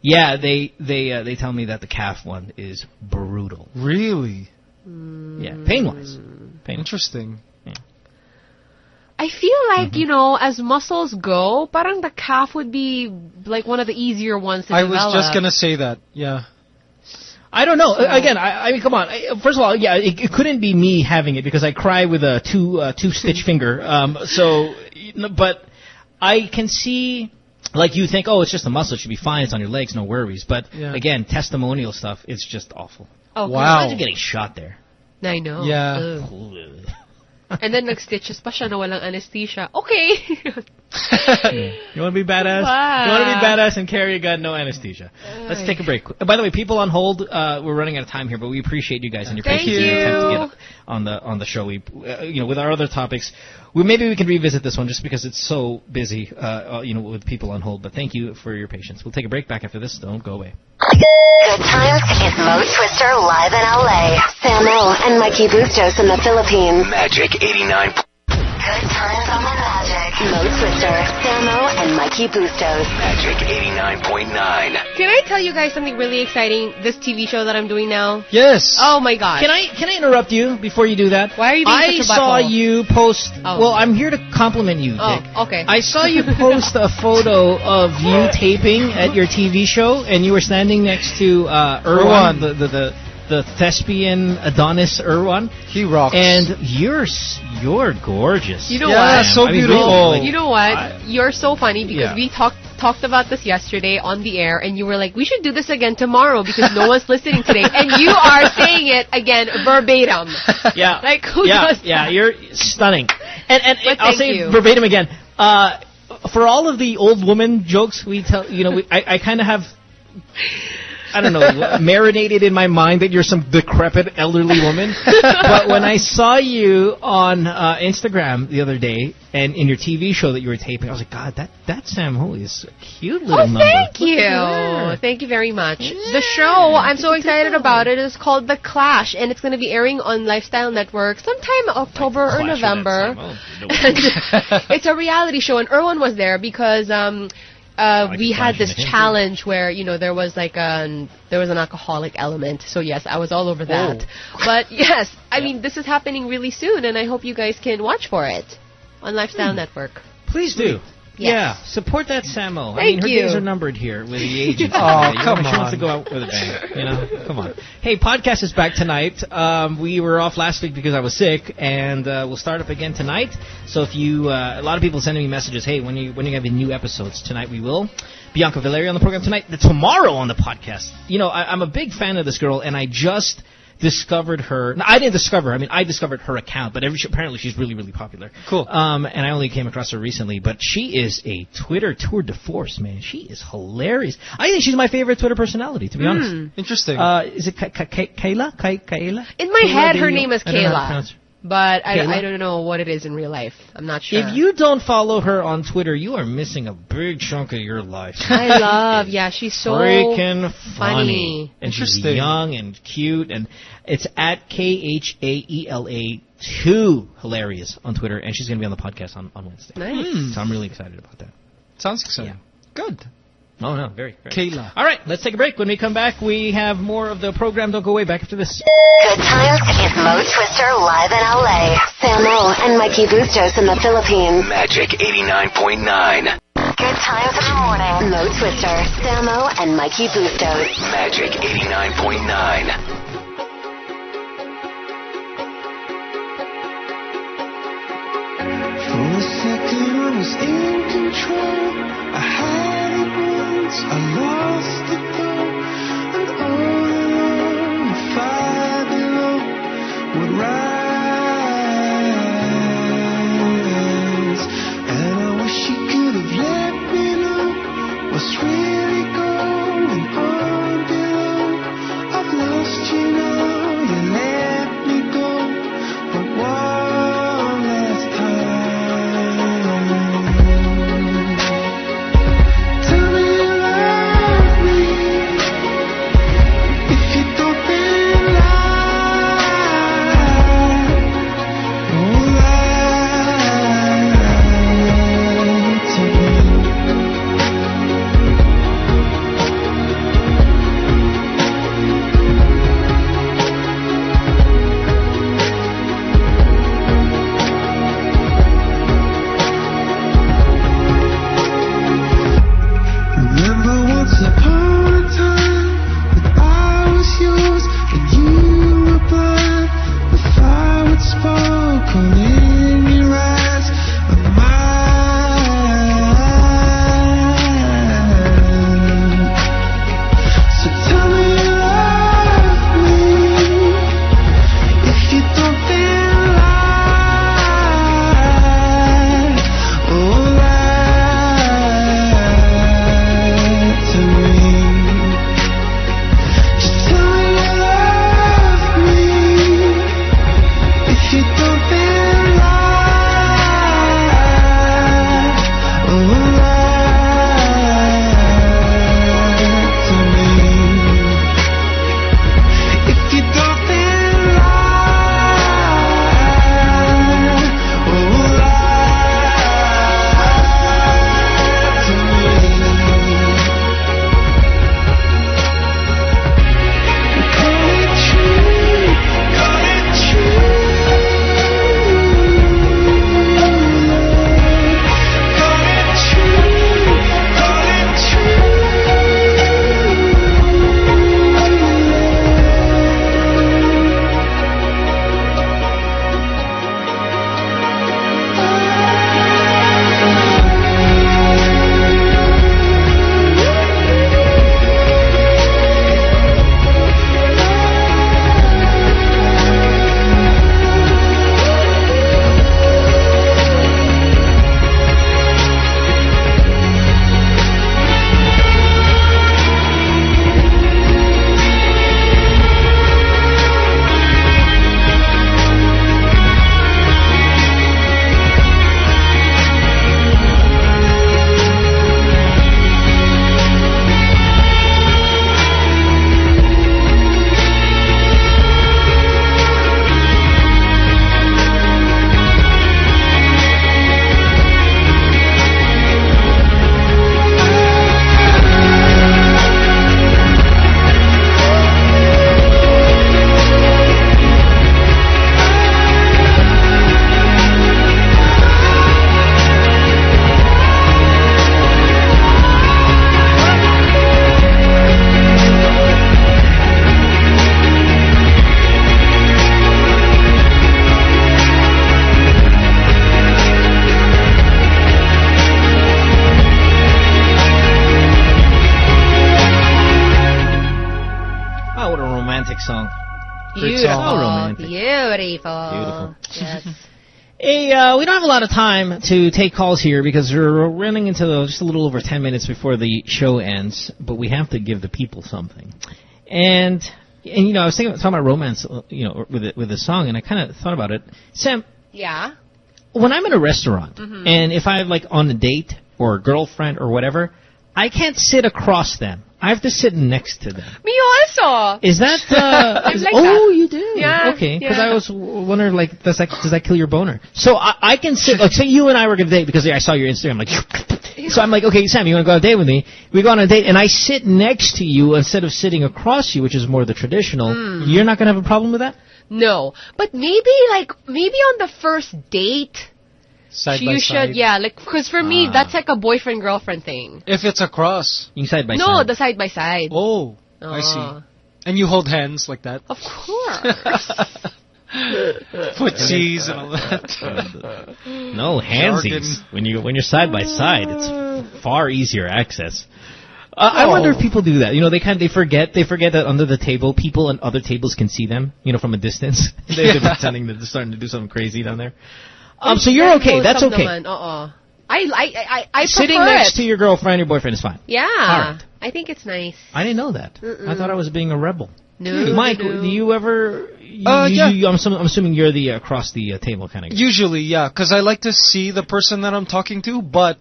yeah, they they uh, they tell me that the calf one is brutal. Really? Yeah, pain wise. Pain. Interesting. I feel like Mm-hmm. you know, as muscles go, parang the calf would be like one of the easier ones to I develop. was just gonna say that. Yeah. I don't know. Uh, Again, I, I mean, come on. I- First of all, yeah, it, it couldn't be me having it because I cry with a two uh, two stitch finger. Um, so, but I can see. Like you think, oh, it's just a muscle; it should be fine. It's on your legs, no worries. But Yeah. again, testimonial stuff, it's just awful. Oh, Wow! Imagine getting shot there. I know. Yeah. And then nag-stitches pa siya na walang anesthesia. Okay. [LAUGHS] You want to be badass? Wow. You want to be badass and carry a gun, no anesthesia. Let's take a break. By the way, people on hold, uh, we're running out of time here, but we appreciate you guys and your Thank patience and attempt to you. get on the on the show. We, uh, you know, with our other topics, we maybe we can revisit this one just because it's so busy, uh, uh, you know, with people on hold. But thank you for your patience. We'll take a break. Back after this. Don't go away. Good times is Mo Twister live in LA. Samo and Mikey Bustos in the Philippines. Magic 89. Good times on the Magic. Mo Twister, Samo, and Mikey Bustos. Magic 89.9. Can I tell you guys something really exciting? This TV show that I'm doing now. Yes. Oh my god. Can I can I interrupt you before you do that? Why are you being I such a saw butthole? you post. Oh. Well, I'm here to compliment you, Oh, Dick. okay. I saw you [LAUGHS] post a photo of you taping at your TV show, and you were standing next to uh, Erwan, Erwan. the, the the the thespian Adonis Erwan. He rocks. And you're you're gorgeous. You know Yeah, what? so I mean, beautiful. really, You know what? You're so funny because Yeah. we talked talked about this yesterday on the air, and you were like, "We should do this again tomorrow because no [LAUGHS] one's listening today," and you are saying it again verbatim. [LAUGHS] Yeah. Like who yeah, does yeah, that? you're stunning. And and But I'll say you. verbatim again. Uh, for all of the old woman jokes we tell, you know, we, I, I kind of have. I don't know, marinated in my mind that you're some decrepit elderly woman. [LAUGHS] but when I saw you on uh, Instagram the other day and in your TV show that you were taping, I was like, God, that that Sam Holy is a cute little Oh, number. thank Look you. Thank you very much. The show, I'm so excited about it, is called The Clash, and it's going to be airing on Lifestyle Network sometime October or Clash with that November. No. [LAUGHS] [LAUGHS] It's a reality show, and Erwan was there because um, uh, we had this challenge where you know there was like an there was an alcoholic element. So yes, I was all over that. But [LAUGHS] yes, I mean this is happening really soon, and I hope you guys can watch for it on Lifestyle Hmm. Network. Please do. Yeah, support that Samo. I Thank mean, her you. days are numbered here with the [LAUGHS] agents. Oh, You know, come She wants to go out with a bang. You know, come on. Hey, podcast is back tonight. Um, we were off last week because I was sick, and uh, we'll start up again tonight. So if you, uh, a lot of people sending me messages, hey, when are you when are you having new episodes tonight? We will. Bianca Valerio on the program tonight. The tomorrow on the podcast. You know, I, I'm a big fan of this girl, and I just discovered her. No, I didn't discover her. I mean, I discovered her account, but every, apparently she's really, really popular. Cool. Um, and I only came across her recently, but she is a Twitter tour de force, man. She is hilarious. I think she's my favorite Twitter personality, to be honest. Mm. Interesting. Uh, is it Ka- Ka- Ka- Kayla? Ka- Kayla? In my Kayla head, her name is I don't know how to Kayla, pronounce her. But I, Kayla? I don't know what it is in real life. I'm not sure. If you don't follow her on Twitter, you are missing a big chunk of your life. I [LAUGHS] love, yeah, she's so freaking funny. funny. And she's young and cute, and it's at K H A E L A two hilarious on Twitter, and she's going to be on the podcast on, on Wednesday. Nice. So I'm really excited about that. Sounds exciting. Good. Oh no, very, very. Kayla. All right, let's take a break. When we come back, we have more of the program. Don't go away. Back after this. Good times is Mo Twister live in LA. Samo and Mikey Bustos in the Philippines. Magic 89.9. Good times in the morning. Mo Twister, Samo, and Mikey Bustos. Magic 89.9. For a second I was in control. I had it once, I lost it though. And all along lot of time to take calls here because we're running into just a little over 10 minutes before the show ends, but we have to give the people something. And, and you know, I was thinking, talking about romance, you know, with the, with the song, and I kind of thought about it. Sam, Yeah. when I'm in a restaurant, Mhm. and if I'm like on a date or a girlfriend or whatever, I can't sit across them. I have to sit next to them. Me also. Is that? Uh, [LAUGHS] is- like oh, that. you do. Yeah, Okay. Because yeah. I was wondering, like, does that does that kill your boner? So I, I can sit. Like, say you and I were going to date because I saw your Instagram. Like, [LAUGHS] so I'm like, okay, Sam, you want to go on a date with me? We go on a date, and I sit next to you instead of sitting across you, which is more the traditional. Hmm. You're not going to have a problem with that? No, but maybe like maybe on the first date, Side you by should yeah like because for me Ah. that's like a boyfriend girlfriend thing. If it's a cross. You side by no, side. the side by side. Oh, I Oh. see. And you hold hands like that. Of course. [LAUGHS] Footsies and all that. [LAUGHS] No handsies. When you when you're side by side, it's [LAUGHS] far easier access. Uh, I Oh. wonder if people do that. You know, they kind of, they forget they forget that under the table, people and other tables can see them. You know, from a distance. they're, they're pretending that they're starting to do something crazy down there. Um, so you're okay. That's okay. naman, Oo. I I I I Sitting next it. to your girlfriend, your boyfriend is fine. Yeah. right. I think it's nice. I didn't know that. I thought I was being a rebel. No, Mike, no. do you ever? You, Uh, you- yeah. you- I'm, assuming, I'm assuming you're the uh, across the uh, table kind of guy. Usually, yeah, because I like to see the person that I'm talking to. But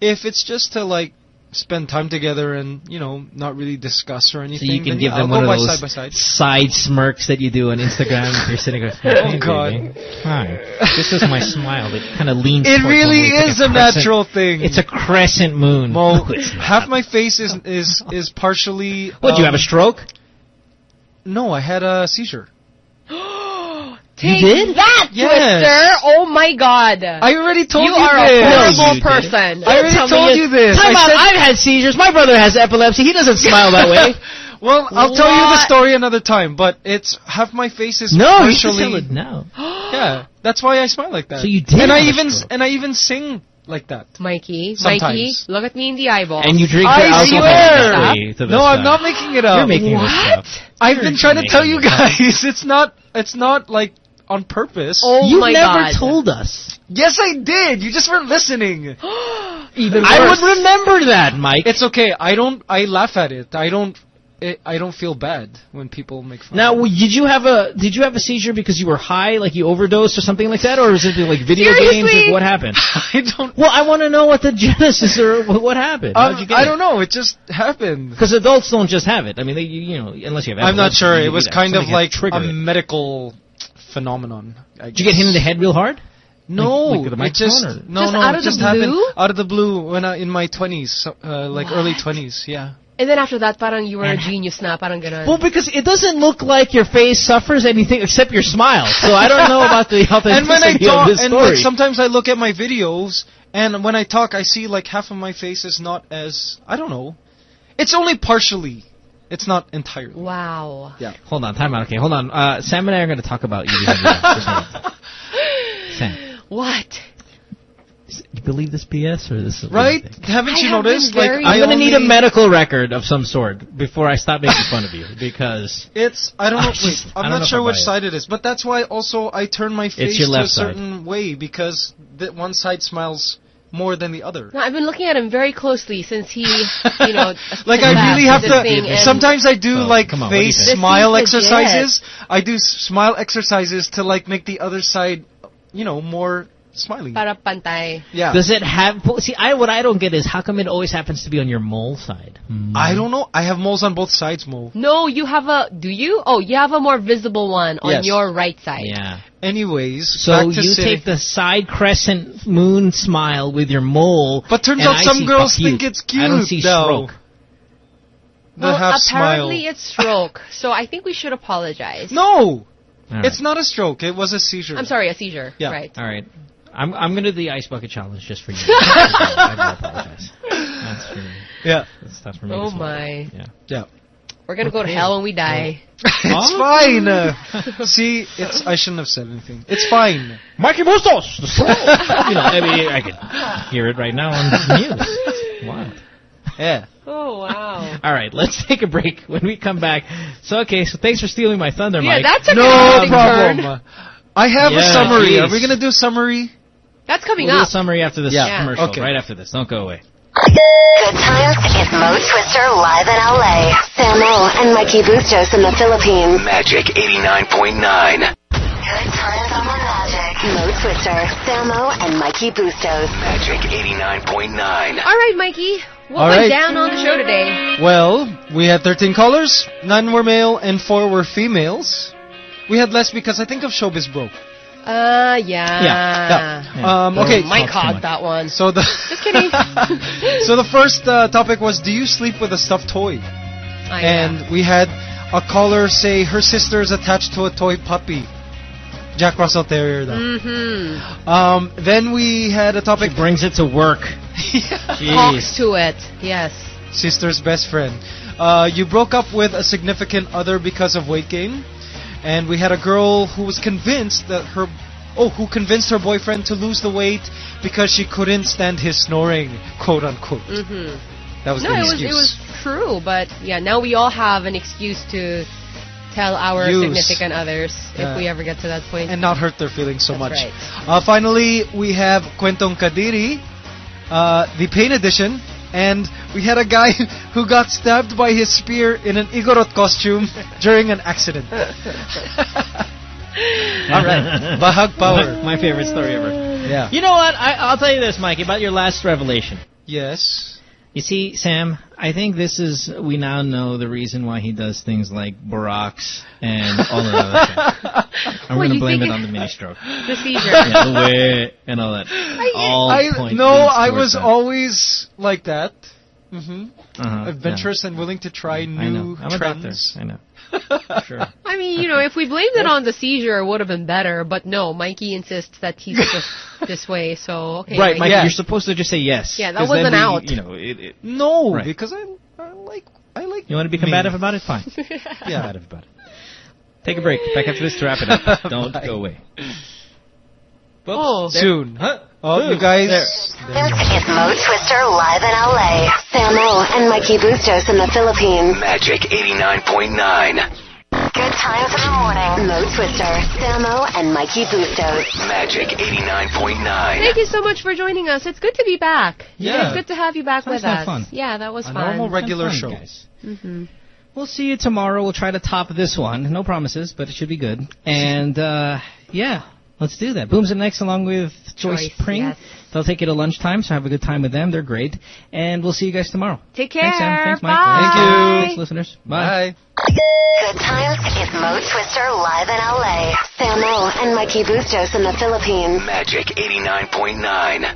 if it's just to like spend time together and you know not really discuss or anything. So you can give yeah, them I'll one of those side by side. side smirks that you do on Instagram if you're sitting there. [LAUGHS] Oh, God. Hi. This is my smile. It kind of leans. It really is like a crescent- natural thing. It's a crescent moon. Mo, No, half my face is is is partially. What? Do you have a um, stroke? No, I had a seizure. Take did? that, Yes. Twister! Oh my God! I already told you you are this. a horrible you person. I already Tell told you this. Time I out. said- I've had seizures. My brother has epilepsy. He doesn't smile that way. [LAUGHS] Well, I'll tell you the story another time, but it's half my face is no, you should partially. tell it now. [GASPS] Yeah, that's why I smile like that. So you did and I have a even stroke. and I even sing like that. Mikey, Mikey, Sometimes. look at me in the eyeball. And you drink your I alcohol swear. directly to the No, I'm not making it up. You're making this What? up. I've You're been trying to tell you making it up. guys, [LAUGHS] it's not it's not like on purpose. Oh you my never God. told us. Yes, I did. You just weren't listening. [GASPS] [GASPS] Even worse. I would remember that, Mike. It's okay. I don't. I laugh at it. I don't. It, I don't feel bad when people make fun. Now, of me. w- did you have a did you have a seizure because you were high, like you overdosed or something like that, or was it like video games? Like, what happened? [LAUGHS] I don't. Well, I want to know what the genesis or what happened. Um, you get I it? don't know. It just happened. Because adults don't just have it. I mean, they, you, you know, unless you have. I'm not sure. It was kind of like to a it. medical phenomenon. Did you get hit in the head real hard? No, Like with the it just or- no, Just no. out it of the just blue? happened out of the blue when I in my 20s, uh, like early 20s. Yeah. And then after that, parang you were a genius na, parang ganun. Well, because it doesn't look like your face suffers anything except your smile. So I don't know about the [LAUGHS] authenticity and when I of talk, this and story. like sometimes I look at my videos, and when I talk, I see like half of my face is not as I don't know. It's only partially. It's not entirely. wow. Yeah. Hold on, time out. Okay, hold on. Uh, Sam and I are going to talk about you. behind your back. Just a minute. Sam, What? you believe this BS or this? Right? Haven't I you have noticed? very- Like I'm going to need a medical record of some sort before I stop making fun of you because It's I don't know. I'm Wait, I I'm don't not if sure which it. side it is, but that's why also I turn my face to left a side. certain way because the one side smiles more than the other. No, I've been looking at him very closely since he, you know, [LAUGHS] Like I really have to. Sometimes I do So, like come on, what do face smile exercises. I do smile exercises to like make the other side, you know, more smiling. para pantay. Yeah. does it have? See, I what I don't get is how come it always happens to be on your mole side? Hmm. I don't know. I have moles on both sides, Mo. No, you have a. Do you? Oh, you have a more visible one on Yes. your right side. Yeah. Anyways, So back to you sitting. take the side crescent moon smile with your mole. But turns out I some girls think you. it's cute. I don't see though. stroke. The Well, half smile. apparently it's stroke. [LAUGHS] so I think we should apologize. No, All right. it's not a stroke. It was a seizure. I'm sorry, a seizure. Yeah. Right. All right. I'm I'm gonna do the ice bucket challenge just for you. [LAUGHS] I do apologize. That's for me. Yeah. That's, that's for me. Oh well. my. Yeah. Yeah. We're gonna go to hell when we die. it's fine. Uh, [LAUGHS] see, it's I shouldn't have said anything. It's fine. Mikey Bustos. [LAUGHS] you know, I mean, I could hear it right now on the news. Wow. Yeah. Oh wow. All right, let's take a break. When we come back, so okay, so thanks for stealing my thunder, Yeah, Mike. that took an No problem. turn. I have a Yeah, summary. Are we gonna do summary? That's coming We'll do a up. summary after this Yeah. commercial. Okay. Right after this. Don't go away. Good times is Mo Twister live in LA. Samo and Mikey Bustos in the Philippines. Magic 89.9. Good times on the Magic. Mo Twister, Samo, and Mikey Bustos. Magic 89.9. All right, Mikey. What All went right. down on the show today? Well, we had 13 callers, nine were male, and four were females. We had less because I think of Showbiz Broke. Uh, yeah. Yeah. Um, okay. Mike hogged that one. So the Just kidding. [LAUGHS] so the first uh, topic was, do you sleep with a stuffed toy? I, and we had a caller say her sister is attached to a toy puppy. Jack Russell Terrier. Though. Mm-hmm. Um, then we had a topic. She brings it to work. [LAUGHS] Talks to it. Yes. sister's best friend. Uh, you broke up with a significant other because of weight gain, and we had a girl who was convinced that her oh who convinced her boyfriend to lose the weight because she couldn't stand his snoring, quote unquote. Mm-hmm. That was no, it was it was true, but yeah, now we all have an excuse to tell our Use. significant others Yeah. if we ever get to that and not hurt their feelings so That's much. right. Uh, finally, we have Kwentong Kadiri, uh, the pain edition, and we had a guy [LAUGHS] who got stabbed by his spear in an Igorot costume during an accident. [LAUGHS] All right, Bahag Power. [LAUGHS] My, favorite story ever. Yeah. You know what? I, I'll tell you this, Mikey, about your last revelation. Yes. You see, Sam, I think this is, we now know the reason why he does things like Baracks and all the other stuff. I'm What, going to blame it it- on the mini stroke. [LAUGHS] the seizure. yeah, the way and all that. all I, point no, I was that. always like that. hmm Uh-huh, Adventurous and willing to try I know. new I'm a doctor. trends. I know. Sure. I mean, you know, if we blamed it on the seizure, it would have been better. But no, Mikey insists that he's [LAUGHS] just this way. So okay, right, Mikey, Yeah. you're supposed to just say yes. Yeah, that wasn't an we- out. You know, it, it, No, Right. because I, I like I like. you want to be me. combative about it? Fine. [LAUGHS] Yeah. Combative about it. Take a break. Back after this to wrap it up. [LAUGHS] Don't go away. Oh, Soon. Huh? Oh, you guys. This is Mo Twister live in LA. Samo and Mikey Bustos in the Philippines. Magic 89.9. Good times in the morning. Mo Twister, Samo, and Mikey Bustos. Magic 89.9. Thank you so much for joining us. It's good to be back. Yeah. It's good to have you back Sounds with us. fun. Yeah, that was A fun. normal regular Fun, show. guys. hmm We'll see you tomorrow. We'll try to top this one. No promises, but it should be good. And uh, yeah, let's do that. Booms and next along with Joyce, Joyce, Pring. yes. They'll take you to lunchtime, so have a good time with them. They're great. And we'll see you guys tomorrow. Take care. Thanks, Sam. Thanks, Mike. Bye. Thank you. Thanks, listeners. Bye. Bye. Good times is Mo Twister live in LA. Samo and Mikey Bustos in the Philippines. Magic 89.9.